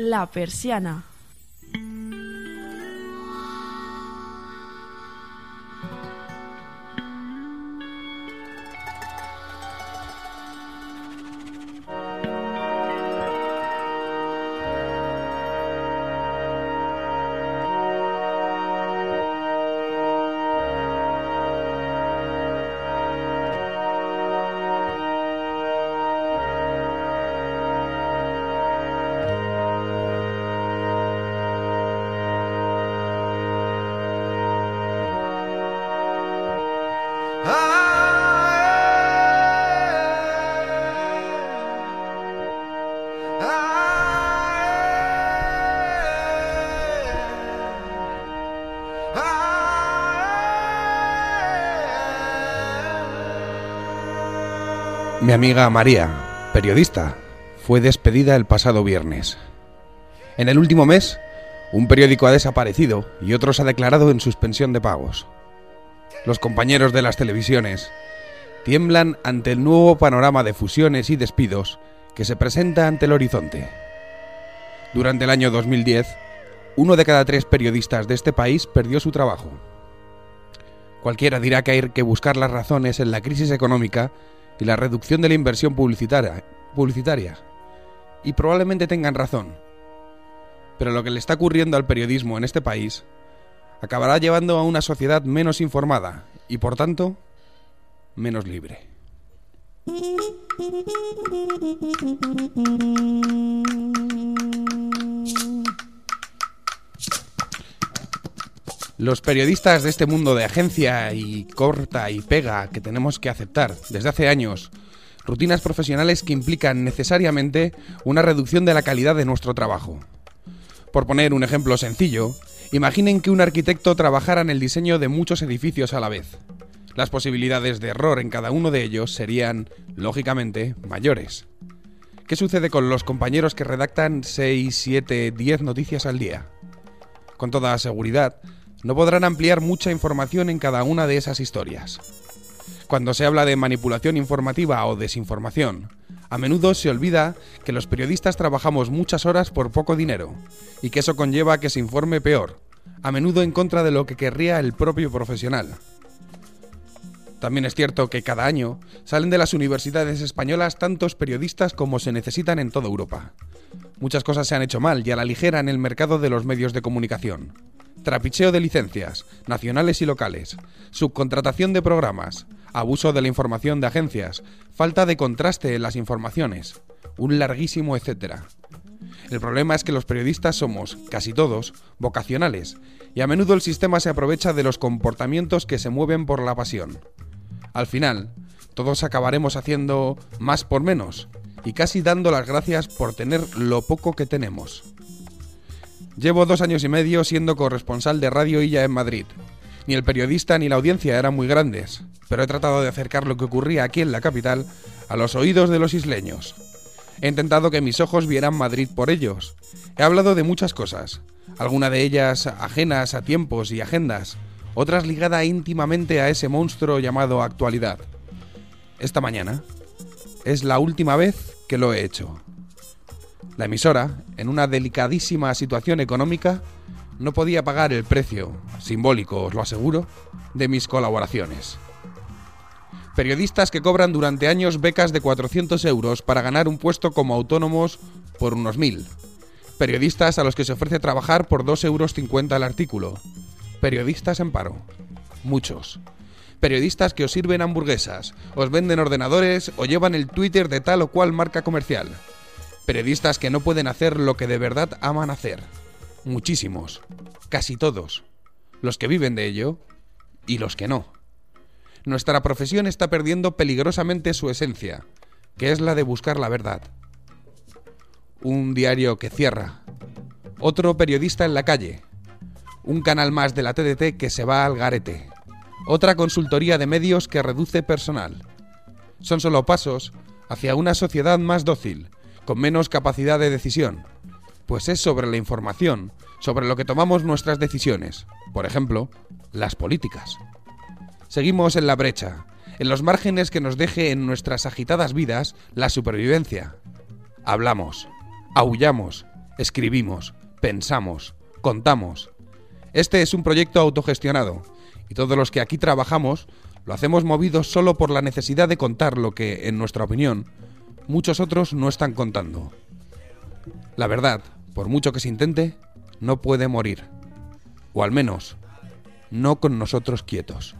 La Persiana. Mi amiga María, periodista, fue despedida el pasado viernes. En el último mes, un periódico ha desaparecido y otros ha declarado en suspensión de pagos. Los compañeros de las televisiones tiemblan ante el nuevo panorama de fusiones y despidos que se presenta ante el horizonte. Durante el año 2010, uno de cada tres periodistas de este país perdió su trabajo. Cualquiera dirá que hay que buscar las razones en la crisis económica y la reducción de la inversión publicitaria, publicitaria. Y probablemente tengan razón. Pero lo que le está ocurriendo al periodismo en este país acabará llevando a una sociedad menos informada y por tanto menos libre. Los periodistas de este mundo de agencia y corta y pega que tenemos que aceptar desde hace años, rutinas profesionales que implican necesariamente una reducción de la calidad de nuestro trabajo. Por poner un ejemplo sencillo, imaginen que un arquitecto trabajara en el diseño de muchos edificios a la vez. Las posibilidades de error en cada uno de ellos serían, lógicamente, mayores. ¿Qué sucede con los compañeros que redactan 6, 7, 10 noticias al día? Con toda seguridad, no podrán ampliar mucha información en cada una de esas historias. Cuando se habla de manipulación informativa o desinformación, a menudo se olvida que los periodistas trabajamos muchas horas por poco dinero, y que eso conlleva que se informe peor, a menudo en contra de lo que querría el propio profesional. También es cierto que cada año salen de las universidades españolas tantos periodistas como se necesitan en toda Europa. Muchas cosas se han hecho mal y a la ligera en el mercado de los medios de comunicación trapicheo de licencias, nacionales y locales, subcontratación de programas, abuso de la información de agencias, falta de contraste en las informaciones, un larguísimo etcétera. El problema es que los periodistas somos, casi todos, vocacionales, y a menudo el sistema se aprovecha de los comportamientos que se mueven por la pasión. Al final, todos acabaremos haciendo más por menos, y casi dando las gracias por tener lo poco que tenemos. Llevo dos años y medio siendo corresponsal de Radio Illa en Madrid. Ni el periodista ni la audiencia eran muy grandes, pero he tratado de acercar lo que ocurría aquí en la capital a los oídos de los isleños. He intentado que mis ojos vieran Madrid por ellos. He hablado de muchas cosas, algunas de ellas ajenas a tiempos y agendas, otras ligadas íntimamente a ese monstruo llamado actualidad. Esta mañana es la última vez que lo he hecho. La emisora, en una delicadísima situación económica, no podía pagar el precio, simbólico os lo aseguro, de mis colaboraciones. Periodistas que cobran durante años becas de 400 euros para ganar un puesto como autónomos por unos 1000. Periodistas a los que se ofrece trabajar por 2,50 euros el artículo. Periodistas en paro. Muchos. Periodistas que os sirven hamburguesas, os venden ordenadores o llevan el Twitter de tal o cual marca comercial Periodistas que no pueden hacer lo que de verdad aman hacer. Muchísimos. Casi todos. Los que viven de ello y los que no. Nuestra profesión está perdiendo peligrosamente su esencia, que es la de buscar la verdad. Un diario que cierra. Otro periodista en la calle. Un canal más de la TDT que se va al garete. Otra consultoría de medios que reduce personal. Son solo pasos hacia una sociedad más dócil, con menos capacidad de decisión, pues es sobre la información, sobre lo que tomamos nuestras decisiones, por ejemplo, las políticas. Seguimos en la brecha, en los márgenes que nos deje en nuestras agitadas vidas la supervivencia. Hablamos, aullamos, escribimos, pensamos, contamos. Este es un proyecto autogestionado y todos los que aquí trabajamos lo hacemos movidos solo por la necesidad de contar lo que, en nuestra opinión, muchos otros no están contando. La verdad, por mucho que se intente, no puede morir. O al menos, no con nosotros quietos.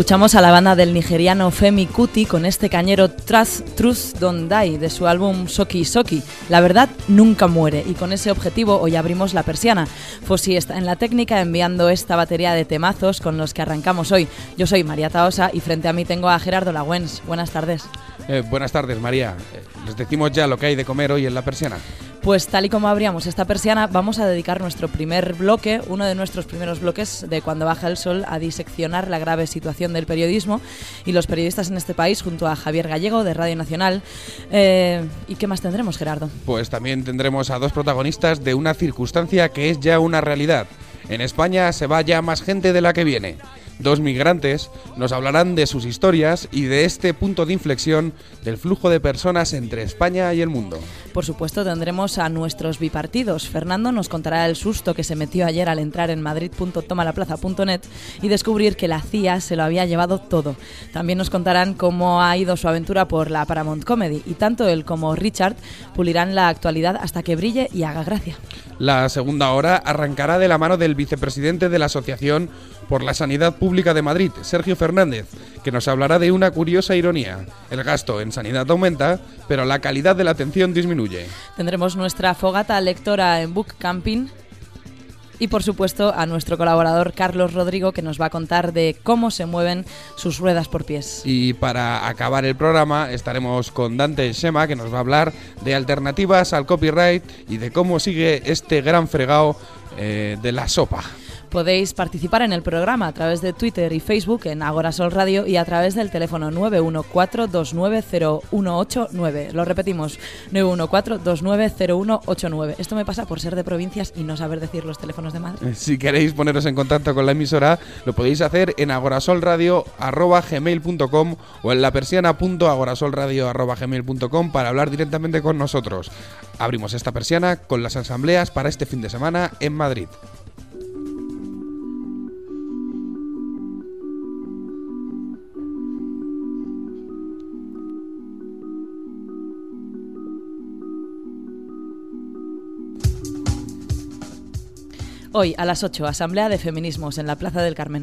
Escuchamos a la banda del nigeriano Femi Kuti con este cañero Trust, Truth Don't Die de su álbum Soki Soki. La verdad nunca muere y con ese objetivo hoy abrimos la persiana. Fossi está en la técnica enviando esta batería de temazos con los que arrancamos hoy. Yo soy María Taosa y frente a mí tengo a Gerardo Lagüens. Buenas tardes. Eh, buenas tardes, María. Eh, les decimos ya lo que hay de comer hoy en la persiana. Pues tal y como abríamos esta persiana, vamos a dedicar nuestro primer bloque, uno de nuestros primeros bloques de Cuando baja el sol, a diseccionar la grave situación del periodismo y los periodistas en este país, junto a Javier Gallego de Radio Nacional. Eh, ¿Y qué más tendremos, Gerardo? Pues también tendremos a dos protagonistas de una circunstancia que es ya una realidad. En España se va ya más gente de la que viene dos migrantes, nos hablarán de sus historias y de este punto de inflexión del flujo de personas entre España y el mundo. Por supuesto, tendremos a nuestros bipartidos. Fernando nos contará el susto que se metió ayer al entrar en madrid.tomalaplaza.net y descubrir que la CIA se lo había llevado todo. También nos contarán cómo ha ido su aventura por la Paramount Comedy y tanto él como Richard pulirán la actualidad hasta que brille y haga gracia. La segunda hora arrancará de la mano del vicepresidente de la Asociación por la Sanidad Pública de Madrid, Sergio Fernández, que nos hablará de una curiosa ironía. El gasto en sanidad aumenta, pero la calidad de la atención disminuye. Tendremos nuestra fogata lectora en Book Camping y por supuesto a nuestro colaborador Carlos Rodrigo que nos va a contar de cómo se mueven sus ruedas por pies. Y para acabar el programa estaremos con Dante Shema que nos va a hablar de alternativas al copyright y de cómo sigue este gran fregado eh, de la sopa. Podéis participar en el programa a través de Twitter y Facebook en Agora Sol Radio y a través del teléfono 914-290189. Lo repetimos, 914-290189. Esto me pasa por ser de provincias y no saber decir los teléfonos de Madrid. Si queréis poneros en contacto con la emisora, lo podéis hacer en agorasolradio.gmail.com o en la persiana.agorasolradio.gmail.com para hablar directamente con nosotros. Abrimos esta persiana con las asambleas para este fin de semana en Madrid. Hoy a las 8, Asamblea de Feminismos en la Plaza del Carmen.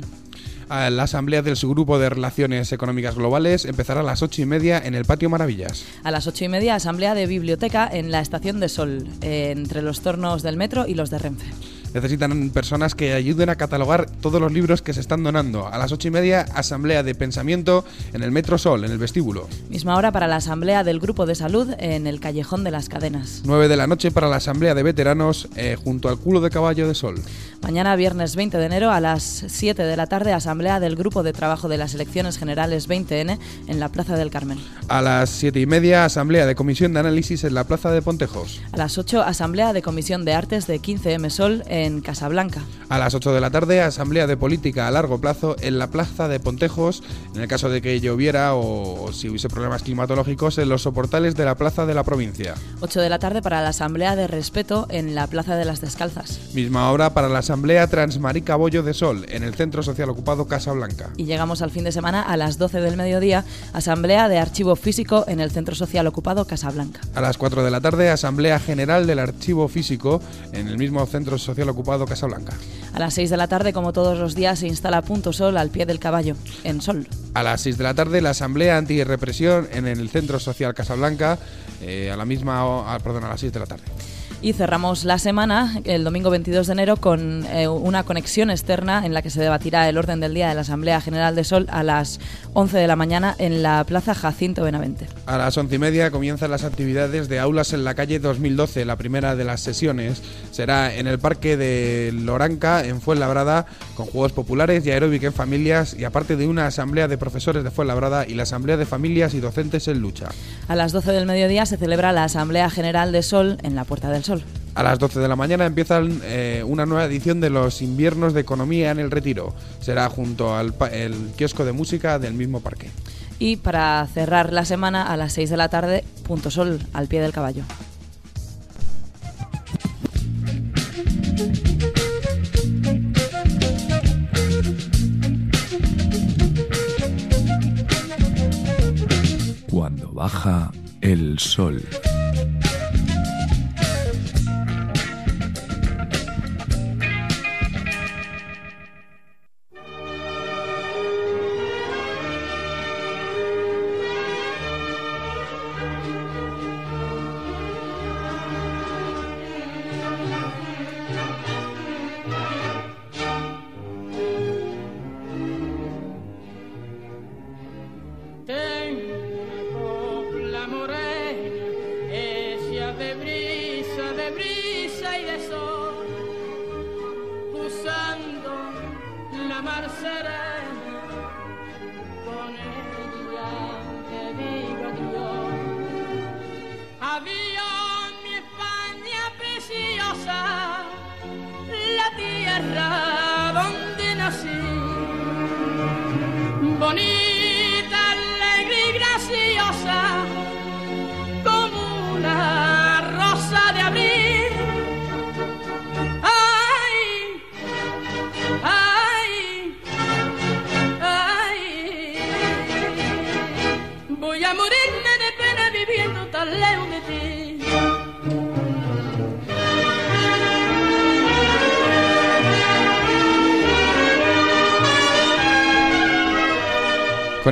La asamblea del subgrupo de Relaciones Económicas Globales empezará a las ocho y media en el Patio Maravillas. A las ocho y media, asamblea de biblioteca en la Estación de Sol, eh, entre los tornos del metro y los de Renfe. Necesitan personas que ayuden a catalogar todos los libros que se están donando. A las ocho y media, asamblea de pensamiento en el Metro Sol, en el vestíbulo. Misma hora para la asamblea del Grupo de Salud en el Callejón de las Cadenas. 9 de la noche para la asamblea de veteranos eh, junto al culo de caballo de Sol. Mañana, viernes 20 de enero, a las 7 de la tarde, asamblea del Grupo de Trabajo de las Elecciones Generales 20N en la Plaza del Carmen. A las siete y media, asamblea de comisión de análisis en la Plaza de Pontejos. A las 8, asamblea de comisión de artes de 15M Sol en Casablanca. A las 8 de la tarde, asamblea de política a largo plazo en la Plaza de Pontejos, en el caso de que lloviera o, o si hubiese problemas climatológicos, en los soportales de la Plaza de la provincia. 8 de la tarde para la asamblea de respeto en la Plaza de las Descalzas. Misma hora para la asamblea Transmarica Bollo de Sol, en el Centro Social Ocupado Casablanca. Y llegamos al fin de semana a las 12 del mediodía, asamblea de archivo físico en el Centro Social Ocupado Casablanca. A las 4 de la tarde, asamblea general del archivo físico en el mismo Centro Social Ocupado Casablanca. A las 6 de la tarde, como todos los días, se instala Punto Sol al pie del caballo, en Sol. A las 6 de la tarde, la asamblea antirrepresión en el Centro Social Casablanca, eh, a la misma, ah, perdón, a las 6 de la tarde. Y cerramos la semana, el domingo 22 de enero, con eh, una conexión externa en la que se debatirá el orden del día de la Asamblea General de Sol a las 11 de la mañana en la Plaza Jacinto Benavente. A las once y media comienzan las actividades de Aulas en la Calle 2012. La primera de las sesiones será en el Parque de Loranca, en Fuenlabrada, con juegos populares y aeróbic en familias, y aparte de una asamblea de profesores de Fuenlabrada y la Asamblea de Familias y Docentes en Lucha. A las 12 del mediodía se celebra la Asamblea General de Sol en la Puerta del Sol. A las 12 de la mañana empieza eh, una nueva edición de los inviernos de economía en el Retiro. Será junto al el kiosco de música del mismo parque. Y para cerrar la semana a las 6 de la tarde, Punto Sol, al pie del caballo. Cuando baja el sol.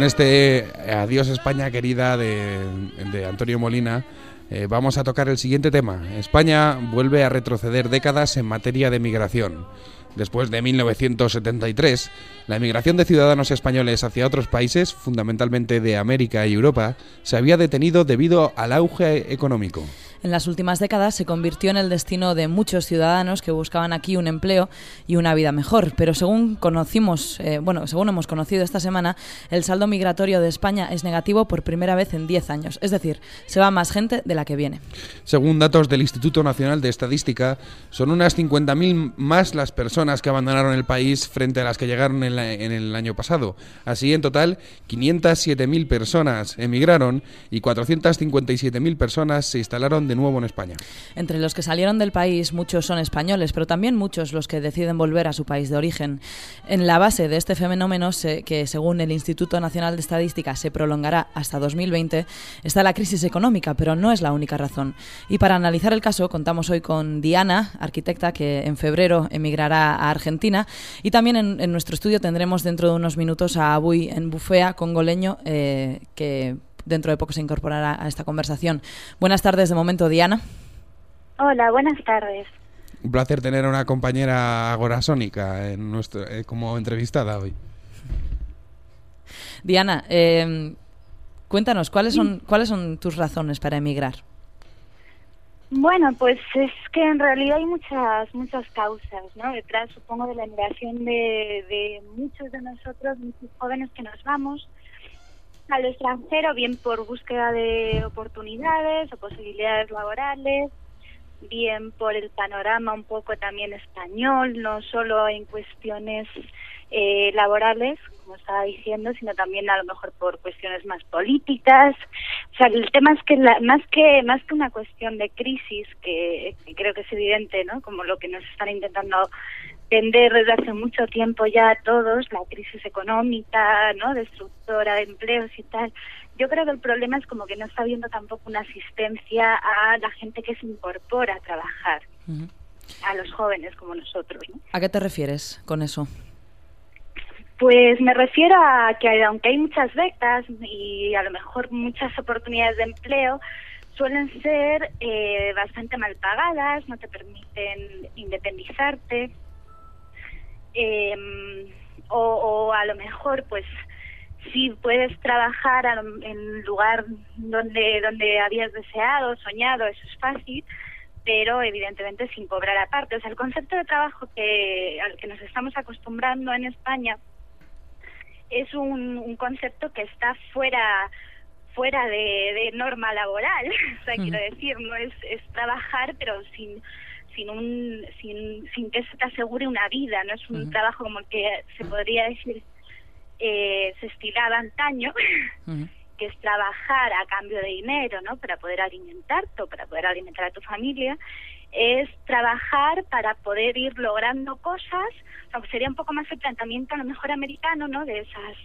Este Adiós España querida de, Antonio Molina, eh, vamos a tocar el siguiente tema. España vuelve a retroceder décadas en materia de migración. Después de 1973, la emigración de ciudadanos españoles hacia otros países, fundamentalmente de América y Europa, se había detenido debido al auge económico en las últimas décadas se convirtió en el destino de muchos ciudadanos que buscaban aquí un empleo y una vida mejor. Pero según conocimos, eh, bueno, según hemos conocido esta semana, el saldo migratorio de España es negativo por primera vez en 10 años. Es decir, se va más gente de la que viene. Según datos del Instituto Nacional de Estadística, son unas 50.000 más las personas que abandonaron el país frente a las que llegaron en, en el año pasado. Así, en total, 507.000 personas emigraron y 457.000 personas se instalaron de nuevo en España. Entre los que salieron del país, muchos son españoles, pero también muchos los que deciden volver a su país de origen. En la base de este fenómeno, que según el Instituto Nacional de Estadística se prolongará hasta 2020, está la crisis económica, pero no es la única razón. Y para analizar el caso, contamos hoy con Diana, arquitecta que en febrero emigrará a Argentina, y también en, nuestro estudio tendremos dentro de unos minutos a Abuy en Bufea, congoleño, eh, que dentro de poco se incorporará a esta conversación. Buenas tardes de momento, Diana. Hola, buenas tardes. Un placer tener a una compañera agorasónica en nuestro, eh, como entrevistada hoy. Diana, em, cuéntanos, ¿cuáles son, ¿cuáles son tus razones para emigrar? Bueno, pues es que en realidad hay muchas muchas causas, ¿no? Detrás, supongo, de la emigración de, de muchos de nosotros, muchos jóvenes que nos vamos, al extranjero, bien por búsqueda de oportunidades o posibilidades laborales, bien por el panorama un poco también español, no solo en cuestiones eh, laborales, como estaba diciendo, sino también a lo mejor por cuestiones más políticas. O sea, el tema es que más que más que una cuestión de crisis, que, que creo que es evidente, ¿no? Como lo que nos están intentando vender desde hace mucho tiempo ya a todos, la crisis económica, ¿no? Destructora de empleos y tal. Yo creo que el problema es como que no está habiendo tampoco una asistencia a la gente que se incorpora a trabajar, a los jóvenes como nosotros. ¿no? ¿A qué te refieres con eso? Pues me refiero a que aunque hay muchas becas y a lo mejor muchas oportunidades de empleo, suelen ser eh, bastante mal pagadas, no te permiten independizarte, em, o, o, a lo mejor pues si puedes trabajar en lugar donde, donde habías deseado, soñado, eso es fácil, pero evidentemente sin cobrar aparte. O sea, el concepto de trabajo que, al que nos estamos acostumbrando en España es un, un concepto que está fuera fuera de, norma laboral, o sea, quiero decir, no es, es trabajar, pero sin sin un sin, sin que se te asegure una vida, no es un trabajo como el que se podría decir eh, se estilaba antaño, que es trabajar a cambio de dinero, ¿no? Para poder alimentarte o para poder alimentar a tu familia, es trabajar para poder ir logrando cosas, o sería un poco más el planteamiento a lo mejor americano, ¿no? De esas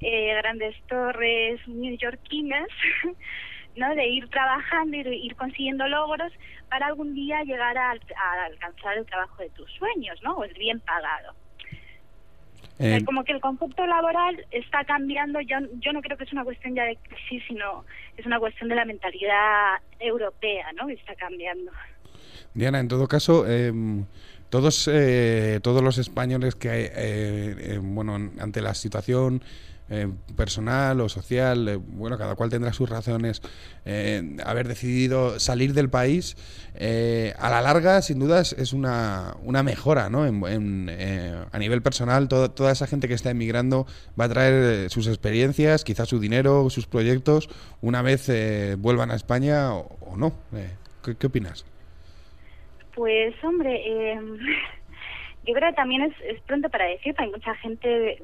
eh, grandes torres neoyorquinas, ¿no? De ir trabajando y ir consiguiendo logros para algún día llegar a, a alcanzar el trabajo de tus sueños, ¿no? O el bien pagado. Eh, como que el concepto laboral está cambiando. Yo, yo no creo que es una cuestión ya de crisis, sino es una cuestión de la mentalidad europea, ¿no? Que está cambiando. Diana, en todo caso, em, todos eh, todos los españoles que, eh, eh, bueno, ante la situación eh, personal o social, eh, bueno, cada cual tendrá sus razones, eh, haber decidido salir del país, a la larga, sin dudas, es una, una mejora, ¿no? En, a nivel personal, toda esa gente que está emigrando va a traer sus experiencias, quizás su dinero, sus proyectos, una vez vuelvan a España o, no. ¿qué, ¿qué, opinas? Pues, hombre, yo creo que también es, es pronto para decir, hay mucha gente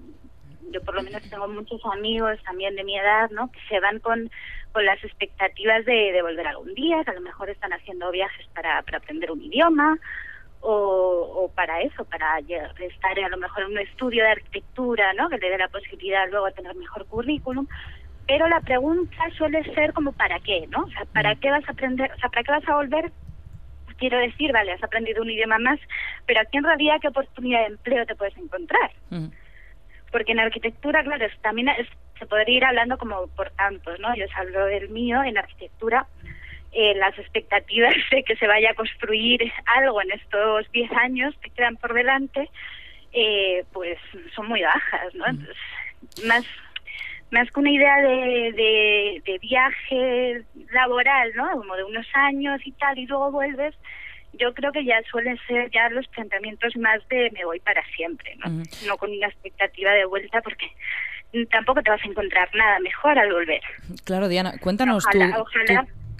yo por lo menos tengo muchos amigos también de mi edad, ¿no? Que se van con, con las expectativas de, de volver algún día, que a lo mejor están haciendo viajes para, para aprender un idioma o, o para eso, para estar a lo mejor en un estudio de arquitectura, ¿no? Que le dé la posibilidad luego de tener mejor currículum. Pero la pregunta suele ser como ¿para qué, no? O sea, ¿para mm. qué vas a aprender? O sea, ¿para qué vas a volver quiero decir, vale, has aprendido un idioma más, pero aquí en realidad qué oportunidad de empleo te puedes encontrar. Mm porque en arquitectura, claro, también se podría ir hablando como por tantos, ¿no? Yo os hablo del mío, en arquitectura, eh, las expectativas de que se vaya a construir algo en estos 10 años que quedan por delante, eh, pues son muy bajas, ¿no? Entonces, más más que una idea de, de, de viaje laboral, ¿no? Como de unos años y tal, y luego vuelves, yo creo que ya suelen ser ya los planteamientos más de me voy para siempre, ¿no? No con una expectativa de vuelta porque tampoco te vas a encontrar nada mejor al volver. Claro, Diana, cuéntanos tu,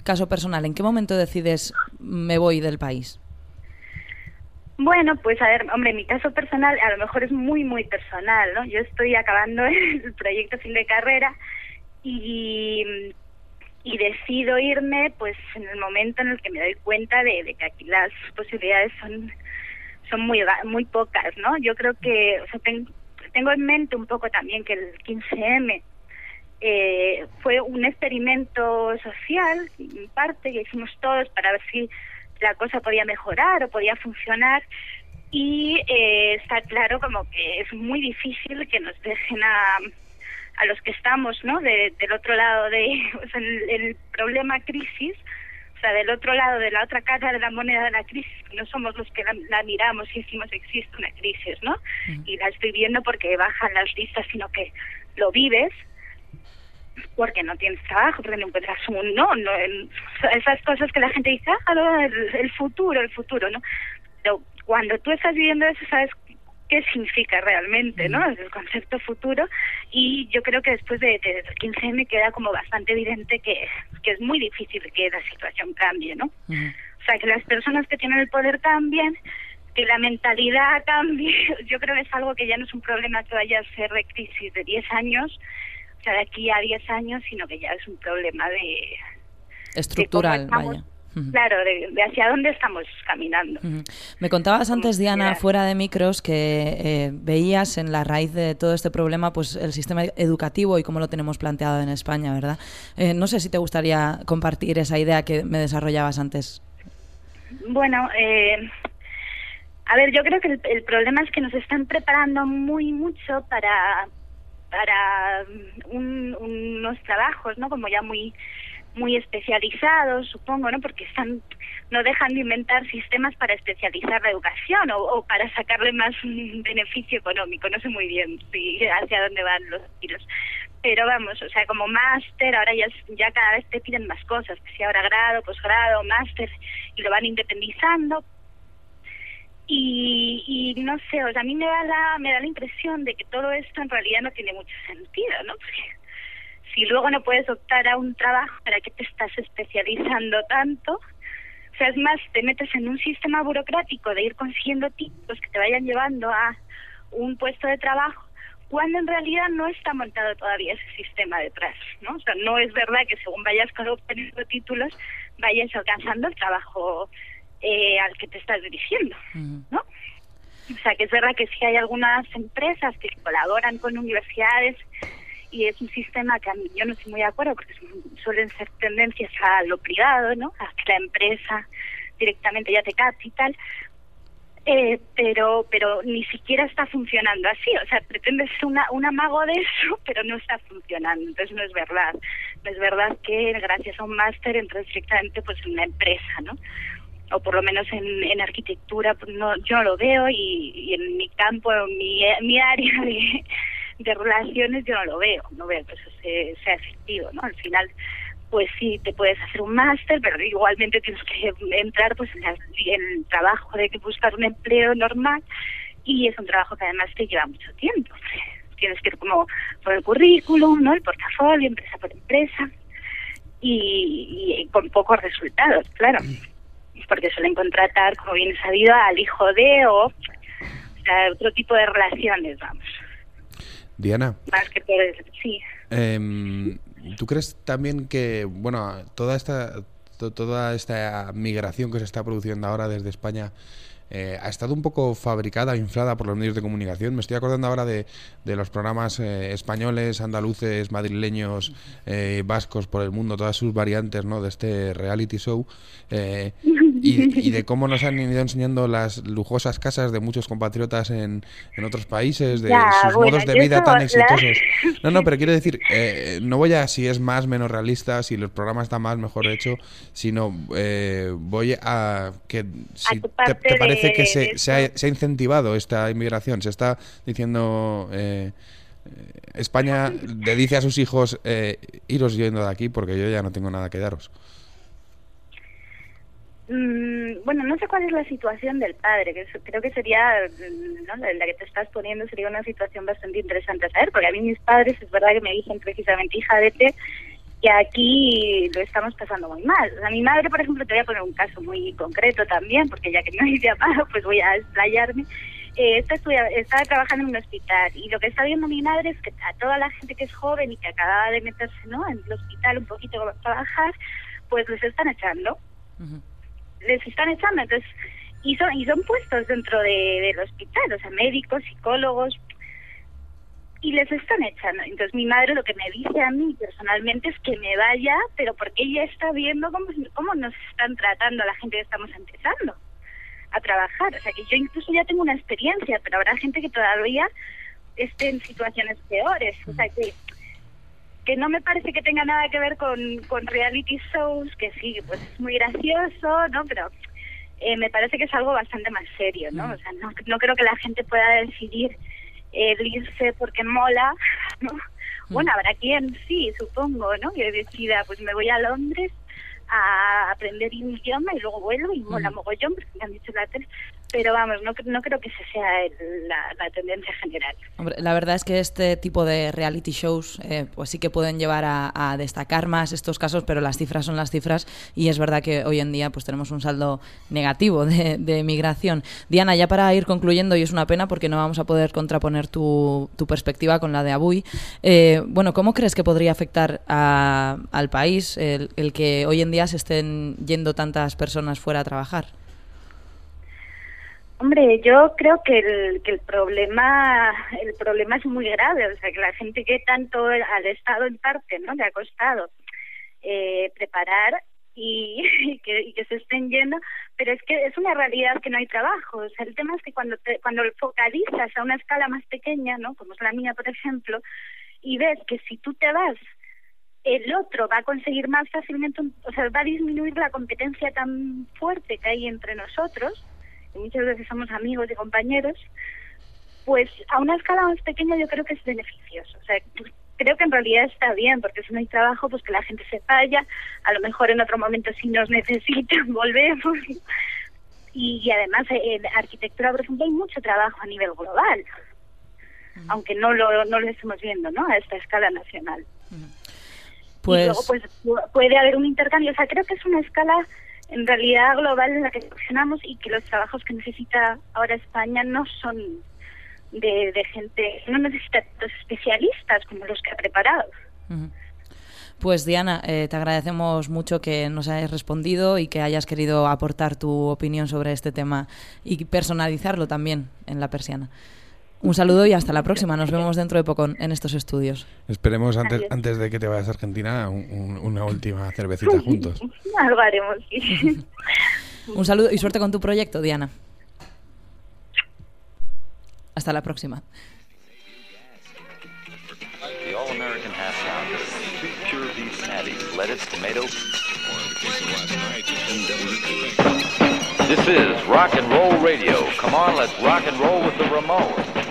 caso personal. ¿En qué momento decides me voy del país? Bueno, pues a ver, hombre, mi caso personal a lo mejor es muy, muy personal, ¿no? Yo estoy acabando el proyecto fin de carrera y y decido irme pues en el momento en el que me doy cuenta de, que aquí las posibilidades son son muy muy pocas no yo creo que o sea tengo en mente un poco también que el 15M eh, fue un experimento social en parte que hicimos todos para ver si la cosa podía mejorar o podía funcionar y eh, está claro como que es muy difícil que nos dejen a a los que estamos, ¿no? del otro lado de, o sea, el, problema crisis, o sea, del otro lado, de la otra cara de la moneda de la crisis, no somos los que la, miramos y decimos existe una crisis, ¿no? Y la estoy viendo porque bajan las listas, sino que lo vives porque no tienes trabajo, porque no encuentras un no, no esas cosas que la gente dice, ah, el, el futuro, el futuro, ¿no? Pero cuando tú estás viviendo eso, sabes qué significa realmente, ¿no? El concepto futuro. Y yo creo que después de, de, 15 me queda como bastante evidente que, que es muy difícil que la situación cambie, ¿no? O sea, que las personas que tienen el poder cambien, que la mentalidad cambie, yo creo que es algo que ya no es un problema que vaya a ser de crisis de 10 años, o sea, de aquí a 10 años, sino que ya es un problema de... Estructural, vaya Claro, de, hacia dónde estamos caminando. Me contabas antes, Diana, fuera de micros, que eh, veías en la raíz de todo este problema pues el sistema educativo y cómo lo tenemos planteado en España, ¿verdad? Eh, no sé si te gustaría compartir esa idea que me desarrollabas antes. Bueno, eh, a ver, yo creo que el, problema es que nos están preparando muy mucho para para unos trabajos, ¿no? Como ya muy muy especializados, supongo, ¿no? Porque están no dejan de inventar sistemas para especializar la educación o, para sacarle más beneficio económico. No sé muy bien si hacia dónde van los tiros. Pero vamos, o sea, como máster, ahora ya, ya cada vez te piden más cosas, que si ahora grado, posgrado, máster, y lo van independizando. Y, y no sé, o sea, a mí me da, la, me da la impresión de que todo esto en realidad no tiene mucho sentido, ¿no? Porque si luego no puedes optar a un trabajo, ¿para qué te estás especializando tanto? O sea, es más, te metes en un sistema burocrático de ir consiguiendo tipos que te vayan llevando a un puesto de trabajo, cuando en realidad no está montado todavía ese sistema detrás, ¿no? O sea, no es verdad que según vayas obteniendo títulos, vayas alcanzando el trabajo eh, al que te estás dirigiendo, ¿no? O sea, que es verdad que sí hay algunas empresas que colaboran con universidades y es un sistema que a mí yo no estoy muy de acuerdo porque suelen ser tendencias a lo privado, ¿no? A que la empresa directamente ya te capta y tal. Eh, pero pero ni siquiera está funcionando así, o sea, pretende ser una, un amago de eso, pero no está funcionando, entonces no es verdad. No es verdad que gracias a un máster entras directamente pues en una empresa, ¿no? o por lo menos en, en arquitectura pues no yo no lo veo y, y en mi campo en mi, mi área de, de relaciones yo no lo veo, no veo que eso sea, efectivo, ¿no? Al final, pues sí, te puedes hacer un máster, pero igualmente tienes que entrar pues en, el trabajo de que buscar un empleo normal y es un trabajo que además te lleva mucho tiempo. Tienes que ir como por el currículum, ¿no? El portafolio, empresa por empresa y, y con pocos resultados, claro. Porque suelen contratar, como bien sabido, al hijo de o, o sea, otro tipo de relaciones, vamos. Diana. Más que sí. Em, ¿Tú crees también que, bueno, toda esta, toda esta migración que se está produciendo ahora desde España eh, ha estado un poco fabricada, inflada por los medios de comunicación. Me estoy acordando ahora de, de los programas eh, españoles, andaluces, madrileños, eh, vascos por el mundo, todas sus variantes ¿no? de este reality show. Y, de cómo nos han ido enseñando las lujosas casas de muchos compatriotas en, en otros países, de sus modos de vida tan exitosos. No, no, pero quiero decir, no voy a si es más, menos realista, si los programas están más, mejor hecho, sino voy a que si te parece que se, se, ha, incentivado esta inmigración. Se está diciendo. Eh, España le dice a sus hijos: eh, iros yendo de aquí porque yo ya no tengo nada que daros. Mm, bueno, no sé cuál es la situación del padre, que creo que sería, ¿no? la que te estás poniendo sería una situación bastante interesante saber, porque a mí mis padres es verdad que me dicen precisamente, hija, vete, que aquí lo estamos pasando muy mal. A mi madre, por ejemplo, te voy a poner un caso muy concreto también, porque ya que no hay llamado, pues voy a explayarme. Eh, estaba trabajando en un hospital y lo que está viendo mi madre es que a toda la gente que es joven y que acaba de meterse ¿no? en el hospital un poquito a trabajar, pues les están echando. Les están echando, entonces, y son, y son puestos dentro del hospital, o sea, médicos, psicólogos, y les están echando. Entonces mi madre lo que me dice a mí personalmente es que me vaya, pero porque ella está viendo cómo, cómo nos están tratando a la gente que estamos empezando a trabajar. O sea que yo incluso ya tengo una experiencia, pero habrá gente que todavía esté en situaciones peores. O sea que que no me parece que tenga nada que ver con, con reality shows, que sí, pues es muy gracioso, ¿no? Pero eh, me parece que es algo bastante más serio, ¿no? O sea, no, no creo que la gente pueda decidir el irse porque mola, ¿no? Mm. Bueno, habrá quien sí, supongo, ¿no? Que decida, pues me voy a Londres a aprender un idioma y luego vuelvo y mola mm. mogollón, porque me han dicho la tele pero vamos, no, no creo que esa sea la, tendencia general. Hombre, la verdad es que este tipo de reality shows eh, pues sí que pueden llevar a, destacar más estos casos, pero las cifras son las cifras y es verdad que hoy en día pues tenemos un saldo negativo de, de migración. Diana, ya para ir concluyendo, y es una pena porque no vamos a poder contraponer tu, tu perspectiva con la de Abuy, eh, bueno, ¿cómo crees que podría afectar al país el que hoy en día se estén yendo tantas personas fuera a trabajar? Hombre, yo creo que el, que el problema el problema es muy grave, o sea, que la gente que tanto al Estado en parte, ¿no? Le ha costado eh, preparar y, que, y que se estén yendo, pero es que es una realidad que no hay trabajo. O sea, el tema es que cuando te, cuando focalizas a una escala más pequeña, ¿no? Como es la mía, por ejemplo, y ves que si tú te vas el otro va a conseguir más fácilmente, o sea, va a disminuir la competencia tan fuerte que hay entre nosotros, muchas veces somos amigos y compañeros, pues a una escala más pequeña yo creo que es beneficioso. O sea, creo que en realidad está bien, porque si no hay trabajo, pues que la gente se vaya, a lo mejor en otro momento si nos necesitan volvemos. Y, además en arquitectura, por ejemplo, hay mucho trabajo a nivel global, aunque no lo, no lo estemos viendo, ¿no? A esta escala nacional. Pues... Y luego, pues puede haber un intercambio. O sea, creo que es una escala en realidad global en la que funcionamos y que los trabajos que necesita ahora España no son de, gente, no necesita tantos especialistas como los que ha preparado. Pues Diana, eh, te agradecemos mucho que nos hayas respondido y que hayas querido aportar tu opinión sobre este tema y personalizarlo también en la persiana. Un saludo y hasta la próxima. Nos vemos dentro de poco en estos estudios. Esperemos antes, antes de que te vayas a Argentina una última cervecita juntos. Algo haremos, sí. Un saludo y suerte con tu proyecto, Diana. Hasta la próxima. This is rock and roll radio. Come on, let's rock and roll with the Ramones.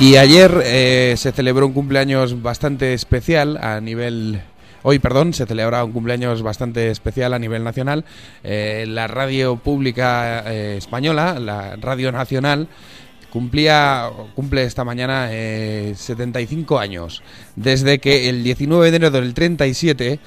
Y ayer eh, se celebró un cumpleaños bastante especial a nivel... Hoy, perdón, se celebra un cumpleaños bastante especial a nivel nacional. Eh, la radio pública eh, española, la Radio Nacional, cumplía cumple esta mañana 75 años desde que el 19 de enero del 37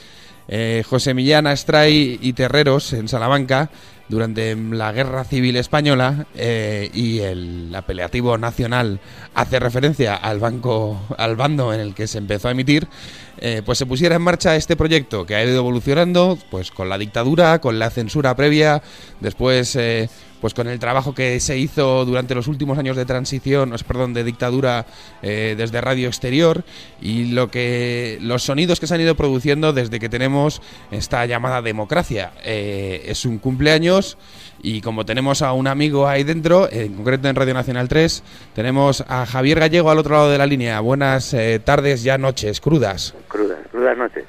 José Millán Astray y Terreros en Salamanca durante la Guerra Civil Española eh, y el apelativo nacional hace referencia al banco, al bando en el que se empezó a emitir, eh, pues se pusiera en marcha este proyecto que ha ido evolucionando, pues con la dictadura, con la censura previa, después eh, pues con el trabajo que se hizo durante los últimos años de transición, perdón, de dictadura eh, desde Radio Exterior y lo que los sonidos que se han ido produciendo desde que tenemos esta llamada democracia. Eh, es un cumpleaños y como tenemos a un amigo ahí dentro, en concreto en Radio Nacional 3, tenemos a Javier Gallego al otro lado de la línea. Buenas eh, tardes, ya noches, crudas. Crudas, crudas noches.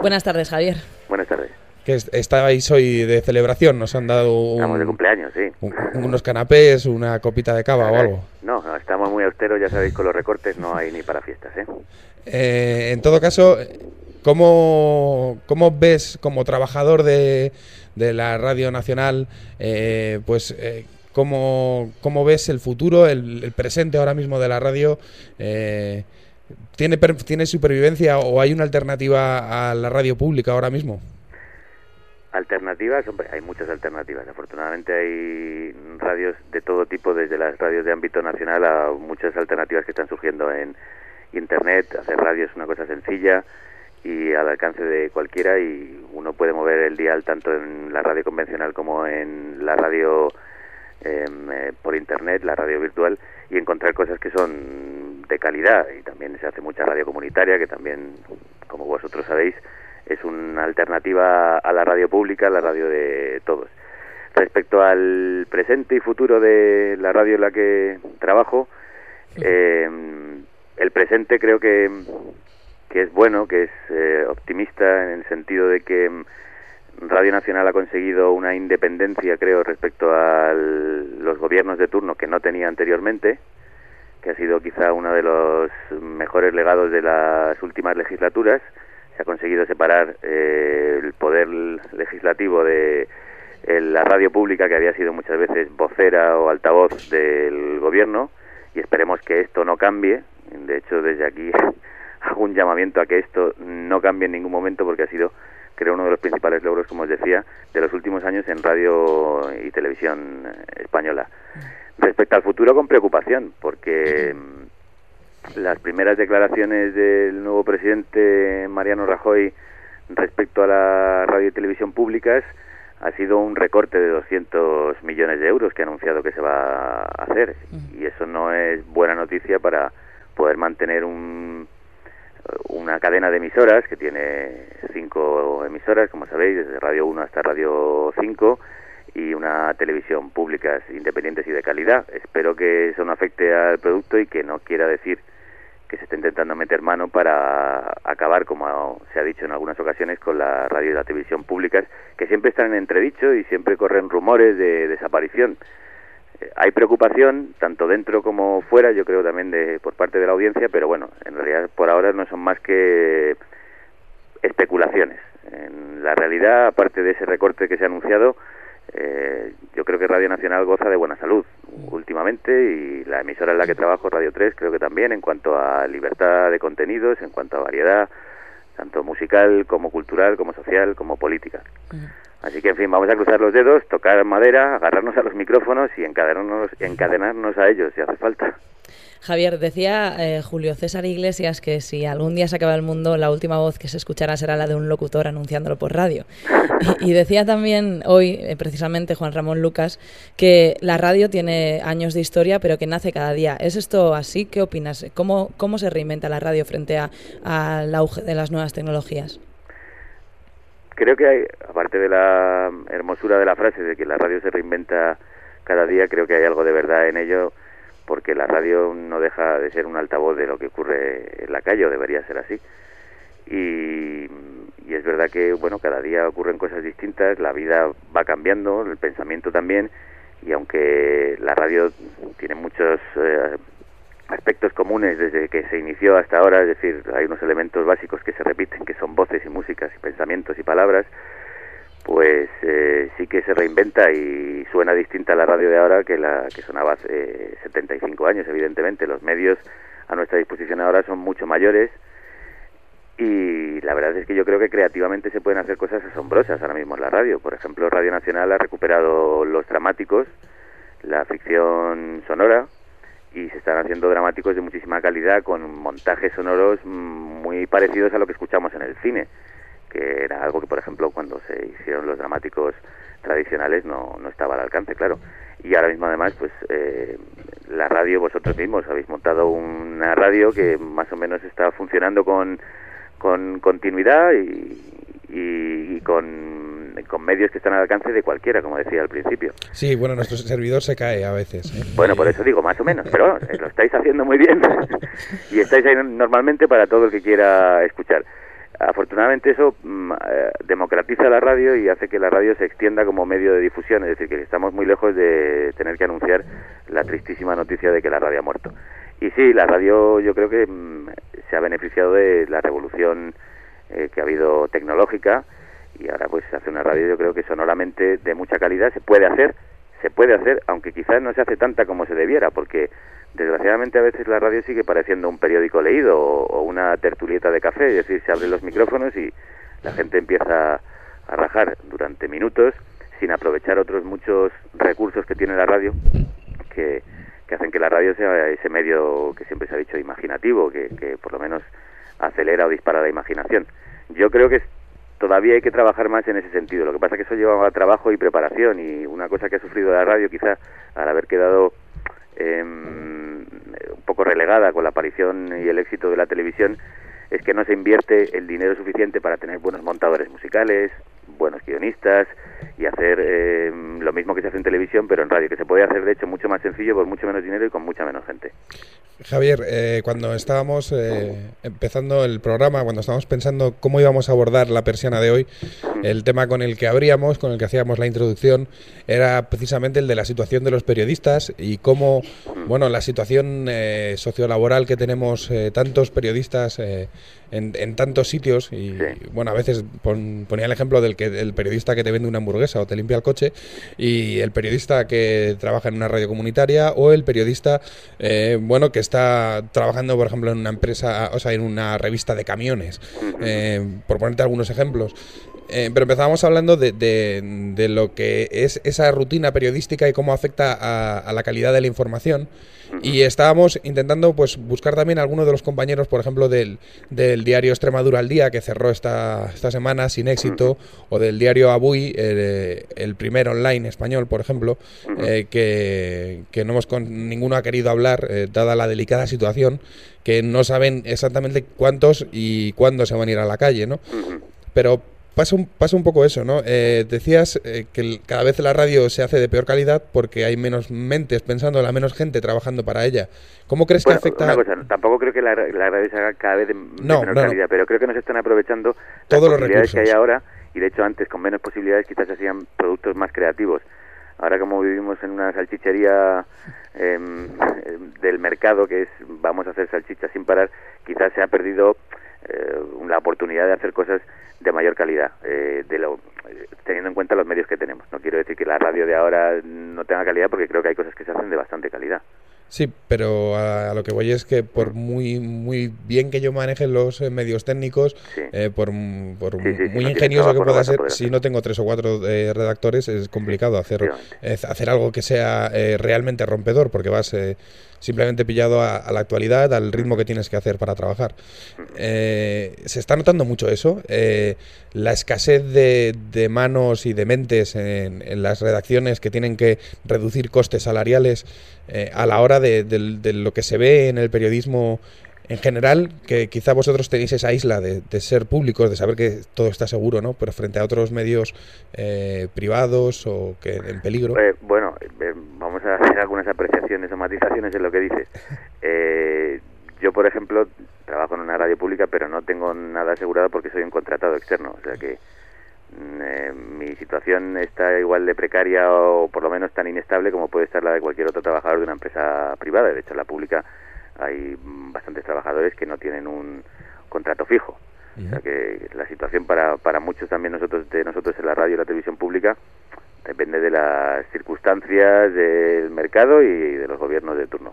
Buenas tardes, Javier. Buenas tardes que estabais hoy de celebración, nos han dado estamos de cumpleaños, sí. unos canapés, una copita de cava o algo. No, estamos muy austeros, ya sabéis, con los recortes no hay ni para fiestas, ¿eh? eh en todo caso, ¿cómo, cómo ves como trabajador de, de la Radio Nacional, eh, pues eh, cómo, cómo ves el futuro, el, el presente ahora mismo de la radio? Eh, ¿tiene, ¿Tiene supervivencia o hay una alternativa a la radio pública ahora mismo? Alternativas, hombre, hay muchas alternativas. Afortunadamente hay radios de todo tipo, desde las radios de ámbito nacional a muchas alternativas que están surgiendo en Internet. Hacer radio es una cosa sencilla y al alcance de cualquiera y uno puede mover el dial tanto en la radio convencional como en la radio em, eh, por Internet, la radio virtual y encontrar cosas que son de calidad y también se hace mucha radio comunitaria que también, como vosotros sabéis, es una alternativa a la radio pública, la radio de todos. Respecto al presente y futuro de la radio en la que trabajo, eh, el presente creo que, que es bueno, que es eh, optimista en el sentido de que mm, Radio Nacional ha conseguido una independencia, creo, respecto a los gobiernos de turno que no tenía anteriormente, que ha sido quizá uno de los mejores legados de las últimas legislaturas. Se ha conseguido separar eh, el poder legislativo de eh, la radio pública, que había sido muchas veces vocera o altavoz del gobierno, y esperemos que esto no cambie. De hecho, desde aquí hago un llamamiento a que esto no cambie en ningún momento, porque ha sido, creo, uno de los principales logros, como os decía, de los últimos años en radio y televisión española. Respecto al futuro, con preocupación, porque mm, las primeras declaraciones del nuevo presidente Mariano Rajoy respecto a la radio y televisión públicas ha sido un recorte de 200 millones de euros que ha anunciado que se va a hacer. Y eso no es buena noticia para poder mantener un, una cadena de emisoras que tiene cinco emisoras, como sabéis, desde Radio 1 hasta Radio 5 y una televisión públicas independientes y de calidad. Espero que eso no afecte al producto y que no quiera decir que se está intentando meter mano para acabar, como se ha dicho en algunas ocasiones, con la radio y la televisión públicas, que siempre están en entredicho y siempre corren rumores de desaparición. Eh, hay preocupación, tanto dentro como fuera, yo creo también de, por parte de la audiencia, pero bueno, en realidad por ahora no son más que especulaciones. En la realidad, aparte de ese recorte que se ha anunciado, eh, yo creo que Radio Nacional goza de buena salud últimamente y la emisora en la que trabajo, Radio 3, creo que también en cuanto a libertad de contenidos, en cuanto a variedad, tanto musical como cultural, como social, como política. Así que, en fin, vamos a cruzar los dedos, tocar madera, agarrarnos a los micrófonos y encadenarnos, encadenarnos a ellos si hace falta. Javier, decía eh, Julio César Iglesias que si algún día se acaba el mundo, la última voz que se escuchará será la de un locutor anunciándolo por radio. Y, y decía también hoy, eh, precisamente Juan Ramón Lucas, que la radio tiene años de historia, pero que nace cada día. ¿Es esto así? ¿Qué opinas? ¿Cómo, cómo se reinventa la radio frente a- al auge de las nuevas tecnologías? Creo que hay, aparte de la hermosura de la frase de que la radio se reinventa cada día, creo que hay algo de verdad en ello, porque la radio no deja de ser un altavoz de lo que ocurre en la calle, o debería ser así. Y, y es verdad que, bueno, cada día ocurren cosas distintas, la vida va cambiando, el pensamiento también, y aunque la radio tiene muchos eh, aspectos comunes desde que se inició hasta ahora, es decir, hay unos elementos básicos que se repiten, que son voces y músicas y pensamientos y palabras, pues eh, sí que se reinventa y suena distinta la radio de ahora que la que sonaba hace 75 años, evidentemente. Los medios a nuestra disposición ahora son mucho mayores y la verdad es que yo creo que creativamente se pueden hacer cosas asombrosas ahora mismo en la radio. Por ejemplo, Radio Nacional ha recuperado los dramáticos, la ficción sonora, y se están haciendo dramáticos de muchísima calidad con montajes sonoros mm, muy parecidos a lo que escuchamos en el cine, que era algo que, por ejemplo, cuando se hicieron los dramáticos tradicionales no, no estaba al alcance, claro. Y ahora mismo, además, pues eh, la radio, vosotros mismos habéis montado una radio que más o menos está funcionando con, con continuidad y, y, y con, con medios que están al alcance de cualquiera, como decía al principio. Sí, bueno, nuestro servidor se cae a veces. ¿eh? Bueno, por eso digo, más o menos, pero eh, lo estáis haciendo muy bien y estáis ahí normalmente para todo el que quiera escuchar. Afortunadamente eso mm, eh, democratiza la radio y hace que la radio se extienda como medio de difusión, es decir, que estamos muy lejos de tener que anunciar la tristísima noticia de que la radio ha muerto. Y sí, la radio yo creo que mm, se ha beneficiado de la revolución eh, que ha habido tecnológica y ahora pues se hace una radio yo creo que sonoramente de mucha calidad se puede hacer se puede hacer aunque quizás no se hace tanta como se debiera porque desgraciadamente a veces la radio sigue pareciendo un periódico leído o, una tertulieta de café es decir se abren los micrófonos y la gente empieza a rajar durante minutos sin aprovechar otros muchos recursos que tiene la radio que, que hacen que la radio sea ese medio que siempre se ha dicho imaginativo, que, que por lo menos acelera o dispara la imaginación. Yo creo que todavía hay que trabajar más en ese sentido. Lo que pasa es que eso lleva trabajo y preparación y una cosa que ha sufrido la radio quizá al haber quedado em, un poco relegada con la aparición y el éxito de la televisión es que no se invierte el dinero suficiente para tener buenos montadores musicales, buenos guionistas y hacer eh, lo mismo que se hace en televisión, pero en radio, que se puede hacer de hecho mucho más sencillo por mucho menos dinero y con mucha menos gente. Javier, eh, cuando estábamos eh, empezando el programa, cuando estábamos pensando cómo íbamos a abordar la persiana de hoy, el tema con el que abríamos, con el que hacíamos la introducción, era precisamente el de la situación de los periodistas y cómo, bueno, la situación eh, sociolaboral que tenemos eh, tantos periodistas eh, en, en tantos sitios y, bueno, a veces pon- ponía el ejemplo del que el periodista que te vende una hamburguesa o te limpia el coche y el periodista que trabaja en una radio comunitaria o el periodista, eh, bueno, que está trabajando, por ejemplo, en una empresa, o sea, en una revista de camiones, eh, por ponerte algunos ejemplos. Eh, pero empezábamos hablando de, de- de lo que es esa rutina periodística y cómo afecta a, a la calidad de la información. Y estábamos intentando pues buscar también a algunos de los compañeros, por ejemplo, del, del diario Extremadura al Día, que cerró esta, esta semana sin éxito, o del diario Abuy, el, el primer online español, por ejemplo, eh, que, que no hemos con, ninguno ha querido hablar, eh, dada la delicada situación, que no saben exactamente cuántos y cuándo se van a ir a la calle, ¿no? Pero pasa un, pasa un poco eso, ¿no? Eh, decías eh, que cada vez la radio se hace de peor calidad porque hay menos mentes pensando, la menos gente trabajando para ella. ¿Cómo crees Bueno, que afecta una cosa, tampoco creo que la, la radio se haga cada vez de, No, menor no, no. calidad, pero creo que no se están aprovechando Todos los las posibilidades que hay recursos. ahora y de hecho antes con menos posibilidades quizás se hacían productos más creativos. Ahora como vivimos en una salchichería em, del mercado que es vamos a hacer salchichas sin parar, quizás se ha perdido eh, la oportunidad de hacer cosas de mayor calidad, eh, de lo, eh, teniendo en cuenta los medios que tenemos. No quiero decir que la radio de ahora no tenga calidad porque creo que hay cosas que se hacen de bastante calidad. Sí, pero a, a lo que voy es que por muy muy bien que yo maneje los eh, medios técnicos, eh, por, Sí, sí, muy ingenioso que pueda ser, si no tengo tres o cuatro eh, redactores es complicado hacer eh, hacer algo que sea eh, realmente rompedor, porque vas eh, simplemente pillado a, la actualidad, al ritmo que tienes que hacer para trabajar. Eh, se está notando mucho eso, eh, la escasez de, de manos y de mentes en, en las redacciones que tienen que reducir costes salariales eh, a la hora de lo que se ve en el periodismo en general, que quizá vosotros tenéis esa isla de, de ser públicos, de saber que todo está seguro, ¿no? Pero frente a otros medios eh, privados o que en peligro. Eh, bueno, eh, vamos a hacer algunas apreciaciones o matizaciones en lo que dices. Eh, yo, por ejemplo, trabajo en una radio pública, pero no tengo nada asegurado porque soy un contratado externo. O sea que mm, mi situación está igual de precaria o por lo menos tan inestable como puede estar la de cualquier otro trabajador de una empresa privada. De hecho, la pública hay bastantes trabajadores que no tienen un contrato fijo. O sea que la situación para, para muchos también nosotros de nosotros en la radio y la televisión pública depende de las circunstancias del mercado y de los gobiernos de turno.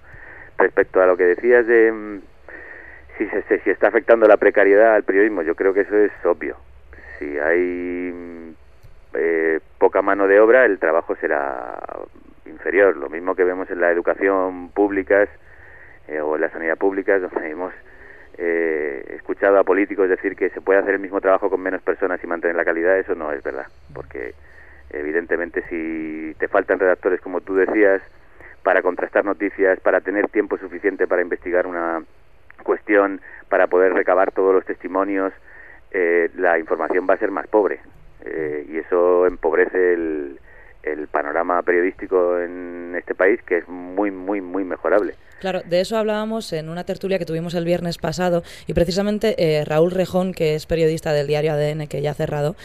Respecto a lo que decías de mm, si se, se- si está afectando la precariedad al periodismo, yo creo que eso es obvio. Si hay mm, eh, poca mano de obra, el trabajo será inferior. Lo mismo que vemos en la educación pública eh, o en la sanidad pública, donde hemos eh, escuchado a políticos decir que se puede hacer el mismo trabajo con menos personas y mantener la calidad, eso no es verdad, porque evidentemente si te faltan redactores, como tú decías, para contrastar noticias, para tener tiempo suficiente para investigar una cuestión, para poder recabar todos los testimonios, eh, la información va a ser más pobre eh, y eso empobrece el, el panorama periodístico en este país que es muy, muy, muy mejorable. Claro, de eso hablábamos en una tertulia que tuvimos el viernes pasado y precisamente eh, Raúl Rejón, que es periodista del diario ADN, que ya ha cerrado,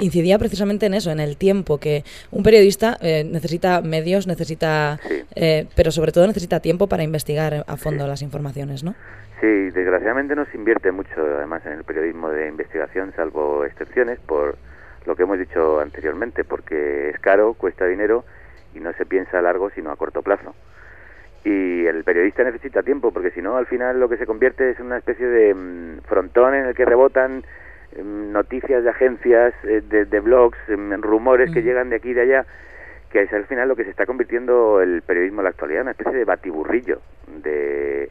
incidía precisamente en eso, en el tiempo, que un periodista eh, necesita medios, necesita, eh, pero sobre todo necesita tiempo para investigar a fondo las informaciones, ¿no? Sí, desgraciadamente no se invierte mucho, además, en el periodismo de investigación, salvo excepciones, por lo que hemos dicho anteriormente, porque es caro, cuesta dinero y no se piensa a largo, sino a corto plazo. Y el periodista necesita tiempo porque si no al final lo que se convierte es una especie de mm, frontón en el que rebotan mm, noticias de agencias, eh, de, blogs, mm, rumores que llegan de aquí y de allá, que es al final lo que se está convirtiendo el periodismo en la actualidad, una especie de batiburrillo de,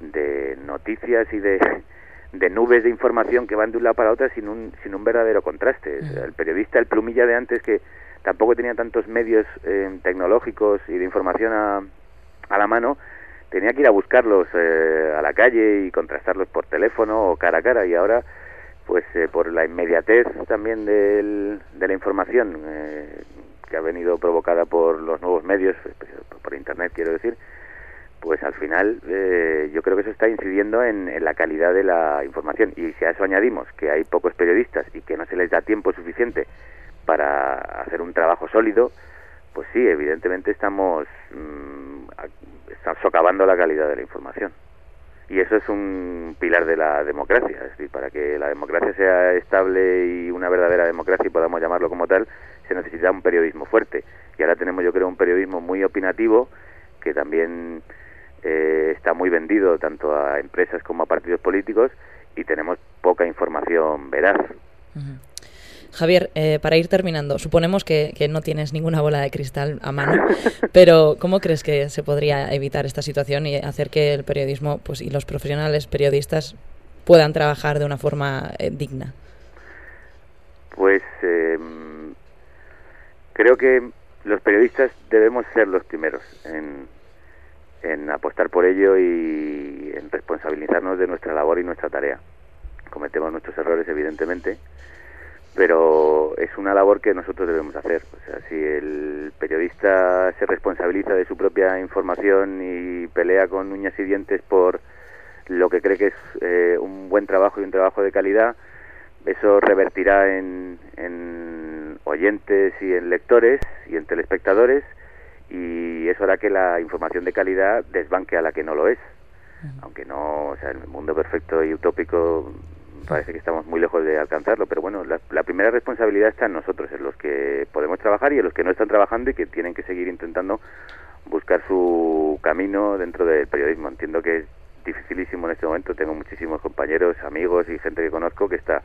de noticias y de, de nubes de información que van de un lado para otro sin un, sin un verdadero contraste. El periodista, el plumilla de antes que tampoco tenía tantos medios eh, tecnológicos y de información a, a la mano, tenía que ir a buscarlos eh, a la calle y contrastarlos por teléfono o cara a cara y ahora pues eh, por la inmediatez también del, de la información eh, que ha venido provocada por los nuevos medios, pues, por internet quiero decir, pues al final yo creo que eso está incidiendo en, en, la calidad de la información y si a eso añadimos que hay pocos periodistas y que no se les da tiempo suficiente para hacer un trabajo sólido, pues sí, evidentemente estamos mm, socavando la calidad de la información. Y eso es un pilar de la democracia. Es decir, para que la democracia sea estable y una verdadera democracia, y podamos llamarlo como tal, se necesita un periodismo fuerte. Y ahora tenemos, yo creo, un periodismo muy opinativo que también eh, está muy vendido tanto a empresas como a partidos políticos y tenemos poca información veraz. Javier, eh, para ir terminando, suponemos que, no tienes ninguna bola de cristal a mano, pero ¿cómo crees que se podría evitar esta situación y hacer que el periodismo pues, y los profesionales periodistas puedan trabajar de una forma eh, digna? Pues em, creo que los periodistas debemos ser los primeros en, en apostar por ello y en responsabilizarnos de nuestra labor y nuestra tarea. Cometemos nuestros errores, evidentemente, pero es una labor que nosotros debemos hacer. O sea, si el periodista se responsabiliza de su propia información y pelea con uñas y dientes por lo que cree que es eh, un buen trabajo y un trabajo de calidad, eso revertirá en, en oyentes y en lectores y en telespectadores y eso hará que la información de calidad desbanque a la que no lo es. Aunque no, o sea, en el mundo perfecto y utópico parece que estamos muy lejos de alcanzarlo, pero bueno, la, primera responsabilidad está en nosotros, en los que podemos trabajar y en los que no están trabajando y que tienen que seguir intentando buscar su camino dentro del periodismo. Entiendo que es dificilísimo en este momento, tengo muchísimos compañeros, amigos y gente que conozco que está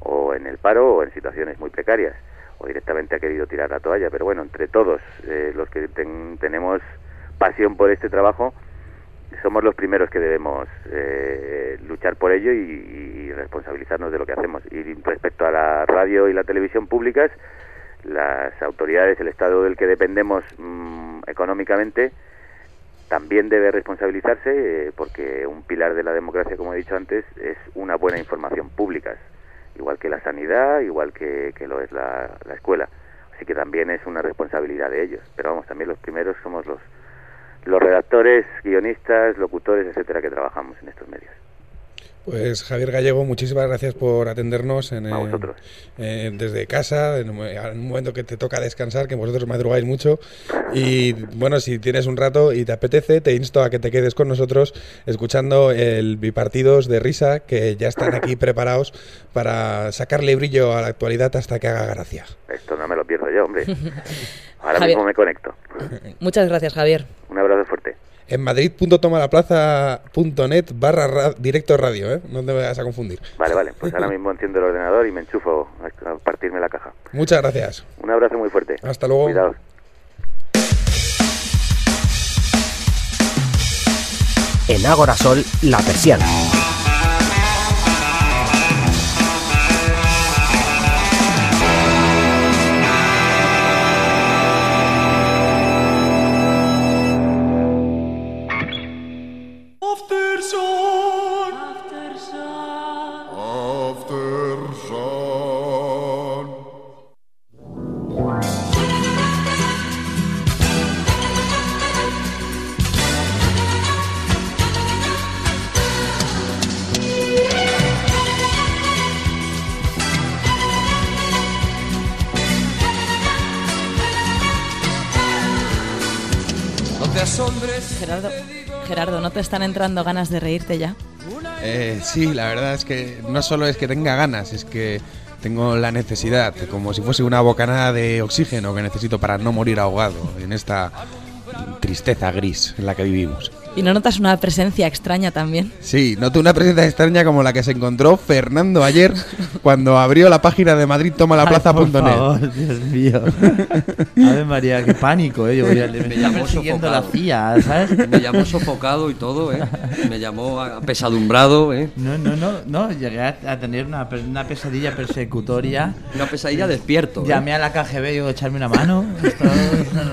o en el paro o en situaciones muy precarias directamente ha querido tirar la toalla, pero bueno, entre todos eh, los que tenemos pasión por este trabajo, somos los primeros que debemos eh, luchar por ello y, responsabilizarnos de lo que hacemos. Y respecto a la radio y la televisión públicas, las autoridades, el Estado del que dependemos mm, económicamente, también debe responsabilizarse eh, porque un pilar de la democracia, como he dicho antes, es una buena información pública, igual que la sanidad, igual que, lo es la escuela. Así que también es una responsabilidad de ellos. Pero vamos, también los primeros somos los los redactores, guionistas, locutores, etcétera, que trabajamos en estos medios. Pues Javier Gallego, muchísimas gracias por atendernos en, eh, desde casa, en un, momento que te toca descansar, que vosotros madrugáis mucho. Y bueno, si tienes un rato y te apetece, te insto a que te quedes con nosotros escuchando el Bipartidos de Risa, que ya están aquí preparados para sacarle brillo a la actualidad hasta que haga gracia. Esto no me lo pierdo yo, hombre. Ahora mismo me conecto. Muchas gracias, Javier. Un abrazo fuerte en madrid.tomalaplaza.net barra directo radio, ¿eh? No te vayas a confundir. Vale, vale, pues ahora mismo enciendo el ordenador y me enchufo a partirme la caja. Muchas gracias. Un abrazo muy fuerte. Hasta luego. Cuidados. En Ágora Sol, la persiana. Te están entrando ganas de reírte ya? Eh, sí, la verdad es que no solo es que tenga ganas, es que tengo la necesidad, como si fuese una bocanada de oxígeno que necesito para no morir ahogado en esta tristeza gris en la que vivimos. ¿Y no notas una presencia extraña también? Sí, noto una presencia extraña como la que se encontró Fernando ayer cuando abrió la página de Ay, por madridtomalaplaza.net. favor, Dios mío. Ave María, qué pánico, eh. Yo voy a, me, llamó persiguiendo la. CIA, ¿sabes? Me llamó sofocado y todo, ¿eh? Me llamó apesadumbrado, ¿eh? No, no, no, no, llegué a, a tener una, una pesadilla persecutoria. Una pesadilla despierto. ¿eh? Llamé a la KGB y digo, echarme una mano. Esto no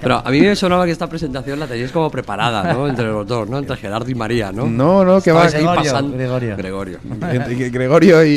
Pero a mí me sonaba que esta presentación la teníais como preparada, ¿no? Entre los dos, ¿no? Entre Gerardo y María, ¿no? No, no, que va. Ahí Gregorio, pasando- Gregorio. Gregorio. Entre Gregorio y,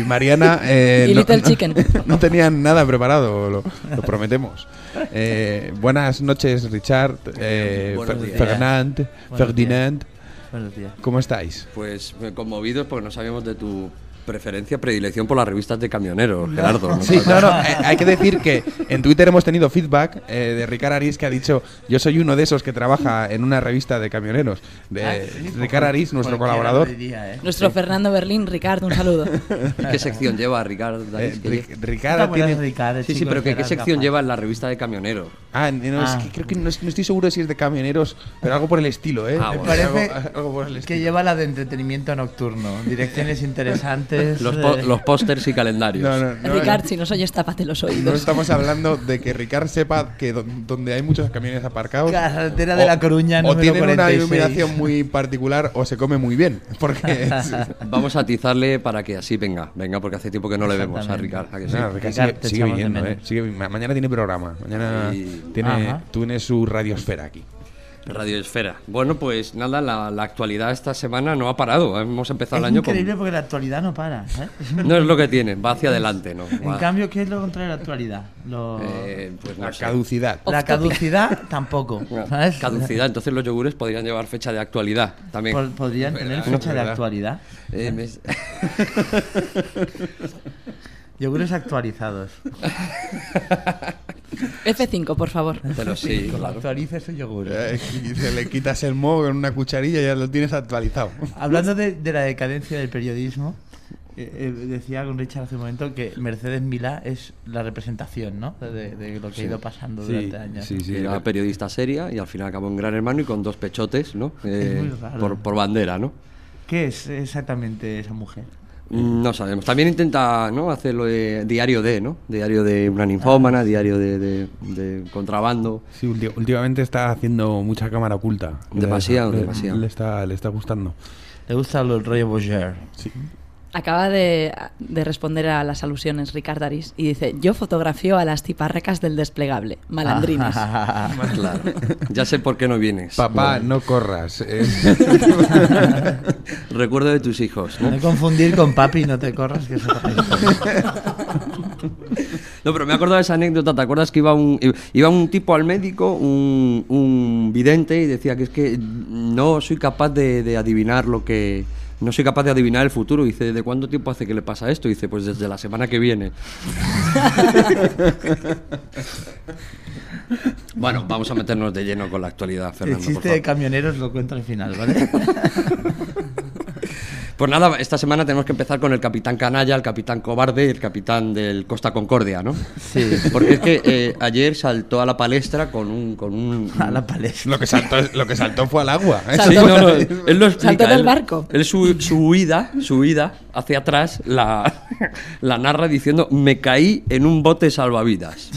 y Mariana eh, Y no, Little no- Chicken. no tenían nada preparado, lo, lo prometemos. Eh, buenas noches, Richard, eh. Fernand. Ferdinand. Buenos días. ¿Cómo estáis? Pues eh, conmovidos porque no sabíamos de tu preferencia, predilección por las revistas de camioneros, Gerardo. ¿no? Sí, no, no, eh, hay que decir que en Twitter hemos tenido feedback eh, de Ricard Arís que ha dicho yo soy uno de esos que trabaja en una revista de camioneros. De Ah, sí, pues Ricard Arís, nuestro colaborador. diría, ¿eh? Nuestro Fernando Berlín, Ricardo, un saludo. ¿Qué sección lleva Ricardo? Eh, ¿Qué Ric- lleva? Ricard Está buena tiene... Ricard, Sí, sí, pero que, ¿qué sección lleva en la revista de camioneros? Ah, no, es Ah. que creo que no, es- no estoy seguro si es de camioneros, pero algo por el estilo, ¿eh? Ah, Me bueno. parece Algo- algo por el estilo. que lleva la de entretenimiento nocturno. Direcciones interesantes. Los, po- los pósters y calendarios. No, no, no, Ricard, si nos oyes, tápate los No oídos. estamos hablando de que Ricard sepa que do- donde hay muchos camiones aparcados. Carretera de La Coruña, o número tienen una 46. iluminación muy particular o se come muy bien. Porque. es- Vamos a atizarle para que así venga, venga, porque hace tiempo que no le vemos a Exactamente. Ricard. ¿a que sí? No, Ricard Ricard, sigue, te sigue echamos de viniendo, menos. ¿eh? Sigue- ma- mañana tiene programa. Mañana Sí. tiene, Ajá. tiene su radiosfera aquí. Radio Esfera. Bueno, pues nada, la, la actualidad esta semana no ha parado. Hemos empezado Es el año con... increíble porque la actualidad no para. ¿eh? No es lo que tiene, va hacia adelante, ¿no? En cambio, ¿qué es lo contrario de la actualidad? Lo- eh, pues no La sé. caducidad. La caducidad tampoco. No, ¿sabes? Caducidad, entonces los yogures podrían llevar fecha de actualidad también. Pod- Podrían tener Verdad, fecha de actualidad. Eh, me- Yogures actualizados. F5, por favor. Pero sí, claro. Actualice su yogur. Eh, y se le quitas el moho con una cucharilla y ya lo tienes actualizado. Hablando de, de la decadencia del periodismo, eh, eh, decía con Richard hace un momento que Mercedes Milá es la representación ¿no? de, de lo que ha ido pasando durante años. sí, sí. Era periodista seria y al final acabó en Gran Hermano y con dos pechotes, ¿no? Eh, muy raro. por, por bandera, ¿no? ¿Qué es exactamente esa mujer? Mm, No sabemos. También intenta ¿no? hacer lo de diario de, ¿no? Diario de una ninfómana, diario de, de- de contrabando. Sí, últimamente está haciendo mucha cámara oculta. Demasiado, le, demasiado. Le está, le está gustando. Le gusta el rollo Boger. Sí. Acaba de, de responder a las alusiones Ricard Arís y dice: Yo fotografío a las tiparrecas del desplegable, malandrines. Claro. Ya sé por qué no vienes. Papá, no corras. eh. Recuerdo de tus hijos, ¿no? No confundir con papi, no te corras, que. No, pero me acuerdo de esa anécdota. ¿Te acuerdas que iba un, iba un tipo al médico, un, un vidente, y decía que es que no soy capaz de, de adivinar lo que. No soy capaz de adivinar el futuro. Dice, ¿de cuánto tiempo hace que le pasa esto? Dice, pues desde la semana que viene. bueno, vamos a meternos de lleno con la actualidad, El Fernando. por chiste favor. de camioneros lo cuento al final, ¿vale? Pues nada, esta semana tenemos que empezar con el capitán canalla, el capitán cobarde y el capitán del Costa Concordia, ¿no? Sí. Porque es que eh, ayer saltó a la palestra con un... Con un A la palestra. lo, que saltó, lo que saltó fue al agua. ¿eh? Sí, no, no, él lo explica. Saltó del él- barco. Él su, su huida, su huida hacia atrás la, la narra diciendo me caí en un bote salvavidas.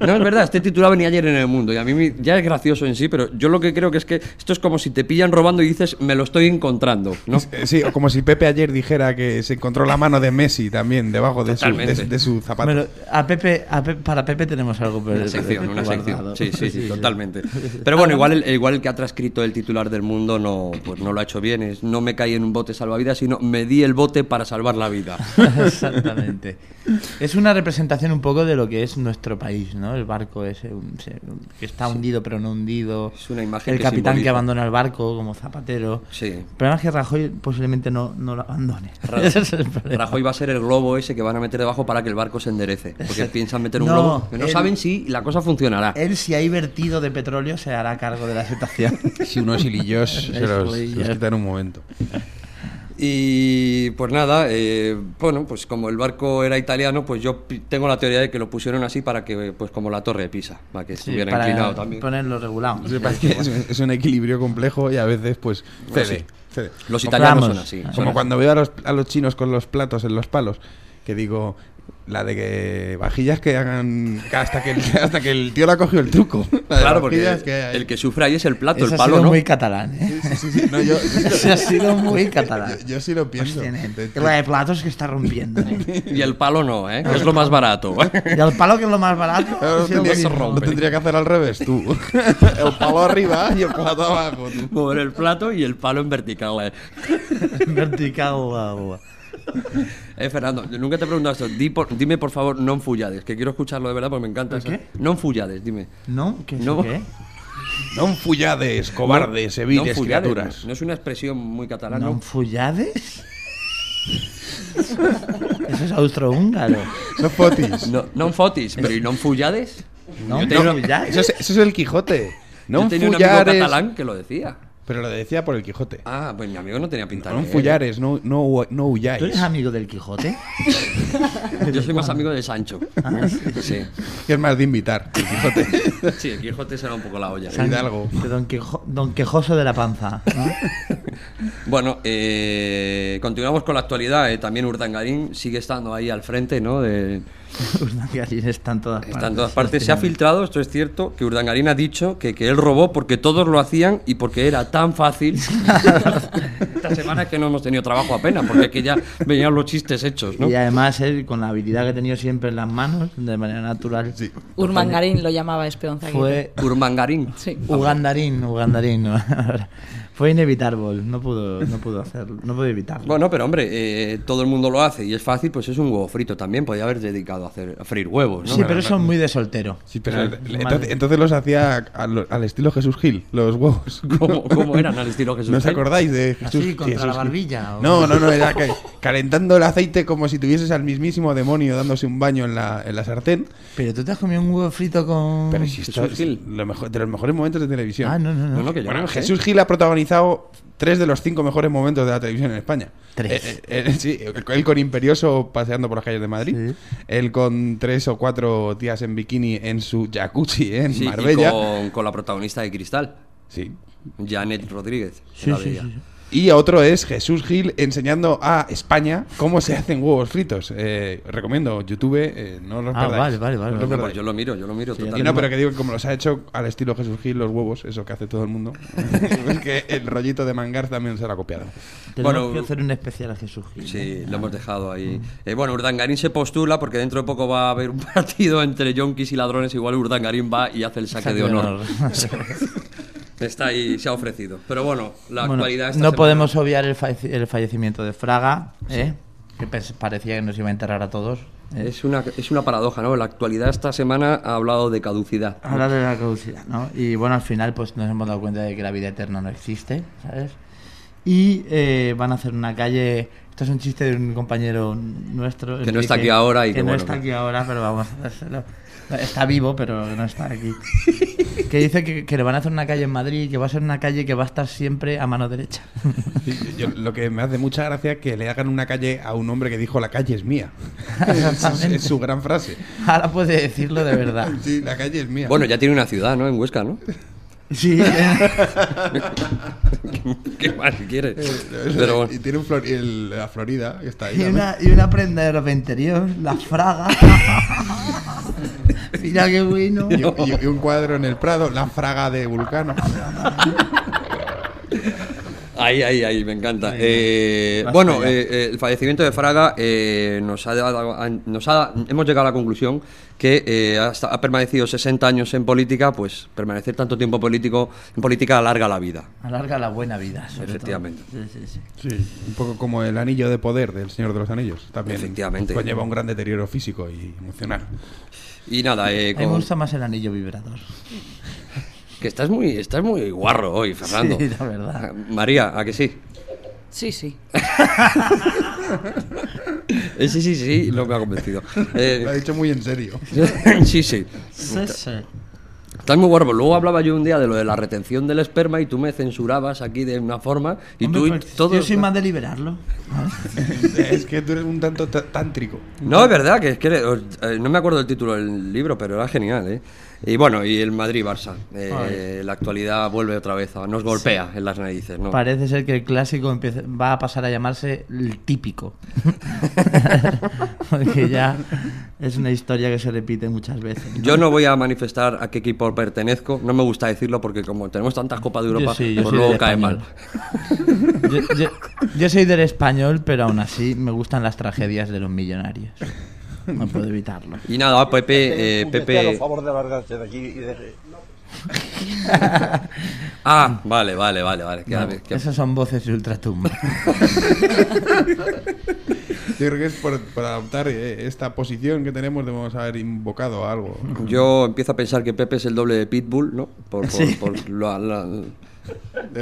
No, es verdad, este titular venía ayer en el mundo y a mí me- ya es gracioso en sí, pero yo lo que creo que es que esto es como si te pillan robando y dices me lo estoy encontrando, ¿no? Sí, o como si Pepe ayer dijera que se encontró la mano de Messi también debajo de su, de, Totalmente. de su zapato. Bueno, a Pepe, a Pepe- para Pepe tenemos algo pero- Una sección, una sección. Sí, sí, sí, totalmente. Pero bueno, igual el, igual el que ha transcrito el titular del mundo no, pues no lo ha hecho bien. Es, no me caí en un bote salvavidas, sino me di el bote para salvar la vida. Exactamente. Es una representación un poco de lo que es nuestro país, ¿no? El barco ese un- se- que está hundido pero no hundido. Es una imagen El que capitán que simboliza. abandona el barco como zapatero. Sí. El problema es que Rajoy posiblemente no, no lo abandone. Ra- Ese es el problema. Rajoy va a ser el globo ese que van a meter debajo para que el barco se enderece. Porque piensan meter un No, globo que no él- saben si la cosa funcionará. Él, si hay vertido de petróleo, se hará cargo de la situación. Si unos hilillos se los, los quita en un momento. Y pues nada, eh, bueno, pues como el barco era italiano, pues yo tengo la teoría de que lo pusieron así para que, pues como la torre de Pisa, para que Sí, estuviera para inclinado también. ponerlo regulado. Sí, parece que es, es un equilibrio complejo y a veces pues Pues cede. sí. cede. Los italianos son así. Como son cuando veo a los, a los chinos con los platos en los palos, que digo, la de que vajillas que hagan que hasta que el, hasta que el tío le ha cogido el truco. La de Claro, porque que hay- el que sufre ahí es el plato, Eso el ha palo sido no. muy catalán, ¿eh? Sí, sí, sí, no, yo, Eso ha sido muy catalán. yo, yo sí lo pienso. Hostia. De- Que la de platos que está rompiendo. nen. Y el palo no, ¿eh? que es lo más barato. Y el palo que es lo más barato. Claro, ha sido tendría, lo que, mismo. lo tendría que hacer al revés, tú. el palo arriba y el plato abajo. tú. Mover el plato y el palo en vertical. eh. Vertical. guau, guau. Eh, Fernando, yo nunca te he preguntado esto. Di por- dime, por favor, non fullades, que quiero escucharlo de verdad porque me encanta. ¿El eso. qué? Non fullades, dime. ¿No? ¿Qué es No. qué? Non fullades, cobardes, Non eviles fullades, criaturas. No, no es una expresión muy catalana. ¿Non ¿no? fullades? Eso es austrohúngaro. Son fotis. No, non fotis, pero ¿y non fullades? ¿No? Yo tengo- fullades? Eso es, eso es el Quijote. Yo Non tenía un amigo catalán que lo decía. Pero lo decía por el Quijote. Ah, pues mi amigo no tenía pinta de Non leer. fullares, no, no, no huyáis. ¿Tú eres amigo del Quijote? Yo soy más amigo de Sancho. Ah, Sí. Es más de invitar, el Quijote. Sí, el Quijote será un poco la olla. San- Hidalgo. De Don, Quijo- Don Quejoso de la Panza. ¿no? Bueno, eh, continuamos con la actualidad. eh, También Urdangarín sigue estando ahí al frente, ¿no? De, Urdangarín está en todas partes. está en todas partes. Se ha filtrado, esto es cierto, que Urdangarín ha dicho que, que él robó porque todos lo hacían y porque era tan fácil. Esta semana es que no hemos tenido trabajo apenas, porque que ya venían los chistes hechos, ¿no? Y además él, con la habilidad que ha tenido siempre en las manos, de manera natural, Urmangarín lo llamaba Esperanza fue Urmangarín. Sí. Ugandarín, Ugandarín. fue inevitable, no pudo, no pudo hacerlo, no pudo evitarlo. Bueno, pero hombre, eh, todo el mundo lo hace y es fácil, pues es un huevo frito también. Podría haber dedicado a, hacer, a freír huevos, ¿no? sí, pero eso es muy de soltero. Sí, pero entonces, entonces los hacía al, al estilo Jesús Gil, los huevos. ¿Cómo, cómo eran al estilo Jesús? ¿No os Gil? acordáis de Jesús ¿Así, contra Jesús la Gil? barbilla? o- No, no, no, era que calentando el aceite como si tuvieses al mismísimo demonio dándose un baño en la, en la sartén. Pero tú te has comido un huevo frito con... Pero si esto Jesús es Gil. lo mejor, de los mejores momentos de televisión. Ah, no, no, no. No, no, que yo Bueno. Jesús Gil ha protagonizado tres de los cinco mejores momentos de la televisión en España. Tres. Eh, eh, eh, sí, él con Imperioso paseando por las calles de Madrid. Sí. Él con tres o cuatro tías en bikini en su jacuzzi en Sí, y Marbella. con, con la protagonista de Cristal, Sí. Janet Rodríguez. Sí, la sí, veía. sí, sí. Y otro es Jesús Gil enseñando a España cómo se hacen huevos fritos. Eh, recomiendo YouTube, eh, no los Ah, perdáis. vale, vale, vale, No los. Pues yo lo miro, yo lo miro Sí, Y no, pero que digo que como los ha hecho al estilo Jesús Gil los huevos, eso que hace todo el mundo, es que el rollito de Mangar también se lo ha copiado. Tenemos Bueno, que hacer un especial a Jesús Gil. Sí, ¿eh? lo hemos dejado ahí. Eh, bueno, Urdangarín se postula porque dentro de poco va a haber un partido entre yonkis y ladrones. Igual Urdangarín va y hace el saque, de honor. Está ahí, se ha ofrecido. Pero bueno, la Bueno, actualidad esta no semana- podemos obviar el, falle- el fallecimiento de Fraga, ¿eh? que parecía que nos iba a enterrar a todos. ¿eh? Es una, es una paradoja, ¿no? La actualidad esta semana ha hablado de caducidad. Hablar de la caducidad, ¿no? Y bueno, al final pues nos hemos dado cuenta de que la vida eterna no existe, ¿sabes? Y eh, van a hacer una calle... Esto es un chiste de un compañero nuestro. Que no está aquí ahora y que que no bueno, está que- aquí ahora, pero vamos a hacérselo. Está vivo, pero no está aquí. que dice que, que le van a hacer una calle en Madrid, que va a ser una calle que va a estar siempre a mano derecha. Sí, yo- lo que me hace mucha gracia es que le hagan una calle a un hombre que dijo la calle es mía. es, es su gran frase. Ahora puede decirlo de verdad. Sí, la calle es mía. Bueno, ya tiene una ciudad, ¿no? En Huesca, ¿no? Sí, ¿Qué más quiere? Eh, Pero bueno. y tiene un flor- y el- la Florida que está ahí. y una, y una prenda de ropa interior, la fraga. Mira qué bueno. Y, y- y un cuadro en el Prado, la fraga de Vulcano. Ahí, ahí, ahí, me encanta. Ahí, Eh, bueno, eh, eh, el fallecimiento de Fraga eh, nos ha dado, nos ha, hemos llegado a la conclusión que eh, hasta- ha permanecido 60 años en política, pues permanecer tanto tiempo político en política alarga la vida. Alarga la buena vida, sobre Efectivamente. todo. Sí, sí, sí. Sí, un poco como el anillo de poder del Señor de los Anillos. También Efectivamente. conlleva un gran deterioro físico y emocional. Y nada, eh, me gusta más el anillo vibrador. Que estás muy, estás muy guarro hoy, Fernando. Sí, la verdad. María, ¿a que sí? Sí, sí. Eh, sí, sí, sí, no me ha convencido. Eh, Lo ha dicho muy en serio. sí, sí. Sí, sí. Estás muy guarro. Luego hablaba yo un día de lo de la retención del esperma y tú me censurabas aquí de una forma y Hombre, tú y pues, todo. Yo soy más de liberarlo. es que tú eres un tanto ta- tántrico. No, es verdad, que es que eh, no me acuerdo del título del libro, pero era genial, ¿eh? Y bueno, y el Madrid-Barça. Eh, la actualidad vuelve otra vez, a- nos golpea en las narices, ¿no? Parece ser que el clásico empieza- va a pasar a llamarse el típico. Porque ya es una historia que se repite muchas veces. Yo no voy a manifestar a qué equipo pertenezco, no me gusta decirlo porque como tenemos tantas Copas de Europa, sí, pues luego cae español. mal. Yo, yo- yo soy del español, pero aún así me gustan las tragedias de los millonarios. No puedo evitarlo. Y nada, Pepe, eh, Pepe... favor de largarse de aquí y de... Ah, vale, vale, vale, vale. No, Esas son voces de ultratumba. Yo creo que es por, por adoptar eh, esta posición que tenemos debemos haber invocado a algo. Yo empiezo a pensar que Pepe es el doble de Pitbull, ¿no? Por, por- Sí. por la, la-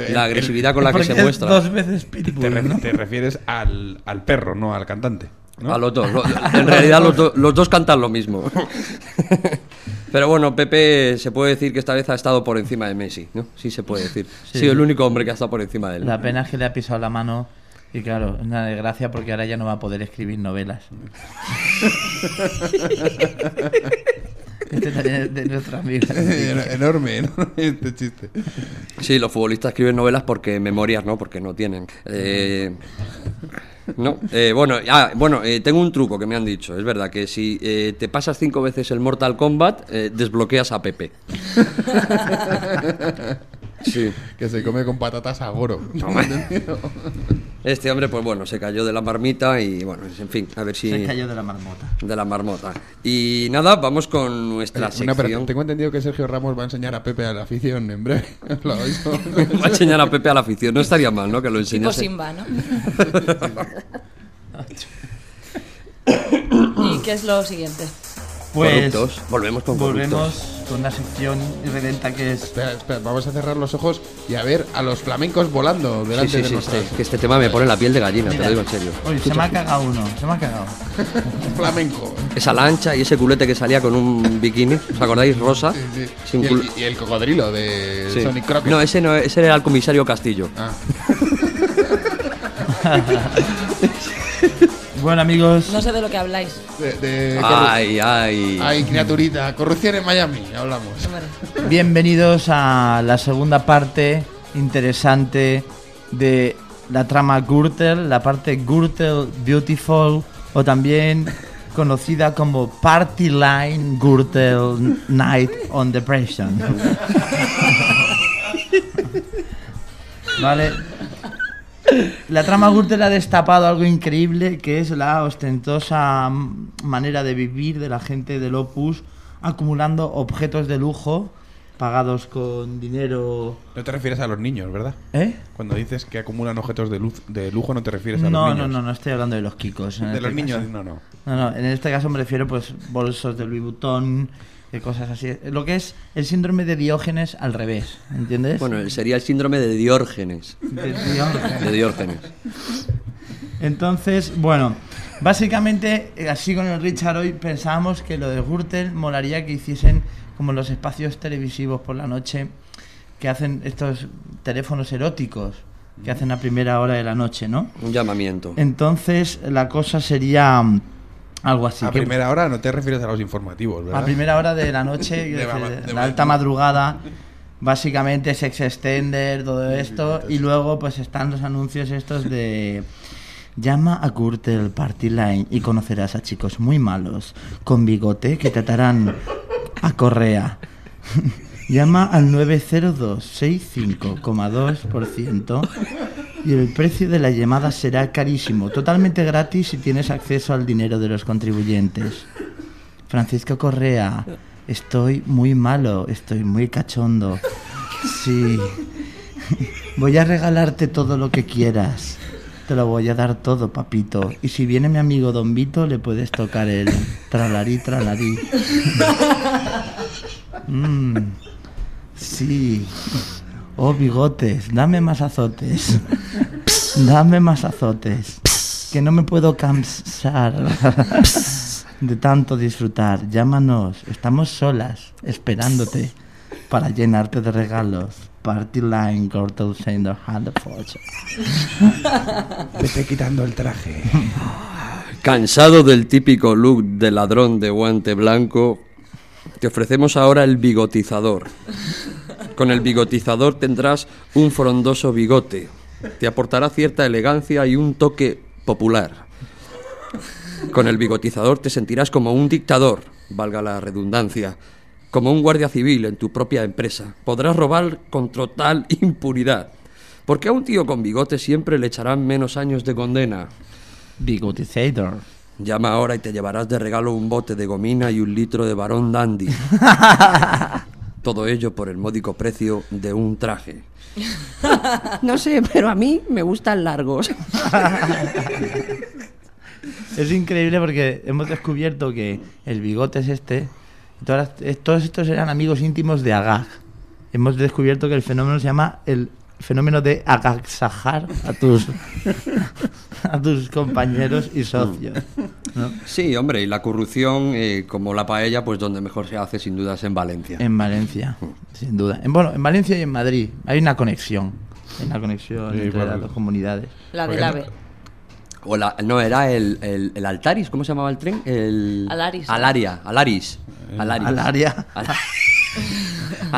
la agresividad con la que se es muestra. Dos veces Te, Pitbull, re- ¿no? te refieres al, al perro, no al cantante. ¿No? A los dos. En realidad los, do- los dos cantan lo mismo. Pero bueno, Pepe se puede decir que esta vez ha estado por encima de Messi, ¿no? Sí se puede decir. Sí. Sí, el único hombre que ha estado por encima de él. La pena es que le ha pisado la mano y claro, es una desgracia porque ahora ya no va a poder escribir novelas. Este también es de nuestra amiga. enorme, enorme este chiste. Sí, los futbolistas escriben novelas porque memorias, ¿no? Porque no tienen. Eh, no, eh, bueno, ah, bueno eh, tengo un truco que me han dicho. Es verdad que si eh, te pasas cinco veces el Mortal Kombat, eh, desbloqueas a Pepe. Sí. Que se come con patatas a goro. Este hombre, pues bueno, se cayó de la marmita y bueno, en fin, a ver si... Se cayó de la marmota. De la marmota. Y nada, vamos con nuestra Eh, una, pero sección. tengo entendido que Sergio Ramos va a enseñar a Pepe a la afición en breve. ¿Lo? Va a enseñar a Pepe a la afición. No estaría mal, ¿no? Que lo Tipo enseñase. Simba, ¿no? ¿Y qué es lo siguiente? Pues Corruptos. Volvemos con volvemos corruptos. con una sección irredenta que es Espera, espera, vamos a cerrar los ojos y a ver a los flamencos volando delante sí, de sí, nosotros. este, que este tema me pone la piel de gallina, te Mira. lo digo en serio. Uy, se me ha cagado uno, se me ha cagado. Flamenco. Esa lancha y ese culete que salía con un bikini, ¿os acordáis? Rosa. Sí, sí. Sin Y, el, y el cocodrilo de Sí. Sonic Crockett. No, ese no, ese era el comisario Castillo. Ah. Bueno amigos, No sé de lo que habláis. De, de corru- Ay, ay. Ay, criaturita. Corrupción en Miami, hablamos. Bienvenidos a la segunda parte interesante de la trama Gürtel, la parte Gürtel Beautiful o también conocida como Party Line Gürtel Night on Depression. Vale. La trama Gürtel ha destapado algo increíble que es la ostentosa manera de vivir de la gente del Opus acumulando objetos de lujo pagados con dinero. No te refieres a los niños, ¿verdad? ¿Eh? Cuando dices que acumulan objetos de, luz, de lujo, no te refieres a los niños. no, no, no estoy hablando de los kikos. De este los niños, no, no. No, no, en este caso me refiero pues bolsos de Louis Vuitton, de cosas así. Lo que es el síndrome de Diógenes al revés, ¿entiendes? Bueno, sería el síndrome de Diórgenes. De Diógenes. De Diórgenes. Entonces, bueno, básicamente, eh, así con el Richard hoy pensábamos que lo de Gürtel molaría que hiciesen como los espacios televisivos por la noche que hacen estos teléfonos eróticos que hacen a primera hora de la noche, ¿no? Un llamamiento. Entonces, la cosa sería mm, algo así. a que- primera hora no te refieres a los informativos, ¿verdad? a primera hora de la noche, De la alta madrugada, básicamente sex extender, todo esto, y luego pues están los anuncios estos de llama a Gürtel Party Line y conocerás a chicos muy malos con bigote que tratarán a correa. Llama al 902 65,2% Y el precio de la llamada será carísimo, totalmente gratis si tienes acceso al dinero de los contribuyentes. Francisco Correa, estoy muy malo, estoy muy cachondo. Sí. Voy a regalarte todo lo que quieras. Te lo voy a dar todo, papito. Y si viene mi amigo Don Vito, le puedes tocar el tralarí, tralarí. Mm, sí. Oh, bigotes, dame más azotes. Dame más azotes. Que no me puedo cansar de tanto disfrutar. Llámanos, estamos solas, esperándote para llenarte de regalos. Party line, Gortel Sender, Handeforge. Vete quitando el traje. Cansado del típico look de ladrón de guante blanco, te ofrecemos ahora el bigotizador. Con el bigotizador tendrás un frondoso bigote. Te aportará cierta elegancia y un toque popular. Con el bigotizador te sentirás como un dictador, valga la redundancia, como un guardia civil en tu propia empresa. Podrás robar con total impunidad. Porque a un tío con bigote siempre le echarán menos años de condena. Bigotizador. Llama ahora y te llevarás de regalo un bote de gomina y un litro de varón dandy. Todo ello por el módico precio de un traje. No sé, pero a mí me gustan largos. Es increíble porque hemos descubierto que el bigote es este. todas todos estos eran amigos íntimos de Agag. Hemos descubierto que el fenómeno se llama el fenómeno de agasajar a tus a tus compañeros y socios. ¿no? Sí, hombre, y la corrupción, eh, como la paella, pues donde mejor se hace sin duda es en Valencia. En Valencia, sin duda. En, bueno, en Valencia y en Madrid hay una conexión. Hay una conexión Sí, entre bueno. las dos comunidades. La del ave. O la- no, era el, el, el Altaris, ¿cómo se llamaba el tren? El... Alaris. Alaria, Alaris. Alaris. Alaria. Ala-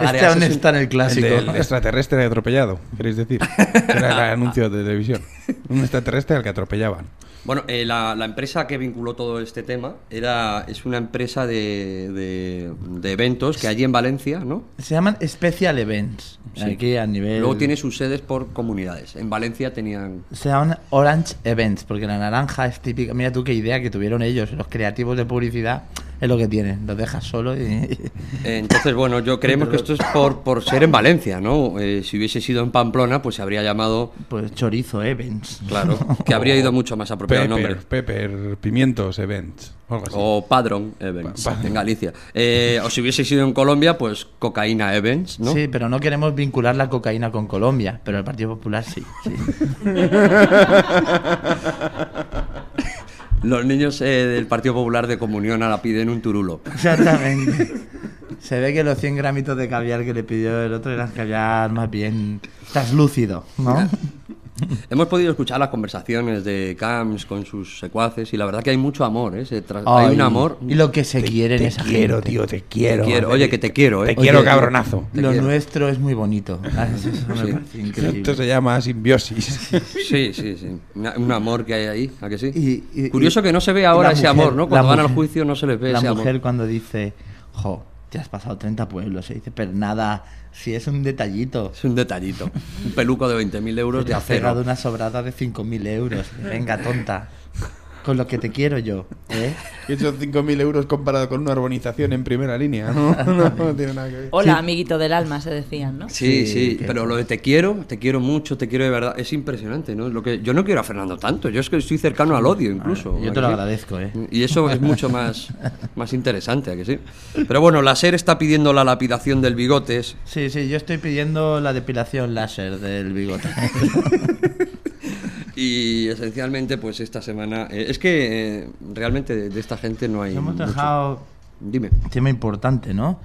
Este aún está en el El clásico. del extraterrestre atropellado, queréis decir. Era el anuncio de televisión. Un extraterrestre al que atropellaban. Bueno, eh, la, la empresa que vinculó todo este tema era es una empresa de, de, de eventos que allí en Valencia, ¿no? Se llaman Special Events. Sí. Aquí a nivel. Luego tiene sus sedes por comunidades. En Valencia tenían... Se llaman Orange Events, porque la naranja es típica. Mira tú qué idea que tuvieron ellos, los creativos de publicidad, es lo que tienen. Los dejas solo y. Entonces, bueno, yo creemos que esto es por, por ser en Valencia, ¿no? Eh, si hubiese sido en Pamplona, pues se habría llamado, Pues Chorizo Events. claro, que habría ido mucho más apropiado el nombre. Pepper, Pimientos Events. o Padron Pa- pa- en Galicia. Eh, o si hubiese sido en Colombia, pues Cocaína Events, ¿no? Sí, pero no queremos vincular la cocaína con Colombia, pero el Partido Popular sí. sí. Los niños eh, del Partido Popular de Comunión ahora piden un turulo. Exactamente. Se ve que los 100 gramitos de caviar que le pidió el otro eran caviar más bien traslúcido, ¿no? Hemos podido escuchar las conversaciones de Camps con sus secuaces y la verdad que hay mucho amor, ¿eh? Se Ay, hay un amor. Y lo que se quieren Te esa quiero, gente. tío, te quiero. Te quiero. madre Oye, que te quiero, ¿eh? Te quiero, Oye, cabronazo. Lo quiero. nuestro es muy bonito. ¿sabes? Eso Sí. Esto se llama simbiosis. Sí, sí, sí. Un amor que hay ahí, ¿a que sí? Y- y- Curioso y- que no se ve ahora ese mujer- amor, ¿no? Cuando van al mujer- juicio no se les ve La ese mujer amor. cuando dice, jo, te has pasado 30 pueblos, se dice, pero nada, si es un detallito. Es un detallito. Un peluco de 20.000 euros Te de has pegado acero. una sobrada de 5.000 euros. Venga, tonta. Con lo que te quiero yo. ¿eh? Que son 5.000 euros comparado con una urbanización en primera línea, ¿no? No, no tiene nada que ver. Hola, Sí. amiguito del alma, se decían, ¿no? Sí, Sí, sí, que- pero lo de te quiero, te quiero mucho, te quiero de verdad, es impresionante, ¿no? Lo que yo no quiero a Fernando tanto, yo es que estoy cercano al odio incluso. Yo ¿a te lo sí? agradezco, ¿eh? Y eso es mucho más, más interesante, ¿a que sí? Pero bueno, la SER está pidiendo la lapidación del bigotes. Sí, sí, yo estoy pidiendo la depilación láser del bigote. Y esencialmente, pues esta semana. eh, es que eh, realmente de, de esta gente no hay. Hemos mucho. dejado Dime. tema importante, ¿no?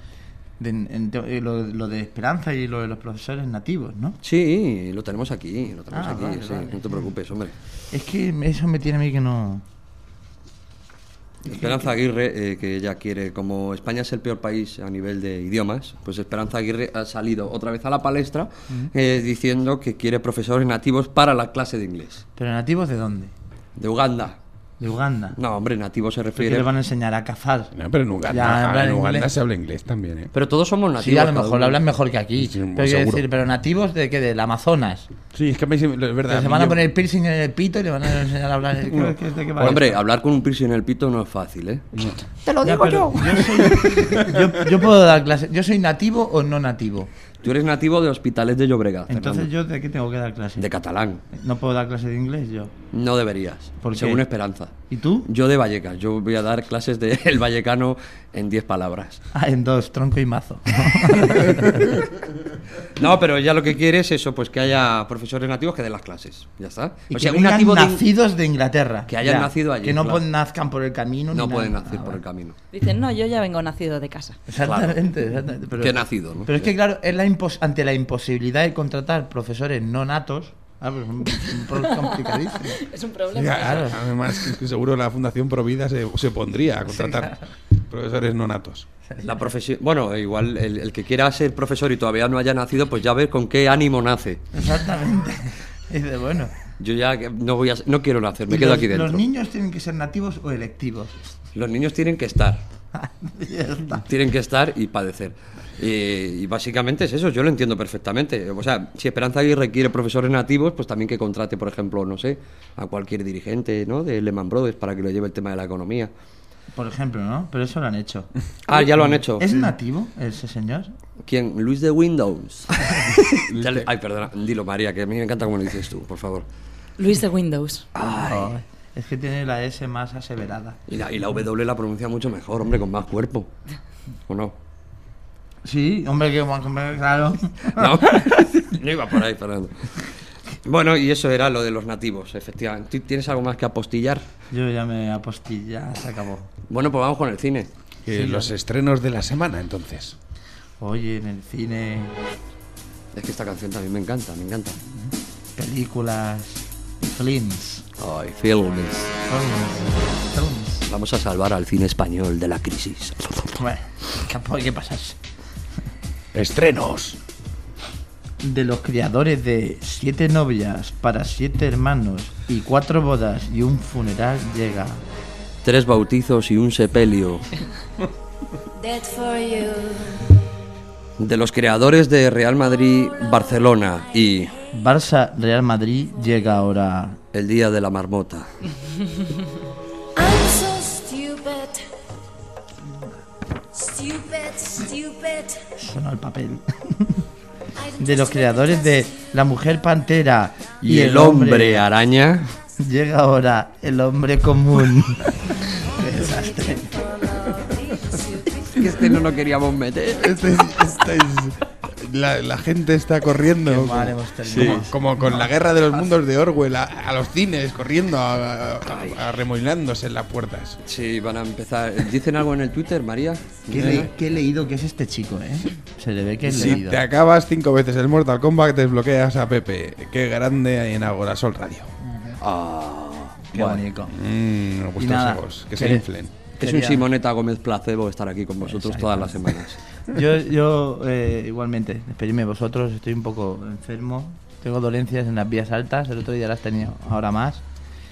De- en te- eh, lo, lo de Esperanza y lo de los profesores nativos, ¿no? Sí, lo tenemos aquí, lo tenemos Ah, aquí, vale, sí, vale. no te preocupes, hombre. Es que eso me tiene a mí que no... Esperanza Aguirre, eh, que ella quiere, como España es el peor país a nivel de idiomas, pues Esperanza Aguirre ha salido otra vez a la palestra eh, diciendo que quiere profesores nativos para la clase de inglés. ¿Pero nativos de dónde? De Uganda. De Uganda. No, hombre, nativo se ¿Por qué refiere. le van a enseñar a cazar? No, pero en Uganda, Ya, hablan en Uganda inglés. se habla inglés también, ¿eh? Pero todos somos nativos. Sí, a lo cada mejor uno. lo hablan mejor que aquí. Sí, pero quiero seguro. decir, pero nativos de qué? Del Amazonas. Sí, es que a mí sí- es verdad. Que se mí van a yo- poner piercing en el pito y le van a enseñar a hablar. ¿Qué- qué- de qué va Hombre, esto? hablar con un piercing en el pito no es fácil, ¿eh? Te lo Ya, digo pero yo. Yo, soy- yo- yo puedo dar clase. ¿Yo soy nativo o no nativo? Tú eres nativo de Hospitalet de Llobregat. Entonces. ¿yo de qué tengo que dar clase? De catalán. No puedo dar clase de inglés yo. No deberías. ¿Por qué? según Esperanza. ¿Y tú? Yo de Vallecas. Yo voy a dar clases de el vallecano en 10 palabras. Ah, en dos, tronco y mazo. No, pero ella lo que quiere es eso, pues que haya profesores nativos que den las clases. Ya está. Y o que sea, un vengan nativo de- nacidos de Inglaterra. Que hayan nacido allí, Que no claro. nazcan por el camino. no ni pueden nada. nacer Ah, por el camino. Dicen, no, yo ya vengo nacido de casa. Exactamente, exactamente. Pero, Que he nacido, ¿no? Pero es que, claro, es la impos- ante la imposibilidad de contratar profesores no natos. Ah, pues es un, un complicadísimo. Es un Sí, problema. a- Además, seguro la Fundación Provida se, se pondría a contratar profesores no natos. La profesión, bueno, igual el, el que quiera ser profesor y todavía no haya nacido, pues ya ver con qué ánimo nace. Exactamente. Y Dice, bueno. Yo ya que no voy a, no quiero nacer, me ¿y quedo los, aquí dentro. ¿Los niños tienen que ser nativos o electivos? Los niños tienen que estar, tienen que estar y padecer. Y, y básicamente es eso, yo lo entiendo perfectamente. O sea, si Esperanza Aguirre quiere profesores nativos, pues también que contrate, por ejemplo, no sé, a cualquier dirigente ¿no? de Lehman Brothers para que lo lleve el tema de la economía. Por ejemplo, ¿no? Pero eso lo han hecho. Ah, ya lo han hecho. ¿Es nativo ese señor? ¿Quién? Luis de Windows. Le- Ay, perdona, dilo María, que a mí me encanta como lo dices tú, por favor. Luis de Windows. Ay, es que tiene la S más aseverada. Y la, y la W la pronuncia mucho mejor, hombre, con más cuerpo. ¿O no? Sí, hombre, que hombre, claro. No, no iba por ahí, Fernando. Bueno, y eso era lo de los nativos, efectivamente. ¿Tú ¿Tienes algo más que apostillar? Yo ya me apostí, ya se acabó. Bueno, pues vamos con el cine. Eh, los estrenos de la semana, entonces. Oye, en el cine, Es que esta canción también me encanta, me encanta. películas, films. Ay, films. films, films. Vamos a salvar al cine español de la crisis. Bueno, tampoco hay que pasarse. Estrenos. De los creadores de Siete novias para siete hermanos y cuatro bodas y un funeral llega. Tres bautizos y un sepelio. Dead for you. De los creadores de Real Madrid, Barcelona y Barça Real Madrid llega ahora. El Día de la Marmota. I'm so stupid. Stupid, stupid. Suena el papel. De los creadores de La Mujer Pantera Y, el hombre araña. Llega ahora el hombre común. Qué desastre. Que este no lo queríamos meter. Este es- este es- la, la gente está corriendo. Qué mal hemos terminado. como, como con la guerra de los mundos de Orwell a, a los cines, corriendo, a- a- arremolinándose en las puertas. Sí, van a empezar. ¿Dicen algo en el Twitter, María? ¿Qué, le- qué leído que es este chico, ¿eh? Se le ve que es Si leído. te acabas cinco veces el Mortal Kombat, desbloqueas a Pepe. Qué grande hay en Agorasol Radio. Ah, Qué bonito. Mmm, Y vuestros nada, egos, que se inflen. Es un Simoneta Gómez Placebo estar aquí con vosotros todas las semanas. Yo, yo eh, igualmente, despedirme de vosotros, estoy un poco enfermo. Tengo dolencias en las vías altas, el otro día las tenía, ahora más.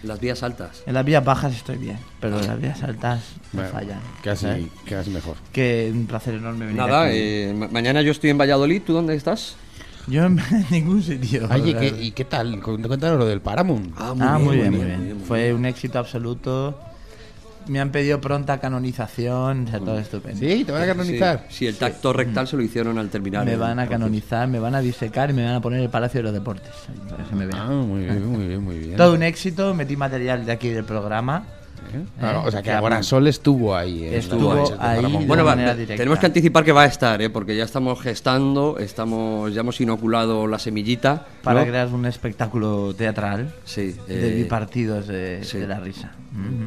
Las vías altas. En las vías bajas estoy bien, pero en las vías altas me Bueno, fallan. Casi, ¿sabes? casi mejor. Que un placer enorme venir Nada, aquí. eh, ma- mañana yo estoy en Valladolid. ¿Tú dónde estás? Yo en ningún sitio. Oye, la ¿qué-. ¿y qué tal? Cuéntanos lo del Paramount. Ah, Ah, muy bien, muy bien. Fue un éxito absoluto. Me han pedido pronta canonización, o sea, todo estupendo. Sí, te van a canonizar. Sí, sí, el tacto rectal se lo hicieron al terminar. Me van a canonizar, me van a disecar y me van a poner el Palacio de los Deportes. para que se me vea. Ah, muy bien, muy bien, muy bien. Todo un éxito, metí material de aquí del programa. ¿Eh? O sea, que Que Agorasol estuvo ahí. en Estuvo ahí Bueno, va, tenemos que anticipar que va a estar, ¿eh? porque ya estamos gestando, estamos, ya hemos inoculado la semillita. Para ¿no? crear un espectáculo teatral Sí, de eh, bipartidos de, sí. de la risa.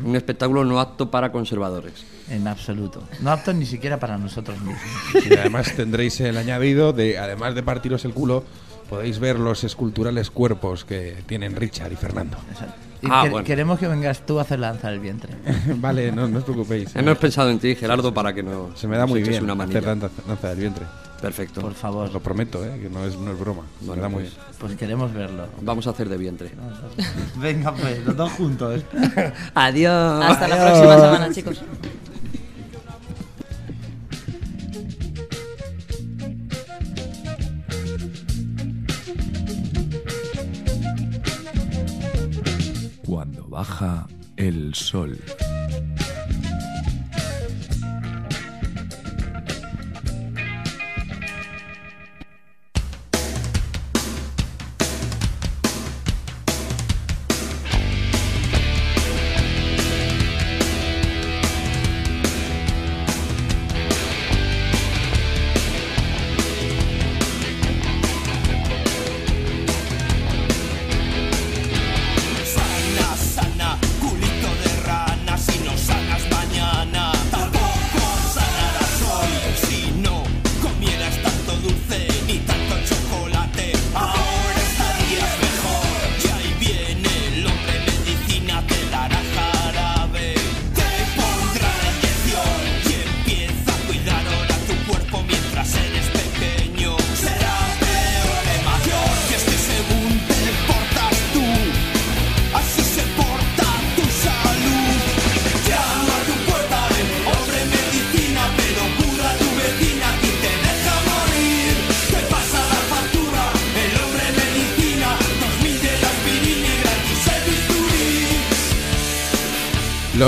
Un espectáculo no apto para conservadores. En absoluto. No apto ni siquiera para nosotros mismos. Y además tendréis el añadido de, además de partiros el culo, podéis ver los esculturales cuerpos que tienen Richard y Fernando. Y Ah, que- bueno. queremos que vengas tú a hacer lanzar el vientre. vale, no, no os preocupéis. Hemos pensado en ti, Gerardo, para que no. Se me da muy bien una hacer danza, danza del vientre. Perfecto. Por favor. Os lo prometo, ¿eh? que no es, no es broma. Se me da muy bien. Pues queremos verlo. Vamos a hacer de vientre. Venga, pues, los dos juntos. Adiós. Hasta la Adiós. próxima semana, chicos. Baja el sol.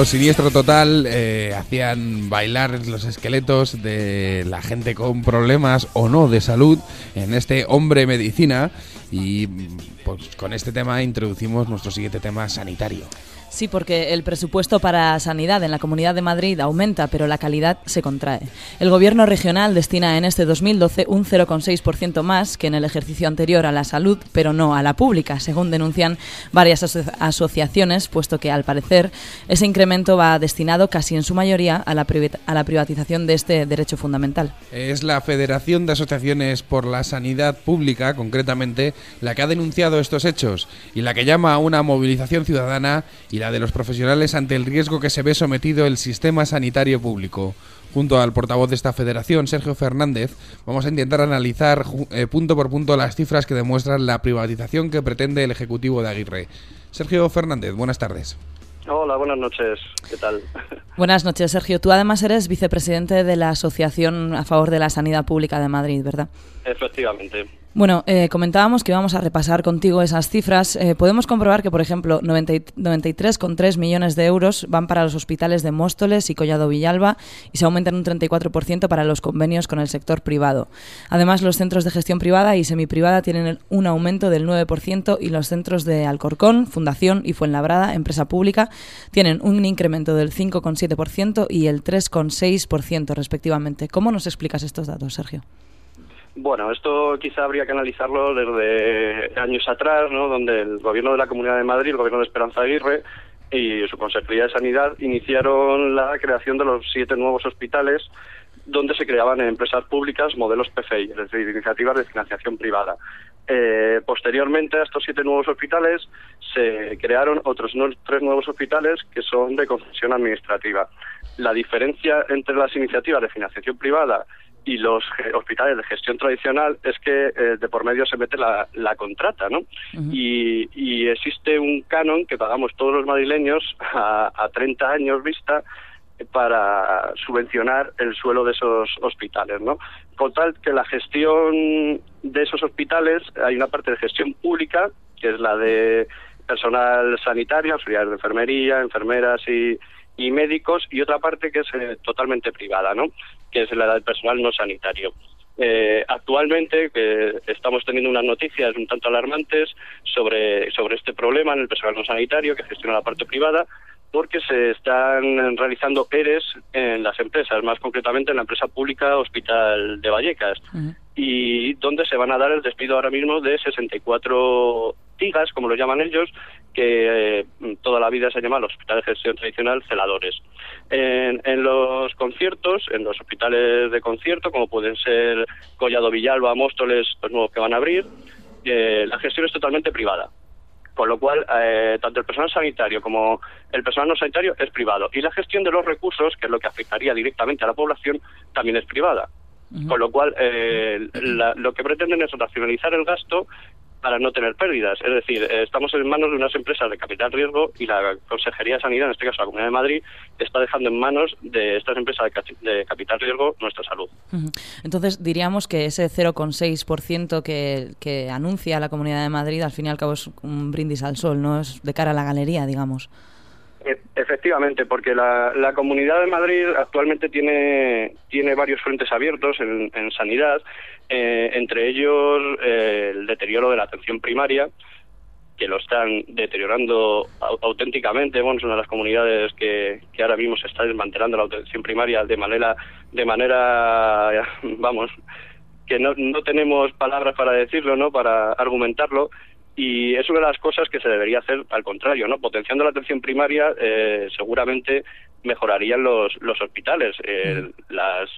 Siniestro Total eh, hacían bailar los esqueletos de la gente con problemas o no de salud en este Hombre Medicina y pues, con este tema introducimos nuestro siguiente tema sanitario. Sí, porque el presupuesto para sanidad en la Comunidad de Madrid aumenta, pero la calidad se contrae. El Gobierno regional destina en este 2012 un 0,6% más que en el ejercicio anterior a la salud, pero no a la pública, según denuncian varias aso- asociaciones, puesto que, al parecer, ese incremento va destinado casi en su mayoría a la, a la privatización de este derecho fundamental. Es la Federación de Asociaciones por la Sanidad Pública, concretamente, la que ha denunciado estos hechos y la que llama a una movilización ciudadana y la de los profesionales ante el riesgo que se ve sometido el sistema sanitario público. Junto al portavoz de esta federación, Sergio Fernández, vamos a intentar analizar eh, punto por punto las cifras que demuestran la privatización que pretende el Ejecutivo de Aguirre. Sergio Fernández, buenas tardes. Hola, buenas noches. ¿Qué tal? Buenas noches, Sergio. Tú además eres vicepresidente de la Asociación a favor de la Sanidad Pública de Madrid, ¿verdad? Efectivamente. Bueno, eh, comentábamos que íbamos a repasar contigo esas cifras. Eh, podemos comprobar que, por ejemplo, 90 y- 93,3 millones de euros van para los hospitales de Móstoles y Collado Villalba y se aumentan un 34% para los convenios con el sector privado. Además, los centros de gestión privada y semiprivada tienen un aumento del 9% y los centros de Alcorcón, Fundación y Fuenlabrada, empresa pública, tienen un incremento del 5,7% y el 3,6% respectivamente. ¿Cómo nos explicas estos datos, Sergio? Bueno, esto quizá habría que analizarlo desde años atrás, ¿no? donde el gobierno de la Comunidad de Madrid, el gobierno de Esperanza Aguirre y su Consejería de Sanidad iniciaron la creación de los siete nuevos hospitales donde se creaban empresas públicas modelos PFI, es decir, iniciativas de financiación privada. Eh, posteriormente a estos siete nuevos hospitales se crearon otros tres nuevos hospitales que son de concesión administrativa. La diferencia entre las iniciativas de financiación privada y los hospitales de gestión tradicional es que eh, de por medio se mete la, la contrata, ¿no? y, y existe un canon que pagamos todos los madrileños a, a 30 años vista para subvencionar el suelo de esos hospitales, ¿no? Con tal que la gestión de esos hospitales, hay una parte de gestión pública, que es la de personal sanitario, auxiliares de enfermería, enfermeras y, y médicos, y otra parte que es eh, totalmente privada, ¿no? Que es la del personal no sanitario. Eh, actualmente que estamos teniendo unas noticias un tanto alarmantes sobre, sobre este problema en el personal no sanitario que gestiona la parte privada, porque se están realizando ERES en las empresas, más concretamente en la empresa pública Hospital de Vallecas, y donde se van a dar el despido ahora mismo de 64 tigas, como lo llaman ellos, que eh, toda la vida se llama los hospitales de gestión tradicional celadores. En, en los conciertos, en los hospitales de concierto, como pueden ser Collado Villalba, Móstoles, los nuevos que van a abrir, eh, la gestión es totalmente privada. Con lo cual, eh, tanto el personal sanitario como el personal no sanitario es privado. Y la gestión de los recursos, que es lo que afectaría directamente a la población, también es privada. Con lo cual, eh, la- lo que pretenden es racionalizar el gasto para no tener pérdidas. Es decir, eh, estamos en manos de unas empresas de capital riesgo y la Consejería de Sanidad, en este caso la Comunidad de Madrid, está dejando en manos de estas empresas de, ca- de capital riesgo nuestra salud. Entonces diríamos que ese 0,6% que, que anuncia la Comunidad de Madrid al fin y al cabo es un brindis al sol, no es de cara a la galería, digamos. E- Efectivamente, porque la, la Comunidad de Madrid actualmente tiene, tiene varios frentes abiertos en, en sanidad, eh, entre ellos eh, el deterioro de la atención primaria, que lo están deteriorando au- auténticamente. Bueno, es una de las comunidades que, que ahora mismo se está desmantelando la atención primaria de manera, de manera, vamos, que no, no tenemos palabras para decirlo, ¿no? Para argumentarlo. Y es una de las cosas que se debería hacer al contrario, ¿no? Potenciando la atención primaria, eh, seguramente mejorarían los, los hospitales, eh, las,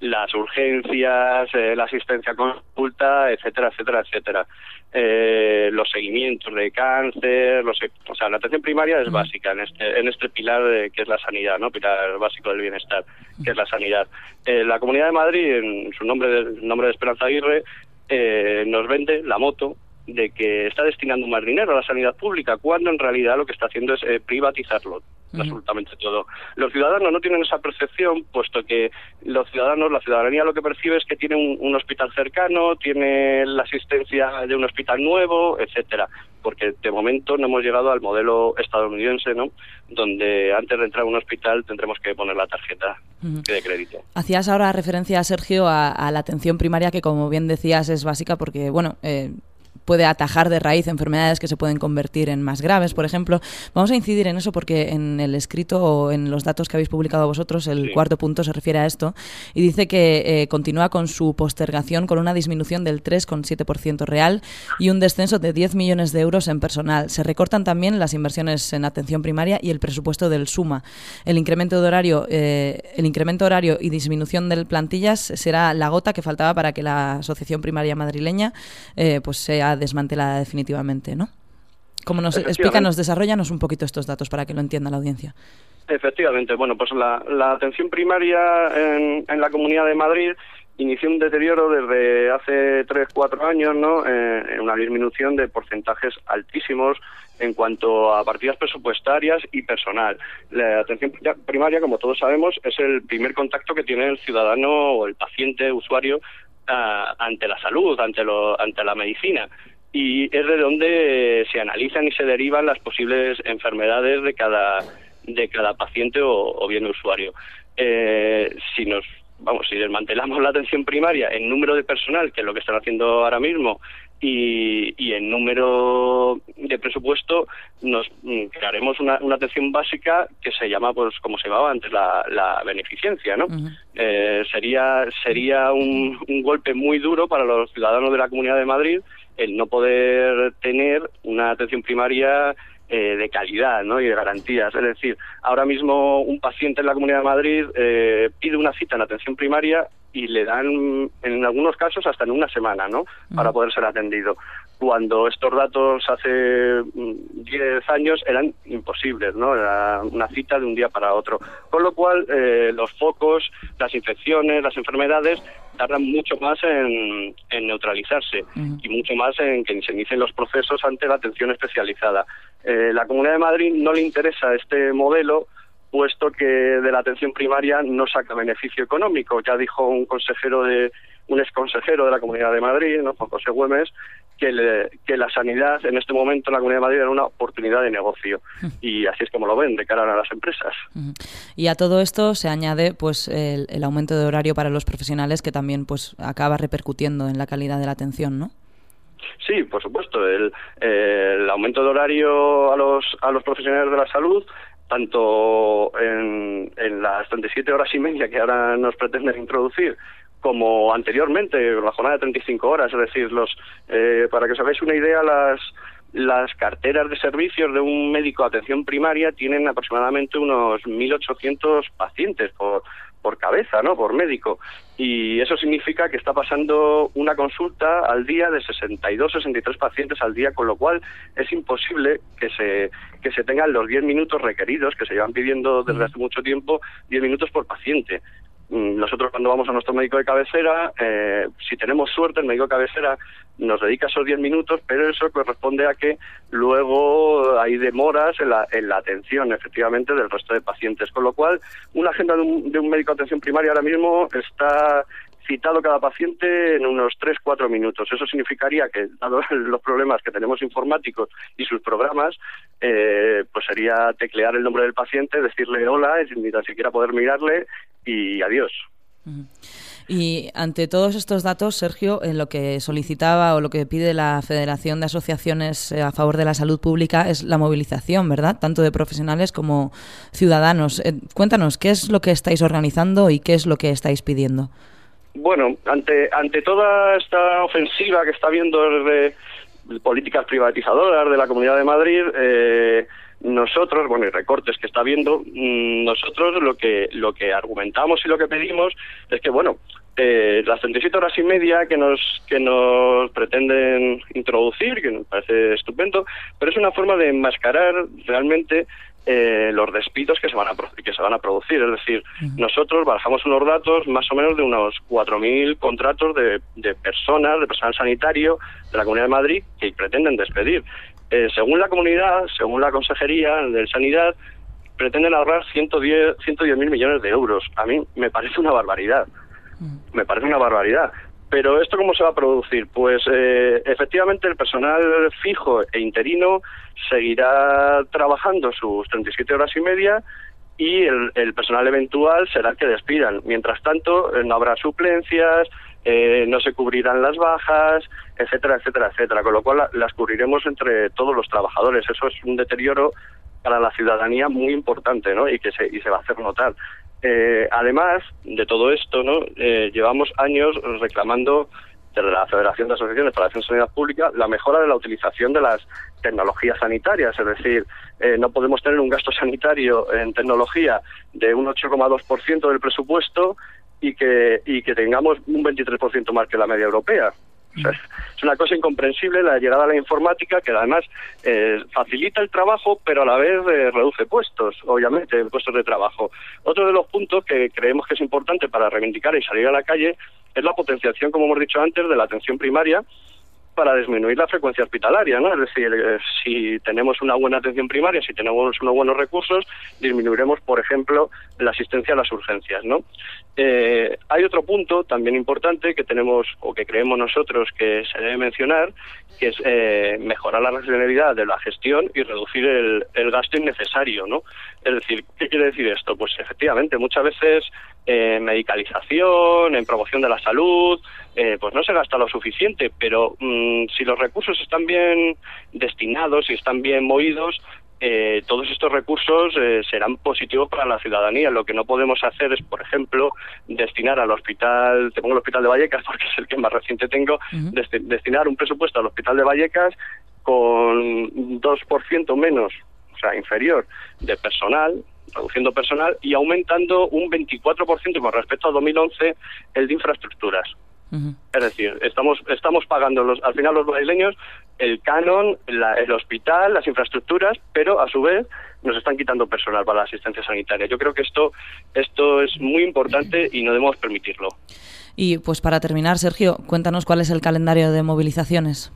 las urgencias, eh, la asistencia consulta, etcétera, etcétera, etcétera. Eh, los seguimientos de cáncer, los, o sea, la atención primaria es básica en este, en este pilar de- que es la sanidad, ¿no? Pilar básico del bienestar, que es la sanidad. Eh, la Comunidad de Madrid, en su nombre de, nombre de Esperanza Aguirre, eh, nos vende la moto de que está destinando más dinero a la sanidad pública, cuando en realidad lo que está haciendo es eh, privatizarlo absolutamente todo. Los ciudadanos no tienen esa percepción, puesto que los ciudadanos, la ciudadanía lo que percibe es que tiene un, un hospital cercano, tiene la asistencia de un hospital nuevo, etcétera, porque de momento no hemos llegado al modelo estadounidense, ¿no? Donde antes de entrar a un hospital tendremos que poner la tarjeta de crédito. Hacías ahora referencia, Sergio, a, a la atención primaria, que como bien decías es básica porque, bueno, eh, puede atajar de raíz enfermedades que se pueden convertir en más graves, por ejemplo. Vamos a incidir en eso porque en el escrito o en los datos que habéis publicado vosotros, el cuarto punto se refiere a esto y dice que eh, continúa con su postergación con una disminución del 3,7% real y un descenso de 10 millones de euros en personal. Se recortan también las inversiones en atención primaria y el presupuesto del SUMA. El incremento de horario, eh, el incremento horario y disminución del plantillas será la gota que faltaba para que la Asociación Primaria Madrileña eh, pues sea desmantelada definitivamente, ¿no? Como nos explícanos, desarrollanos un poquito estos datos para que lo entienda la audiencia. Efectivamente, bueno, pues la, la atención primaria en, en la Comunidad de Madrid inició un deterioro desde hace 3, 4 años, ¿no? Eh, en una disminución de porcentajes altísimos en cuanto a partidas presupuestarias y personal. La atención pri- primaria, como todos sabemos, es el primer contacto que tiene el ciudadano o el paciente, usuario, ante la salud, ante, lo, ante la medicina. Y es de donde se analizan y se derivan las posibles enfermedades de cada, de cada paciente o, o bien usuario. Eh, si nos vamos, si desmantelamos la atención primaria en número de personal, que es lo que están haciendo ahora mismo, y, y en número de presupuesto, nos mm, crearemos una, una atención básica que se llama, pues como se llamaba antes, la, la beneficencia, ¿no? Eh, sería sería un, un golpe muy duro para los ciudadanos de la Comunidad de Madrid el no poder tener una atención primaria eh, de calidad ¿no? y de garantías. Es decir, ahora mismo un paciente en la Comunidad de Madrid eh, pide una cita en atención primaria y le dan, en algunos casos, hasta en una semana, ¿no? Para poder ser atendido. Cuando estos datos hace mm, 10 años eran imposibles, ¿no? Era una cita de un día para otro. Con lo cual, eh, los focos, las infecciones, las enfermedades tardan mucho más en, en neutralizarse y mucho más en que se inicien los procesos ante la atención especializada. Eh, la Comunidad de Madrid no le interesa este modelo puesto que de la atención primaria no saca beneficio económico. Ya dijo un consejero de un exconsejero de la Comunidad de Madrid, ¿no? Juan José Güemes, que, le- que la sanidad en este momento en la Comunidad de Madrid era una oportunidad de negocio. Y así es como lo ven de cara a las empresas. Y a todo esto se añade pues el, el aumento de horario para los profesionales que también pues acaba repercutiendo en la calidad de la atención, ¿no? Sí, por supuesto. El, eh, el aumento de horario a los, a los profesionales de la salud, tanto en, en las 37 horas y media que ahora nos pretenden introducir, como anteriormente, la jornada de 35 horas. Es decir, los, eh, para que os hagáis una idea, las, las carteras de servicios de un médico de atención primaria tienen aproximadamente unos 1.800 pacientes por, por, ca- cabeza, ¿no? Por médico. Y eso significa que está pasando una consulta al día de 62, 63 pacientes al día, con lo cual es imposible que se, que se tengan los 10 minutos requeridos, que se llevan pidiendo desde hace mucho tiempo, 10 minutos por paciente. Mm, Nosotros cuando vamos a nuestro médico de cabecera, eh, si tenemos suerte, el médico de cabecera nos dedica esos 10 minutos, pero eso corresponde a que luego hay demoras en la, en la atención, efectivamente, del resto de pacientes. Con lo cual, una agenda de un, de un médico de atención primaria ahora mismo está citado cada paciente en unos 3-4 minutos. Eso significaría que, dado los problemas que tenemos informáticos y sus programas, eh, pues sería teclear el nombre del paciente, decirle hola, ni tan siquiera poder mirarle y adiós. Y ante todos estos datos, Sergio, en lo que solicitaba o lo que pide la Federación de Asociaciones eh, a favor de la salud pública es la movilización, ¿verdad? Tanto de profesionales como ciudadanos. Eh, cuéntanos, ¿qué es lo que estáis organizando y qué es lo que estáis pidiendo? Bueno, ante, ante toda esta ofensiva que está habiendo de políticas privatizadoras de la Comunidad de Madrid, eh, nosotros, bueno, y recortes que está habiendo, mm, nosotros lo que lo que argumentamos y lo que pedimos es que, bueno, eh, las 37 horas y media que nos que nos pretenden introducir, que nos parece estupendo, pero es una forma de enmascarar realmente eh, los despidos que se van a que se van a producir. Es decir, nosotros barajamos unos datos más o menos de unos 4.000 contratos de, de personas, de personal sanitario de la Comunidad de Madrid que pretenden despedir. Eh, según la comunidad, según la Consejería de Sanidad, pretenden ahorrar 110 110.000 millones de euros. A mí me parece una barbaridad. Me parece una barbaridad. Pero ¿esto cómo se va a producir? Pues eh, efectivamente el personal fijo e interino seguirá trabajando sus 37 horas y media y el, el personal eventual será el que despidan. Mientras tanto, eh, no habrá suplencias, eh, no se cubrirán las bajas, etcétera, etcétera, etcétera. Con lo cual la- las cubriremos entre todos los trabajadores. Eso es un deterioro para la ciudadanía muy importante, ¿no? Y que se, y se va a hacer notar. Eh, además de todo esto, ¿no? Eh, llevamos años reclamando desde la Federación de Asociaciones para la de Sanidad Pública la mejora de la utilización de las tecnologías sanitarias, es decir, eh, no podemos tener un gasto sanitario en tecnología de un 8,2% del presupuesto y que, y que tengamos un 23% más que la media europea. O sea, es una cosa incomprensible la llegada a la informática que además eh, facilita el trabajo, pero a la vez eh, reduce puestos, obviamente, puestos de trabajo. Otro de los puntos que creemos que es importante para reivindicar y salir a la calle es la potenciación, como hemos dicho antes, de la atención primaria para disminuir la frecuencia hospitalaria, ¿no? Es decir, eh, si tenemos una buena atención primaria, si tenemos unos buenos recursos, disminuiremos, por ejemplo, la asistencia a las urgencias, ¿no? Eh, hay otro punto también importante que tenemos o que creemos nosotros que se debe mencionar, que es eh, mejorar la racionalidad de la gestión y reducir el, el gasto innecesario, ¿no? Es decir, ¿qué quiere decir esto? Pues efectivamente, muchas veces eh, en medicalización, en promoción de la salud, eh, pues no se gasta lo suficiente, pero mm, si los recursos están bien destinados y están bien movidos, eh, todos estos recursos eh, serán positivos para la ciudadanía. Lo que no podemos hacer es, por ejemplo, destinar al hospital, te pongo el hospital de Vallecas porque es el que más reciente tengo, desti- destinar un presupuesto al hospital de Vallecas con un 2% menos, sea, inferior, de personal, reduciendo personal y aumentando un 24% con respecto a 2011 el de infraestructuras. Es decir, estamos estamos pagando los, al final los brasileños el canon, la- el hospital, las infraestructuras, pero a su vez nos están quitando personal para la asistencia sanitaria. Yo creo que esto esto es muy importante y no debemos permitirlo. Y pues para terminar, Sergio, cuéntanos cuál es el calendario de movilizaciones.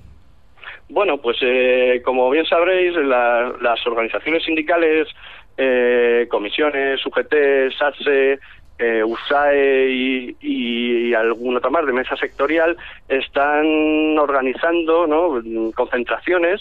Bueno, pues eh, como bien sabréis, la- las organizaciones sindicales, eh, comisiones, UGT, SATSE, eh, USAE y, y alguna otra más de mesa sectorial están organizando ¿no? concentraciones,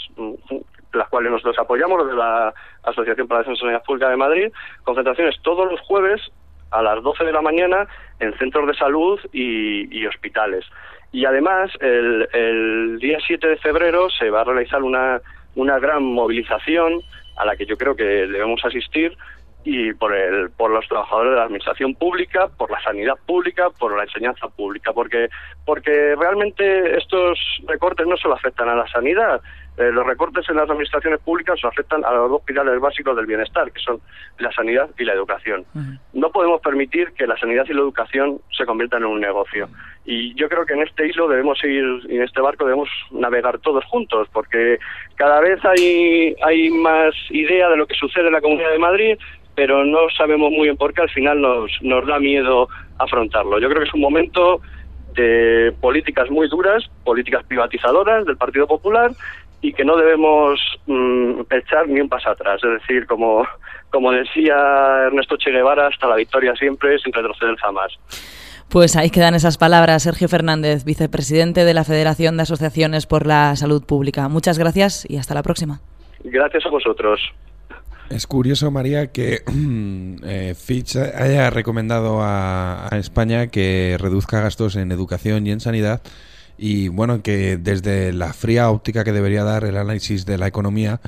las cuales nosotros apoyamos desde la Asociación para la Defensa de Sanidad Pública de Madrid, concentraciones todos los jueves a las 12 de la mañana en centros de salud y hospitales. Y además, el, el día 7 de febrero se va a realizar una, una gran movilización a la que yo creo que debemos asistir y por el por los trabajadores de la administración pública, por la sanidad pública, por la enseñanza pública, porque porque realmente estos recortes no solo afectan a la sanidad, Eh, los recortes en las administraciones públicas afectan a los dos pilares básicos del bienestar, que son la sanidad y la educación. No podemos permitir que la sanidad y la educación se conviertan en un negocio. Y yo creo que en este hilo debemos seguir, en este barco debemos navegar todos juntos, porque cada vez hay, hay más idea de lo que sucede en la Comunidad de Madrid, pero no sabemos muy bien por qué al final nos, nos da miedo afrontarlo. Yo creo que es un momento de políticas muy duras, políticas privatizadoras del Partido Popular y que no debemos mm, echar ni un paso atrás. Es decir, como, como decía Ernesto Che Guevara, hasta la victoria siempre, sin retroceder jamás. Pues ahí quedan esas palabras. Sergio Fernández, vicepresidente de la Federación de Asociaciones por la Salud Pública. Muchas gracias y hasta la próxima. Gracias a vosotros. Es curioso, María, que eh, Fitch haya recomendado a, a España que reduzca gastos en educación y en sanidad y bueno, que desde la fría óptica que debería dar el análisis de la economía,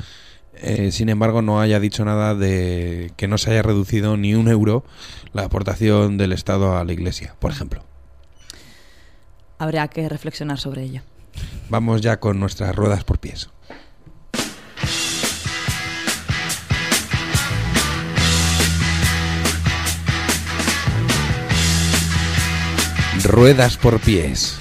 eh, sin embargo, no haya dicho nada de que no se haya reducido ni un euro la aportación del Estado a la Iglesia, por ejemplo. Habrá que reflexionar sobre ello. Vamos ya con nuestras ruedas por pies. Ruedas por pies.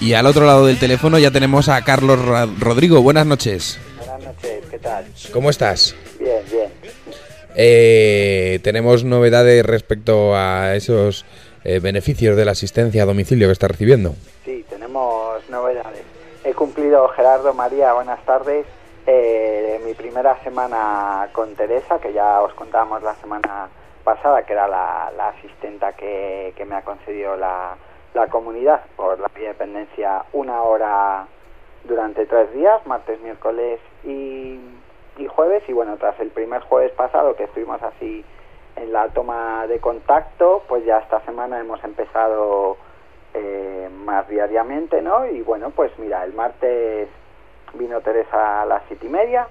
Y al otro lado del teléfono ya tenemos a Carlos Ra- Rodrigo. Buenas noches. Buenas noches, ¿qué tal? ¿Cómo estás? Bien, bien. Eh, tenemos novedades respecto a esos eh, beneficios de la asistencia a domicilio que está recibiendo. Sí, tenemos novedades. He cumplido, Gerardo, María, buenas tardes. eh, mi primera semana con Teresa, que ya os contábamos la semana pasada, que era la, la asistenta que, que me ha concedido la, la comunidad por la dependencia una hora durante tres días, martes, miércoles y, y jueves. Y bueno, tras el primer jueves pasado que estuvimos así en la toma de contacto, pues ya esta semana hemos empezado eh, más diariamente, ¿no? Y bueno, pues mira, el martes vino Teresa a las siete y media,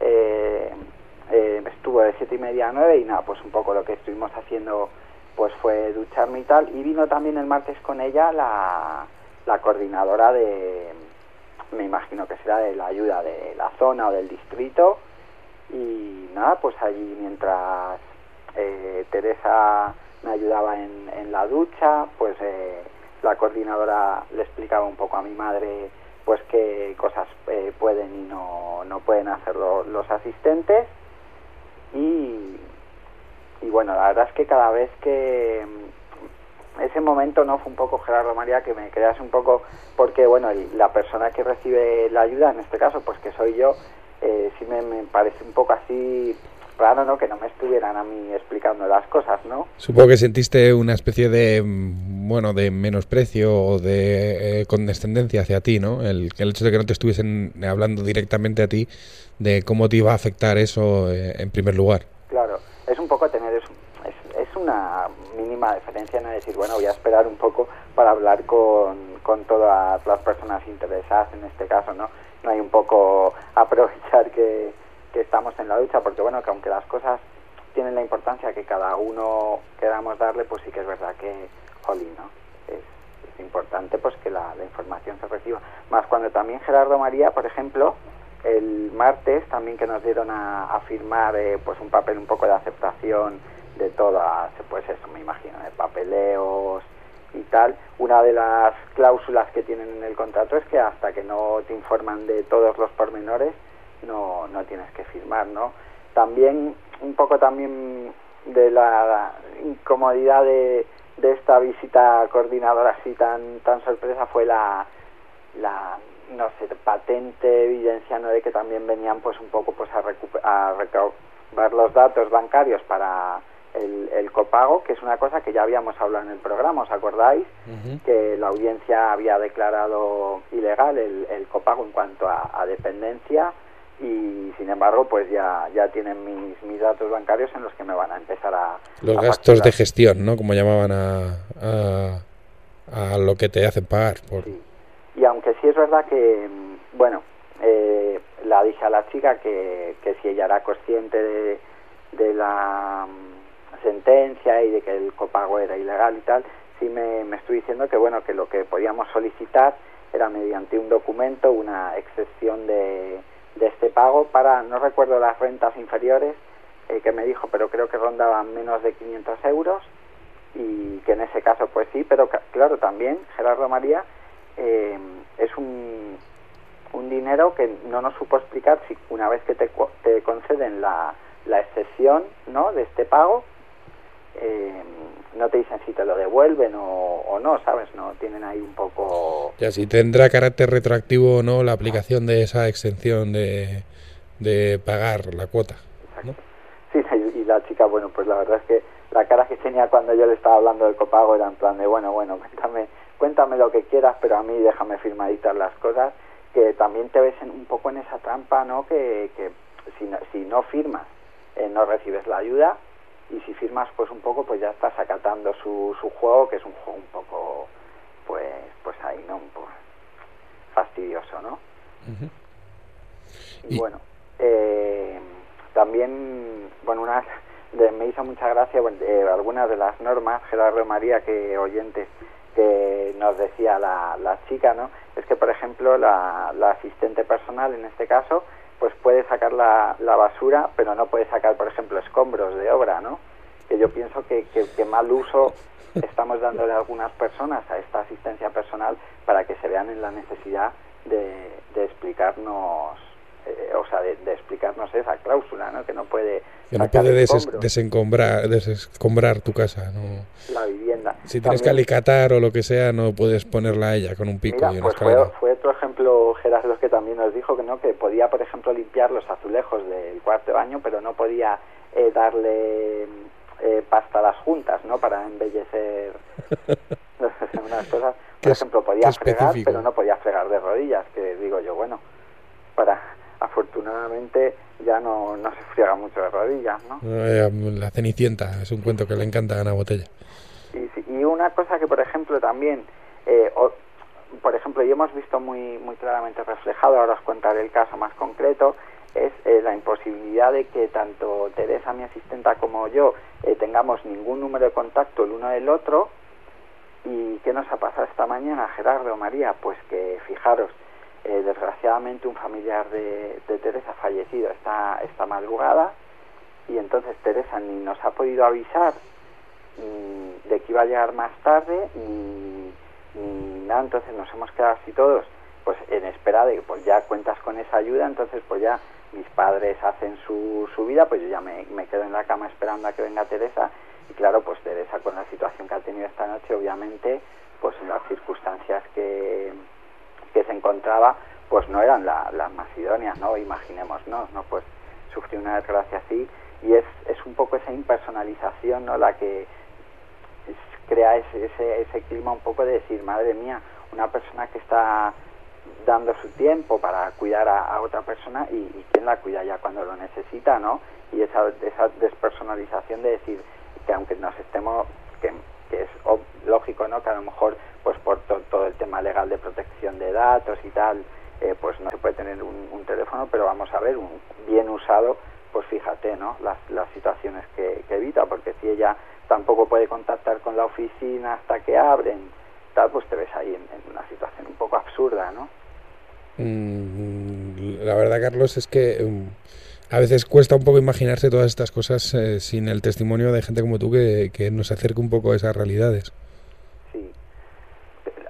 eh, eh, estuvo de siete y media a nueve y nada, pues un poco lo que estuvimos haciendo pues fue ducharme y tal. Y vino también el martes con ella la, la coordinadora de, me imagino que será de la ayuda de la zona o del distrito. Y nada, pues allí mientras eh, Teresa me ayudaba en, en la ducha, pues eh, la coordinadora le explicaba un poco a mi madre pues qué cosas eh, pueden y no, no pueden hacer lo- los asistentes y, y bueno, la verdad es que cada vez que mm, ese momento no fue un poco Gerardo María que me creas un poco porque bueno la persona que recibe la ayuda en este caso pues que soy yo eh, sí me, me parece un poco así raro no que no me estuvieran a mí explicando las cosas no Supongo que sentiste una especie de mm, bueno de menosprecio o de eh, condescendencia hacia ti, ¿no? El, el hecho de que no te estuviesen hablando directamente a ti de cómo te iba a afectar eso eh, en primer lugar. Claro, es un poco tener, es, es, es una mínima diferencia, no decir, bueno, voy a esperar un poco para hablar con, con todas las personas interesadas en este caso, ¿no? No hay un poco aprovechar que, que estamos en la ducha, porque bueno, que aunque las cosas tienen la importancia que cada uno queramos darle, pues sí que es verdad que, jolín, ¿no? Es, importante pues que la, información se reciba. Más cuando también Gerardo María, por ejemplo, el martes también que nos dieron a, a firmar eh, pues un papel un poco de aceptación de todas, pues eso me imagino, de papeleos y tal. Una de las cláusulas que tienen en el contrato es que hasta que no te informan de todos los pormenores no, no tienes que firmar, ¿no? También un poco también de la incomodidad de, de esta visita coordinadora así tan tan sorpresa fue la la no sé patente evidenciando de que también venían pues un poco pues a, a recabar los datos bancarios para el, el copago que es una cosa que ya habíamos hablado en el programa os acordáis que la audiencia había declarado ilegal el, el copago en cuanto a, a dependencia y sin embargo pues ya ya tienen mis, mis datos bancarios en los que me van a empezar a Los a gastos de gestión, ¿no? Como llamaban a, a, a lo que te hacen pagar. Por... Y aunque sí es verdad que, mm, bueno, eh, la dije a la chica que, que si ella era consciente de, de la mm, sentencia y de que el copago era ilegal y tal, sí me, me estuvo diciendo que bueno, que lo que podíamos solicitar era mediante un documento una excepción de, de este pago para, no recuerdo las rentas inferiores eh, que me dijo, pero creo que rondaban menos de 500 euros y que en ese caso pues sí, pero claro también Gerardo María eh, es un, un dinero que no nos supo explicar si una vez que te, te conceden la, la excepción ¿no? de este pago eh, no te dicen si te lo devuelven o, o no, ¿sabes? No tienen ahí un poco... Ya si tendrá carácter retroactivo o no la aplicación de esa exención de, de pagar la cuota. Sí, y y la chica, bueno, pues la verdad es que la cara que tenía cuando yo le estaba hablando del copago era en plan de, bueno, bueno, cuéntame, cuéntame lo que quieras, pero a mí déjame firmaditas las cosas, que también te ves en- un poco en esa trampa, ¿no? Que, que si, no, si no firmas, eh, no recibes la ayuda, y si firmas, pues un poco, pues ya estás acatando su, su juego, que es un juego un poco, pues, pues ahí, ¿no? Un poco fastidioso, ¿no? Y, bueno, eh, también, bueno, unas de- me hizo mucha gracia bueno, eh, algunas de las normas, Gerardo María, que oyentes que nos decía la, la chica, ¿no? Es que, por ejemplo, la, la asistente personal, en este caso, pues puede sacar la, la basura, pero no puede sacar, por ejemplo, escombros de obra, ¿no? Que yo pienso que, que, mal uso estamos dándole a algunas personas a esta asistencia personal para que se vean en la necesidad de explicarnos, eh, o sea, de, de explicarnos esa cláusula, ¿no? Que no puede Que no puede des- desencombrar, desescombrar tu casa. No. la vivienda. Si tienes que alicatar o lo que sea, no puedes ponerla a ella con un pico Mira, y una pues fue, otro ejemplo, Gerardo, que también nos dijo que no, que podía, por ejemplo, limpiar los azulejos del cuarto de baño, pero no podía eh, darle eh, pasta a las juntas, ¿no? Para embellecer unas cosas. Por ejemplo, podía fregar, pero no podía fregar de rodillas, que digo yo, bueno, para afortunadamente ya no, no se friega mucho de rodillas, ¿no? Eh, La Cenicienta es un cuento que le encanta a Ana Botella. Y, y una cosa que, por ejemplo, también, eh, o- por ejemplo, y hemos visto muy, muy claramente reflejado, ahora os contaré el caso más concreto, es eh, la imposibilidad de que tanto Teresa, mi asistenta, como yo eh, tengamos ningún número de contacto el uno del otro. ¿Y qué nos ha pasado esta mañana, Gerardo, María? Pues que, fijaros, eh, desgraciadamente un familiar de, Teresa ha fallecido esta, esta madrugada y entonces Teresa ni nos ha podido avisar mm, de que iba a llegar más tarde ni, nada, entonces nos hemos quedado así todos pues en espera de que pues ya cuentas con esa ayuda, entonces pues ya mis padres hacen su, su vida, pues yo ya me, me quedo en la cama esperando a que venga Teresa. Y claro, pues Teresa con la situación que ha tenido esta noche, obviamente, pues las circunstancias que, que se encontraba, pues no eran la- las más idóneas, ¿no? Imaginémonos, ¿no? Pues sufrió una desgracia así y es, es un poco esa impersonalización, ¿no? La que crea ese, ese, ese clima un poco de decir, madre mía, una persona que está dando su tiempo para cuidar a, a otra persona y, y quién la cuida ya cuando lo necesita, ¿no? Y esa, esa despersonalización de decir que aunque nos estemos, que, que es lógico, ¿no? Que a lo mejor, pues por to- todo el tema legal de protección de datos y tal, eh, pues no se puede tener un, un teléfono, pero vamos a ver, un bien usado, pues fíjate, ¿no? Las, las situaciones que, evita, porque si ella tampoco puede contactar con la oficina hasta que abren, tal, pues te ves ahí en, en una situación un poco absurda, ¿no? Mm, la verdad, Carlos, es que mm, a veces cuesta un poco imaginarse todas estas cosas eh, sin el testimonio de gente como tú que, que nos acerque un poco a esas realidades.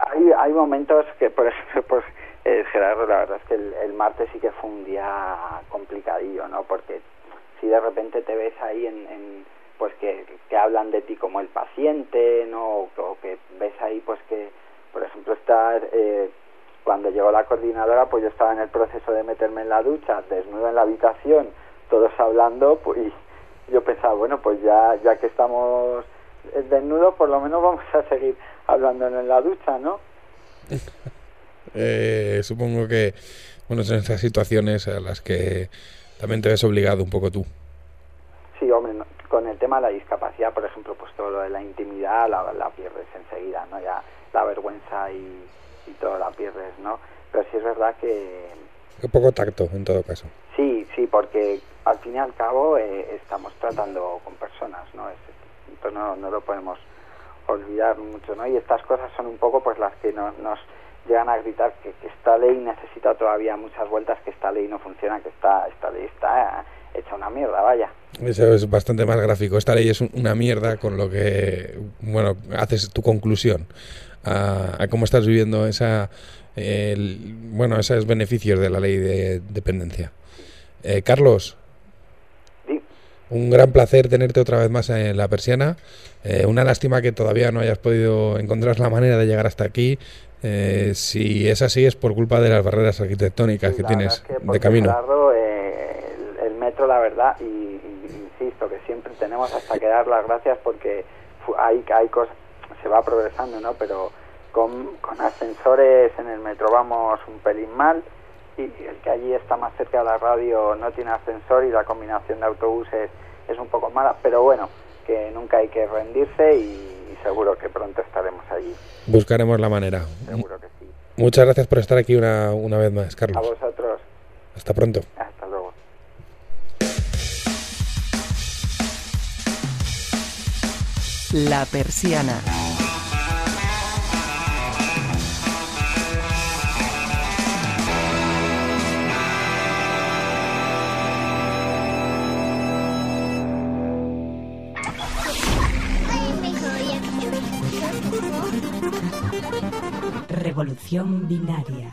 Hay, hay momentos que, por ejemplo, pues Gerardo, la verdad es que el, martes sí que fue un día complicadillo, ¿no? Porque si de repente te ves ahí en, pues que, que hablan de ti como el paciente, ¿no? O, o que ves ahí, pues que, por ejemplo, estar eh, cuando llegó la coordinadora, pues yo estaba en el proceso de meterme en la ducha, desnudo en la habitación, todos hablando, pues y yo pensaba, bueno, pues ya, ya que estamos eh, desnudos, por lo menos vamos a seguir hablando en la ducha, ¿no? Eh, supongo que, bueno, son esas situaciones a las que también te ves obligado un poco tú. Sí, hombre, no- con el tema de la discapacidad, por ejemplo, pues todo lo de la intimidad la, la pierdes enseguida, ¿no? Ya la vergüenza y, y todo la pierdes, ¿no? Pero sí es verdad que Un poco tacto, en todo caso. sí, sí, porque al fin y al cabo eh, estamos tratando con personas, ¿no? Es- entonces no, no lo podemos olvidar mucho, ¿no? Y estas cosas son un poco pues las que no- nos llegan a gritar que, que esta ley necesita todavía muchas vueltas, que esta ley no funciona, que esta, esta ley está hecha una mierda, vaya. Eso es bastante más gráfico. Esta ley es un- una mierda con lo que, bueno, haces tu conclusión a, a cómo estás viviendo esa, el- bueno, esos beneficios de la ley de dependencia. Eh, Carlos, un gran placer tenerte otra vez más en la persiana. Eh, una lástima que todavía no hayas podido encontrar la manera de llegar hasta aquí. Eh, si es así es por culpa de las barreras arquitectónicas Sí, que tienes verdad es que de camino. Gerardo, eh, el, el metro, la verdad, y, y- insisto, que siempre tenemos hasta que dar las gracias porque hay, hay cosas, se va progresando, ¿no? Pero con, con ascensores en el metro vamos un pelín mal y el que allí está más cerca de la radio no tiene ascensor y la combinación de autobuses es un poco mala, pero bueno, que nunca hay que rendirse y, seguro que pronto estaremos allí. Buscaremos la manera. Seguro que sí. Muchas gracias por estar aquí una, una vez más, A Carlos. vosotros, Hasta pronto. hasta luego. La persiana. Revolución binaria.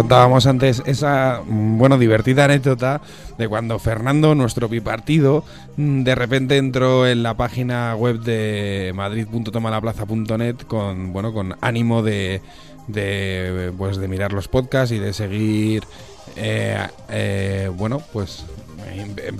Contábamos antes esa, mm, bueno, divertida anécdota de cuando Fernando, nuestro bipartido, mm, de repente entró en la página web de madrid.tomalaplaza.net con, bueno, con ánimo de, de, pues, de mirar los podcasts y de seguir, eh, eh, bueno, pues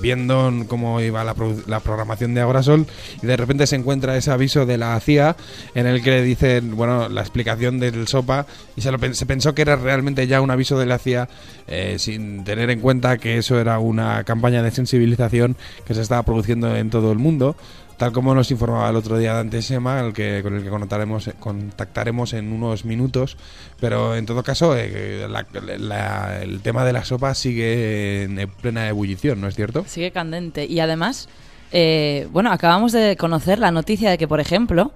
viendo cómo iba la, programación de Agrasol y de repente se encuentra ese aviso de la CIA en el que le dicen, bueno, la explicación del SOPA y se, lo se pensó que era realmente ya un aviso de la CIA eh, sin tener en cuenta que eso era una campaña de sensibilización que se estaba produciendo en todo el mundo. Tal como nos informaba el otro día Dante Sema, el que, con el que contactaremos, contactaremos en unos minutos. Pero en todo caso, eh, la- la- el tema de la sopa sigue en plena ebullición, ¿no es cierto? Sigue candente. Y además, eh, bueno, acabamos de conocer la noticia de que, por ejemplo,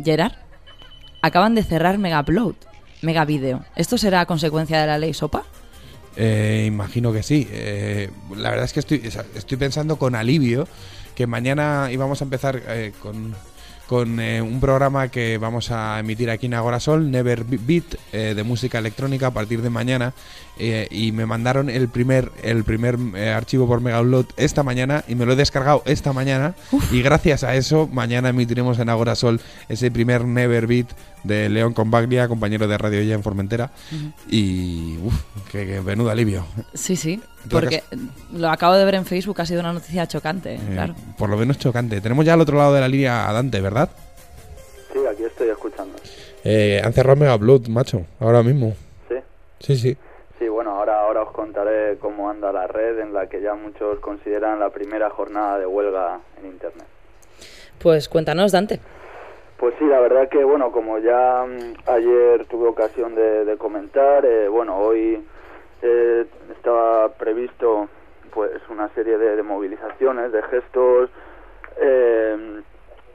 Gerard, acaban de cerrar Mega Upload, Mega Video. ¿Esto será consecuencia de la ley SOPA? Eh, imagino que sí. Eh, la verdad es que estoy, estoy pensando con alivio que mañana íbamos a empezar eh, con, con eh, un programa que vamos a emitir aquí en Agorasol, Never Beat, eh, de música electrónica a partir de mañana. eh, y me mandaron el primer, el primer archivo por Mega Upload esta mañana y me lo he descargado esta mañana. Y gracias a eso, mañana emitiremos en Agorasol ese primer Never Beat de León Compaglia, compañero de Radio Ya en Formentera. Y, uff, qué menudo alivio. Sí, sí. Porque lo acabo de ver en Facebook, ha sido una noticia chocante, Eh, claro. Por lo menos chocante. Tenemos ya al otro lado de la línea a Dante, ¿verdad? Sí, aquí estoy escuchando. Eh, han cerrado Mega Blood, macho, ahora mismo. Sí. Sí, sí. Sí, bueno, ahora, ahora os contaré cómo anda la red en la que ya muchos consideran la primera jornada de huelga en Internet. Pues cuéntanos, Dante. Pues sí, la verdad que, bueno, como ya mm, ayer tuve ocasión de, de comentar, eh, bueno, hoy eh, estaba previsto pues una serie de, de movilizaciones, de gestos eh,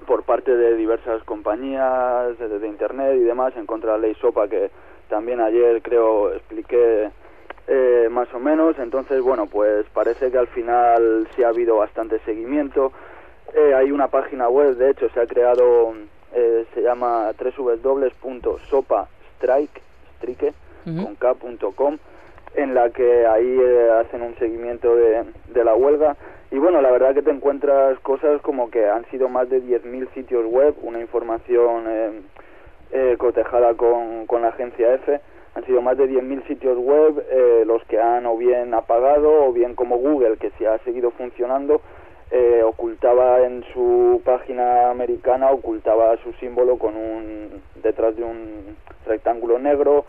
por parte de diversas compañías de, de Internet y demás en contra de la ley SOPA que también ayer creo expliqué eh, más o menos. Entonces, bueno, pues parece que al final sí ha habido bastante seguimiento. Eh, hay una página web, de hecho, se ha creado, eh, se llama www.sopastrike, strike, con k.com, en la que ahí eh, hacen un seguimiento de, de la huelga. Y bueno, la verdad que te encuentras cosas como que han sido más de 10.000 sitios web, una información eh, eh, cotejada con, con la agencia F. Han sido más de 10.000 sitios web eh, los que han o bien apagado o bien como Google, que sí ha seguido funcionando, eh, ocultaba en su página americana, ocultaba su símbolo con un detrás de un rectángulo negro.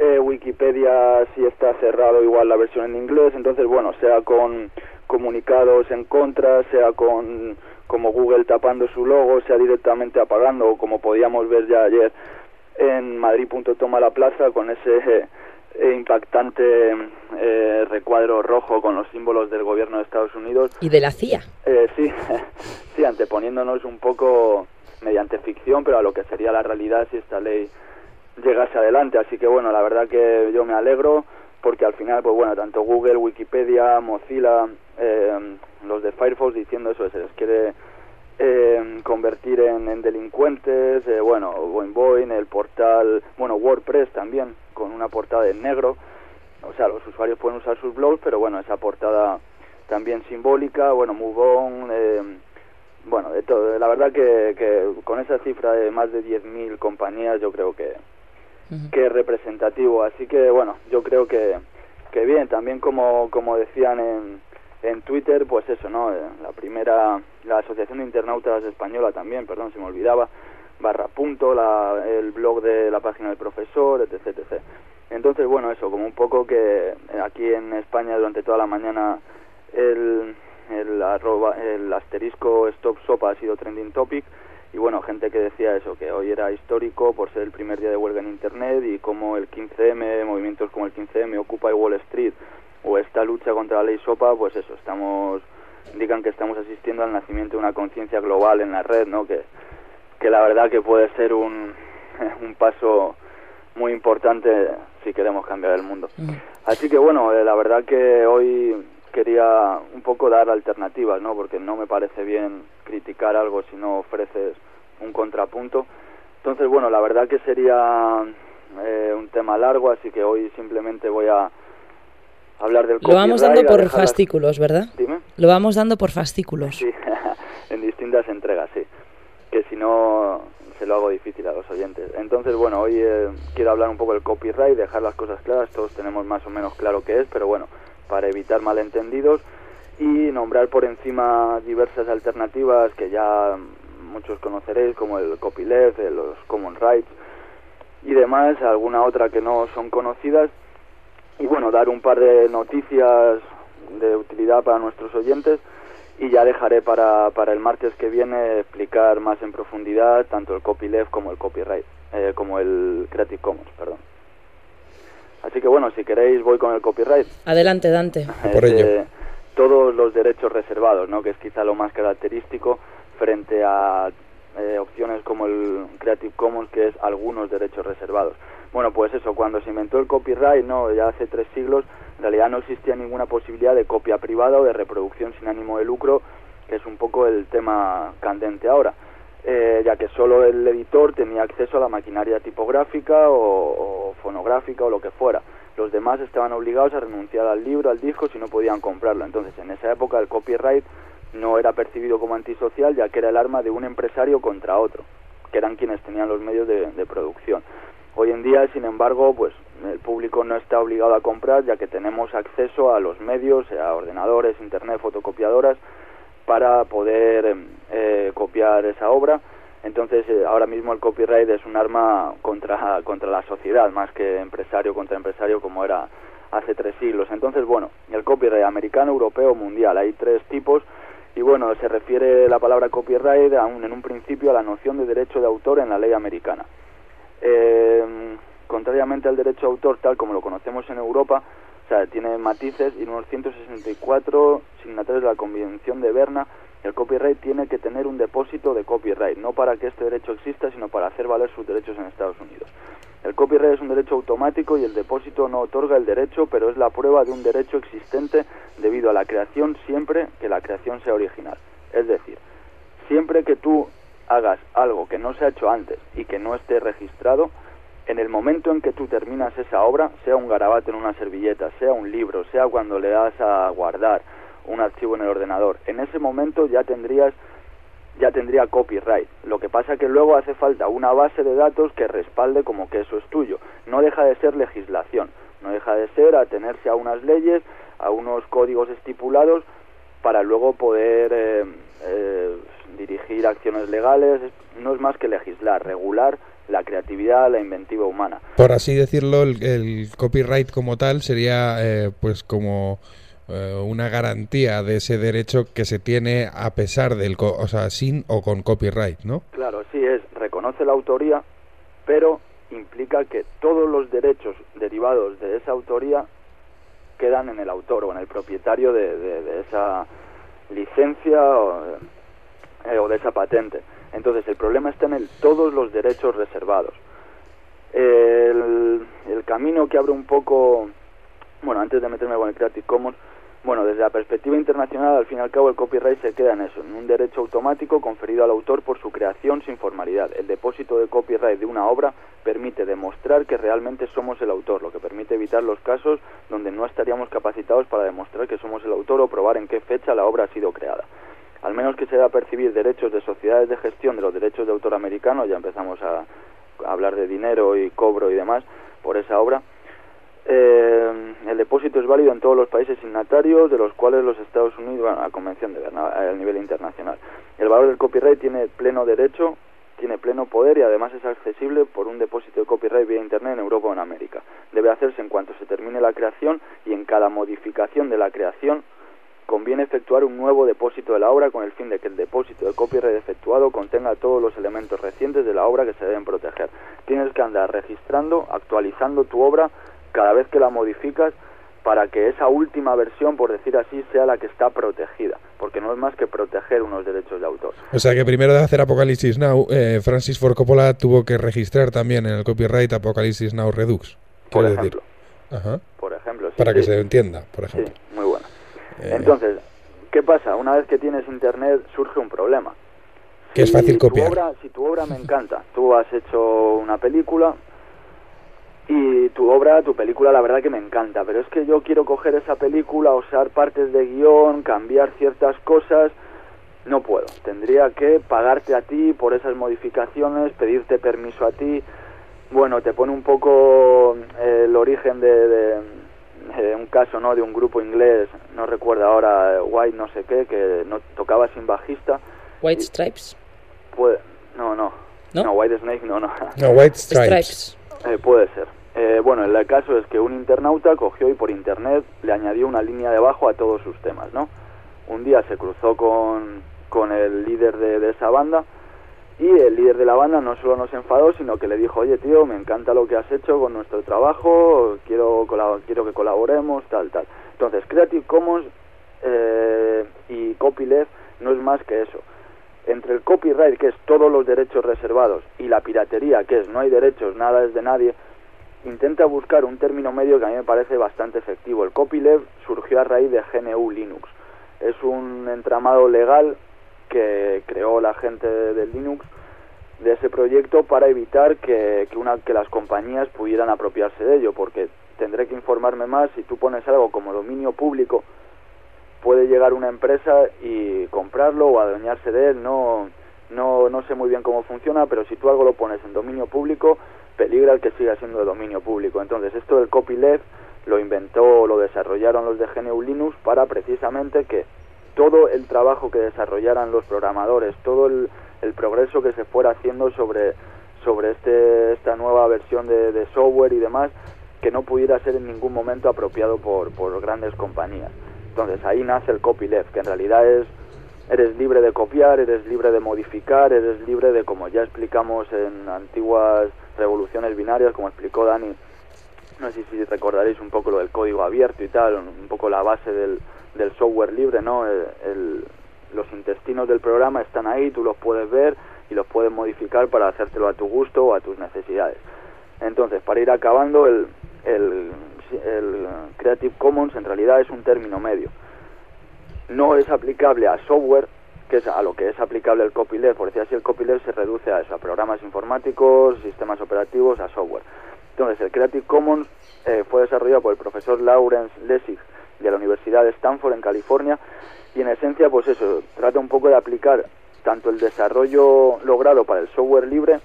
Eh, Wikipedia sí está cerrado igual la versión en inglés, entonces bueno, sea con comunicados en contra, sea con como Google tapando su logo, sea directamente apagando, como podíamos ver ya ayer en Madrid.toma la plaza con ese eh, impactante eh, recuadro rojo con los símbolos del gobierno de Estados Unidos. Y de la CIA. Eh, sí, sí, anteponiéndonos un poco mediante ficción, pero a lo que sería la realidad si esta ley llegase adelante. Así que bueno, la verdad que yo me alegro porque al final, pues bueno, tanto Google, Wikipedia, Mozilla, eh, los de Firefox diciendo eso, se les quiere eh, convertir en, en delincuentes, eh, bueno, Boing el portal, bueno, WordPress también, con una portada en negro, o sea, los usuarios pueden usar sus blogs, pero bueno, esa portada también simbólica, bueno, Move On, eh, bueno, de todo, la verdad que, que con esa cifra de más de 10.000 compañías yo creo que, que es representativo, así que bueno, yo creo que, que bien, también como, como decían en, en Twitter, pues eso, ¿no? Eh, La primera, la Asociación de Internautas Española también, perdón, se me olvidaba, barra punto, la, el blog de la página del profesor, etc, etc. Entonces, bueno, eso, como un poco que eh, aquí en España durante toda la mañana el, el, arroba, el asterisco Stop Sopa ha sido trending topic y bueno, gente que decía eso, que hoy era histórico por ser el primer día de huelga en Internet y como el 15M, movimientos como el 15M, Occupy Wall Street o esta lucha contra la ley SOPA, pues eso, estamos indican que estamos asistiendo al nacimiento de una conciencia global en la red, ¿no? Que, que la verdad que puede ser un, un paso muy importante si queremos cambiar el mundo. Así que bueno, eh, la verdad que hoy quería un poco dar alternativas, ¿no? Porque no me parece bien criticar algo si no ofreces un contrapunto. Entonces, bueno, la verdad que sería eh, un tema largo, así que hoy simplemente voy a hablar del Lo vamos dando por las- fascículos, ¿verdad? Dime. Lo vamos dando por fascículos. Sí, en distintas entregas, sí. Que si no, se lo hago difícil a los oyentes. Entonces, bueno, hoy eh, quiero hablar un poco del copyright, dejar las cosas claras, todos tenemos más o menos claro qué es, pero bueno, para evitar malentendidos y nombrar por encima diversas alternativas que ya muchos conoceréis, como el copyleft, los common rights y demás, alguna otra que no son conocidas y bueno, dar un par de noticias de utilidad para nuestros oyentes y ya dejaré para, para el martes que viene explicar más en profundidad tanto el copyleft como el copyright, eh, como el Creative Commons, perdón. Así que bueno, si queréis voy con el copyright. Adelante, Dante. Por ello. eh, todos los derechos reservados, ¿no? que es quizá lo más característico frente a eh, opciones como el Creative Commons, que es algunos derechos reservados. Bueno, pues eso, cuando se inventó el copyright, no, ya hace tres siglos, en realidad no existía ninguna posibilidad de copia privada o de reproducción sin ánimo de lucro, que es un poco el tema candente ahora, eh, ya que solo el editor tenía acceso a la maquinaria tipográfica o, fonográfica o lo que fuera. Los demás estaban obligados a renunciar al libro, al disco, si no podían comprarlo. Entonces, en esa época el copyright no era percibido como antisocial, ya que era el arma de un empresario contra otro, que eran quienes tenían los medios de, de producción. Hoy en día, sin embargo, pues el público no está obligado a comprar, ya que tenemos acceso a los medios, a ordenadores, internet, fotocopiadoras, para poder eh, eh, copiar esa obra. Entonces, eh, ahora mismo el copyright es un arma contra, contra la sociedad, más que empresario contra empresario como era hace tres siglos. Entonces, bueno, el copyright americano, europeo, mundial, hay tres tipos y bueno, se refiere la palabra copyright aún en un principio a la noción de derecho de autor en la ley americana. Eh, contrariamente al derecho de autor tal como lo conocemos en Europa, sea, tiene matices y en unos 164 signatarios de la Convención de Berna, el copyright tiene que tener un depósito de copyright, no para que este derecho exista, sino para hacer valer sus derechos en Estados Unidos. El copyright es un derecho automático y el depósito no otorga el derecho, pero es la prueba de un derecho existente debido a la creación siempre que la creación sea original. Es decir, siempre que tú hagas algo que no se ha hecho antes y que no esté registrado, en el momento en que tú terminas esa obra, sea un garabato en una servilleta, sea un libro, sea cuando le das a guardar un archivo en el ordenador, en ese momento ya tendrías ya tendría copyright. Lo que pasa que luego hace falta una base de datos que respalde como que eso es tuyo. No deja de ser legislación, no deja de ser atenerse a unas leyes, a unos códigos estipulados para luego poder eh, eh, dirigir acciones legales, es- no es más que legislar, regular la creatividad, la inventiva humana. Por así decirlo, el, el copyright como tal sería eh, pues como eh, una garantía de ese derecho que se tiene a pesar del, co- o sea, sin o con copyright, ¿no? Claro, sí es, reconoce la autoría, pero implica que todos los derechos derivados de esa autoría quedan en el autor o en el propietario de, de- de esa licencia o, eh, o de esa patente. Entonces el problema está en el todos los derechos reservados. El, camino que abre un poco, bueno, antes de meterme con el Creative Commons, bueno, desde la perspectiva internacional, al fin y al cabo, el copyright se queda en eso, en un derecho automático conferido al autor por su creación sin formalidad. El depósito de copyright de una obra permite demostrar que realmente somos el autor, lo que permite evitar los casos donde no estaríamos capacitados para demostrar que somos el autor o probar en qué fecha la obra ha sido creada. Al menos que se da a percibir derechos de sociedades de gestión de los derechos de autor americanos, ya empezamos a, a hablar de dinero y cobro y demás por esa obra. Eh, el depósito es válido en todos los países signatarios, de los cuales los Estados Unidos, bueno, la Convención de Berna a nivel internacional. El valor del copyright tiene pleno derecho, tiene pleno poder y además es accesible por un depósito de copyright vía Internet en Europa o en América. Debe hacerse en cuanto se termine la creación y en cada modificación de la creación conviene efectuar un nuevo depósito de la obra con el fin de que el depósito de copyright efectuado contenga todos los elementos recientes de la obra que se deben proteger. Tienes que andar registrando, actualizando tu obra cada vez que la modificas para que esa última versión, por decir así, sea la que está protegida, porque no es más que proteger unos derechos de autor. O sea que primero de hacer Apocalipsis Now, eh, Francis Ford Coppola tuvo que registrar también en el copyright Apocalipsis Now Redux. Por ejemplo. decir. Ajá. Por ejemplo, sí, Para que sí. se entienda, por ejemplo. Sí, muy Entonces, ¿qué pasa? Una vez que tienes internet surge un problema. que es Si fácil tu copiar. obra- si tu obra me encanta, tú has hecho una película y tu obra, tu película, la verdad que me encanta, pero es que yo quiero coger esa película, usar partes de guion, cambiar ciertas cosas, no puedo. Tendría que pagarte a ti por esas modificaciones, pedirte permiso a ti. Bueno, te pone un poco eh, el origen de, de- de un caso, ¿no? De un grupo inglés, no recuerdo ahora, eh, White no sé qué, que no tocaba sin bajista. White Stripes. Puede, no, no. ¿No? White Snake no, no. No, White Stripes. Eh, puede ser. Eh, bueno, el caso es que un internauta cogió y por internet le añadió una línea de bajo a todos sus temas, ¿no? Un día se cruzó con, con el líder de, de esa banda y el líder de la banda no solo nos enfadó, sino que le dijo, oye tío, me encanta lo que has hecho con nuestro trabajo, quiero, quiero que colaboremos, tal, tal. Entonces, Creative Commons eh, y Copyleft no es más que eso. Entre el copyright, que es todos los derechos reservados, y la piratería, que es no hay derechos, nada es de nadie, intenta buscar un término medio que a mí me parece bastante efectivo. El copyleft surgió a raíz de GNU Linux. Es un entramado legal que creó la gente del Linux de ese proyecto para evitar que, que, una, que las compañías pudieran apropiarse de ello, porque tendré que informarme más, si tú pones algo como dominio público, puede llegar una empresa y comprarlo o adueñarse de él, no, no, no sé muy bien cómo funciona, pero si tú algo lo pones en dominio público, peligra el que siga siendo de dominio público. Entonces esto del copyleft lo inventó, lo desarrollaron los de GNU Linux para precisamente que todo el trabajo que desarrollaran los programadores, todo el, progreso que se fuera haciendo sobre, sobre este, esta nueva versión de, de software y demás, que no pudiera ser en ningún momento apropiado por, por grandes compañías. Entonces ahí nace el copyleft, que en realidad es eres libre de copiar, eres libre de modificar, eres libre de, como ya explicamos en antiguas revoluciones binarias, como explicó Dani, no sé si recordaréis un poco lo del código abierto y tal, un poco la base del, del software libre, ¿no? El- el- los intestinos del programa están ahí, tú los puedes ver y los puedes modificar para hacértelo a tu gusto o a tus necesidades. Entonces, para ir acabando, el, el, el Creative Commons en realidad es un término medio. No es aplicable a software, que es a lo que es aplicable el copyleft, por decir así, el copyleft se reduce a eso, a programas informáticos, sistemas operativos, a software. Entonces, el Creative Commons eh, fue desarrollado por el profesor Lawrence Lessig de la Universidad de Stanford en California y en esencia, pues eso, trata un poco de aplicar tanto el desarrollo logrado para el software libre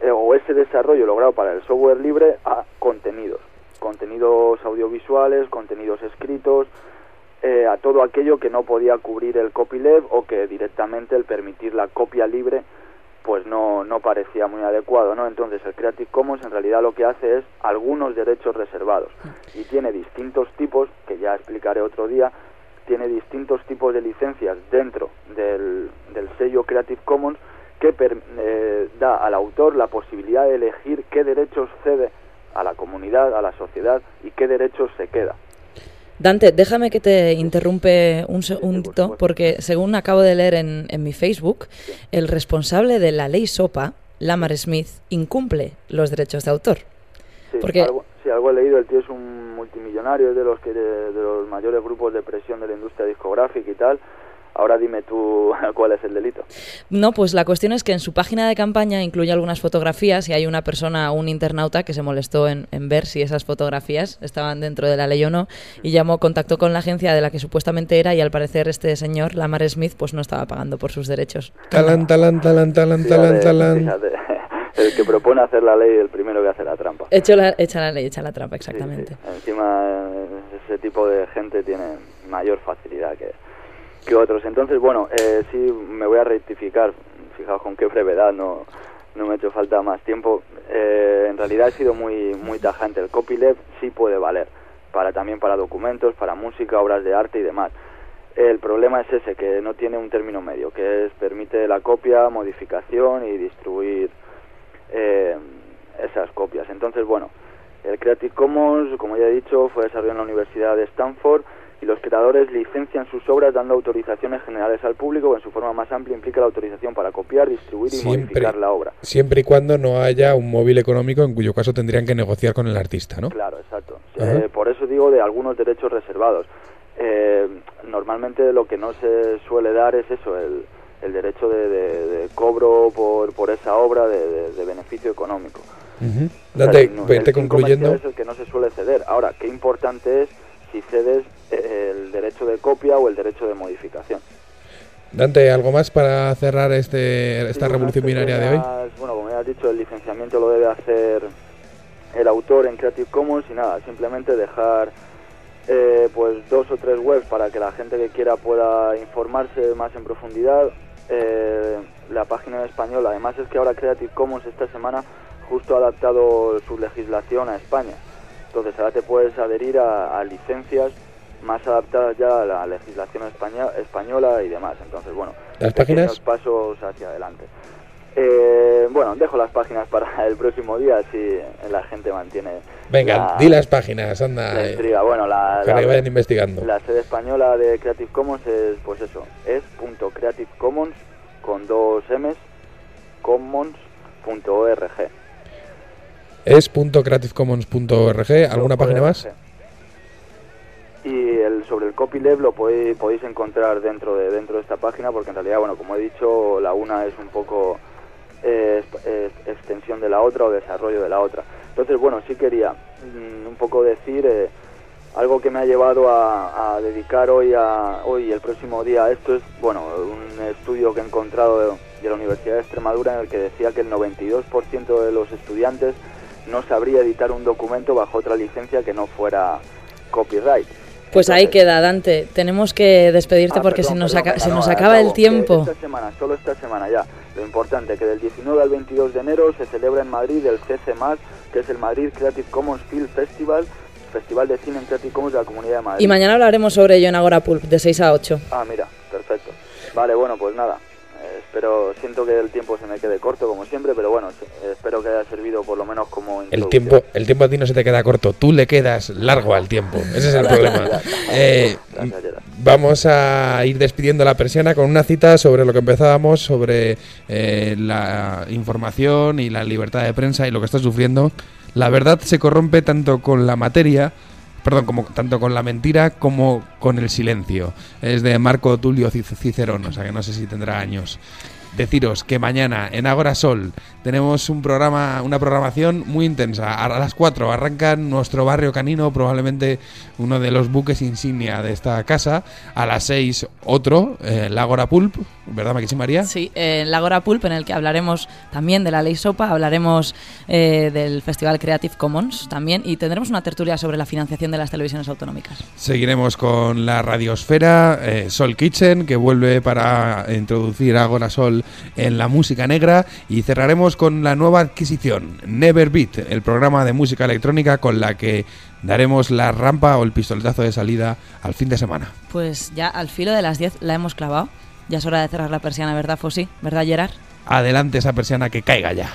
eh, o ese desarrollo logrado para el software libre a contenidos, contenidos audiovisuales, contenidos escritos, eh, a todo aquello que no podía cubrir el copyleft o que directamente el permitir la copia libre pues no, no parecía muy adecuado, ¿no? Entonces el Creative Commons en realidad lo que hace es algunos derechos reservados y tiene distintos tipos, que ya explicaré otro día, tiene distintos tipos de licencias dentro del, del sello Creative Commons que per- eh, da al autor la posibilidad de elegir qué derechos cede a la comunidad, a la sociedad y qué derechos se queda. Dante, déjame que te interrumpe un segundito, porque según acabo de leer en, en mi Facebook, el responsable de la ley SOPA, Lamar Smith, incumple los derechos de autor. Sí, Porque- algo, sí, algo he leído, el tío es un multimillonario, es de los, que, de, de los mayores grupos de presión de la industria discográfica y tal. Ahora dime tú cuál es el delito. No, pues la cuestión es que en su página de campaña incluye algunas fotografías y hay una persona, un internauta, que se molestó en, en ver si esas fotografías estaban dentro de la ley o no y llamó, contactó con la agencia de la que supuestamente era y al parecer este señor, Lamar Smith, pues no estaba pagando por sus derechos. Talán, talán, talán, talán, talán, el que propone hacer la ley, el primero que hace la trampa. Hecho la, echa la ley, echa la trampa, exactamente. Encima, eh, ese tipo de gente tiene mayor facilidad que, que otros. Entonces, bueno, eh, sí me voy a rectificar. Fijaos con qué brevedad, no, no me ha hecho falta más tiempo. Eh, en realidad he sido muy, muy tajante. El copyleft sí puede valer, para también para documentos, para música, obras de arte y demás. El problema es ese, que no tiene un término medio, que es permite la copia, modificación y distribuir eh, esas copias. Entonces, bueno, el Creative Commons, como ya he dicho, fue desarrollado en la Universidad de Stanford y los creadores licencian sus obras dando autorizaciones generales al público que en su forma más amplia implica la autorización para copiar, distribuir y Siempre, modificar la obra. siempre y cuando no haya un móvil económico, en cuyo caso tendrían que negociar con el artista, ¿no? Claro, exacto. Eh, por eso digo de algunos derechos reservados. Eh, normalmente lo que no se suele dar es eso, el, el derecho de, de- de cobro por, por esa obra de, de- beneficio económico. Ujú. O sea, no, vete el concluyendo. Es el que no se suele ceder. Ahora, qué importante es si cedes eh, el derecho de copia o el derecho de modificación. Dante, ¿algo más para cerrar este, esta Sí, revolución binaria de hoy? Bueno, como ya has dicho, el licenciamiento lo debe hacer el autor en Creative Commons y nada, simplemente dejar eh, pues dos o tres webs para que la gente que quiera pueda informarse más en profundidad. Eh, la página en español, además es que ahora Creative Commons esta semana justo ha adaptado su legislación a España. Entonces ahora te puedes adherir a, a licencias más adaptadas ya a la legislación españa- española y demás. Entonces, bueno, ¿Las páginas? pasos hacia adelante. Eh, bueno, dejo las páginas para el próximo día si la gente mantiene Venga, la, di las páginas, anda. la intriga. Bueno, la, para la- que vayan investigando. la sede española de Creative Commons es, pues eso, es punto Creative Commons con dos M's, commons.org. Es .creativecommons.org, ¿alguna página más? Y el, sobre el copyleft lo podéis, podéis encontrar dentro de dentro de esta página porque en realidad, bueno, como he dicho, la una es un poco eh, es- extensión de la otra o desarrollo de la otra. Entonces, bueno, sí quería mm, un poco decir eh, algo que me ha llevado a, a dedicar hoy a hoy el próximo día a esto es, bueno, un estudio que he encontrado de, de la Universidad de Extremadura en el que decía que el 92% de los estudiantes no sabría editar un documento bajo otra licencia que no fuera copyright. Pues ahí queda, Dante. Tenemos que despedirte Ah, porque perdón, se nos, perdón, se no, nos acabo, acaba el que tiempo. Esta semana, solo esta semana ya. Lo importante, que del 19 al 22 de enero se celebra en Madrid el CC+, que es el Madrid Creative Commons Film Festival, Festival de Cine en Creative Commons de la Comunidad de Madrid. Y mañana hablaremos sobre ello en Agora Pulp, de 6 a 8. Ah, mira, perfecto. Vale, bueno, pues nada. Espero, siento que el tiempo se me quede corto como siempre, pero bueno, espero que haya servido por lo menos como El tiempo, el tiempo a ti no se te queda corto, tú le quedas largo al tiempo. Ese es el problema. Eh, vamos a ir despidiendo la persiana con una cita sobre lo que empezábamos, sobre eh, la información y la libertad de prensa y lo que está sufriendo. La verdad se corrompe tanto con la materia, perdón, como tanto con la mentira como con el silencio. Es de Marco Tulio Cic- Cicerón, o sea que no sé si tendrá años. deciros que mañana en Agora Sol tenemos un programa, una programación muy intensa. A las 4 arrancan nuestro barrio canino, probablemente uno de los buques insignia de esta casa. A las 6 otro, eh, el Agora Pulp, ¿verdad, Maquisi María? Sí, eh, Agora Pulp, en el que hablaremos también de la ley SOPA, hablaremos eh, del Festival Creative Commons también y tendremos una tertulia sobre la financiación de las televisiones autonómicas. Seguiremos con la radiosfera, eh, Sol Kitchen, que vuelve para introducir Agora Sol en la música negra. Y cerraremos con la nueva adquisición, Never Beat, el programa de música electrónica con la que daremos la rampa o el pistoletazo de salida al fin de semana. Pues ya al filo de las 10 la hemos clavado. Ya es hora de cerrar la persiana, ¿verdad, Fossi? ¿Verdad, Gerard? Adelante esa persiana que caiga ya.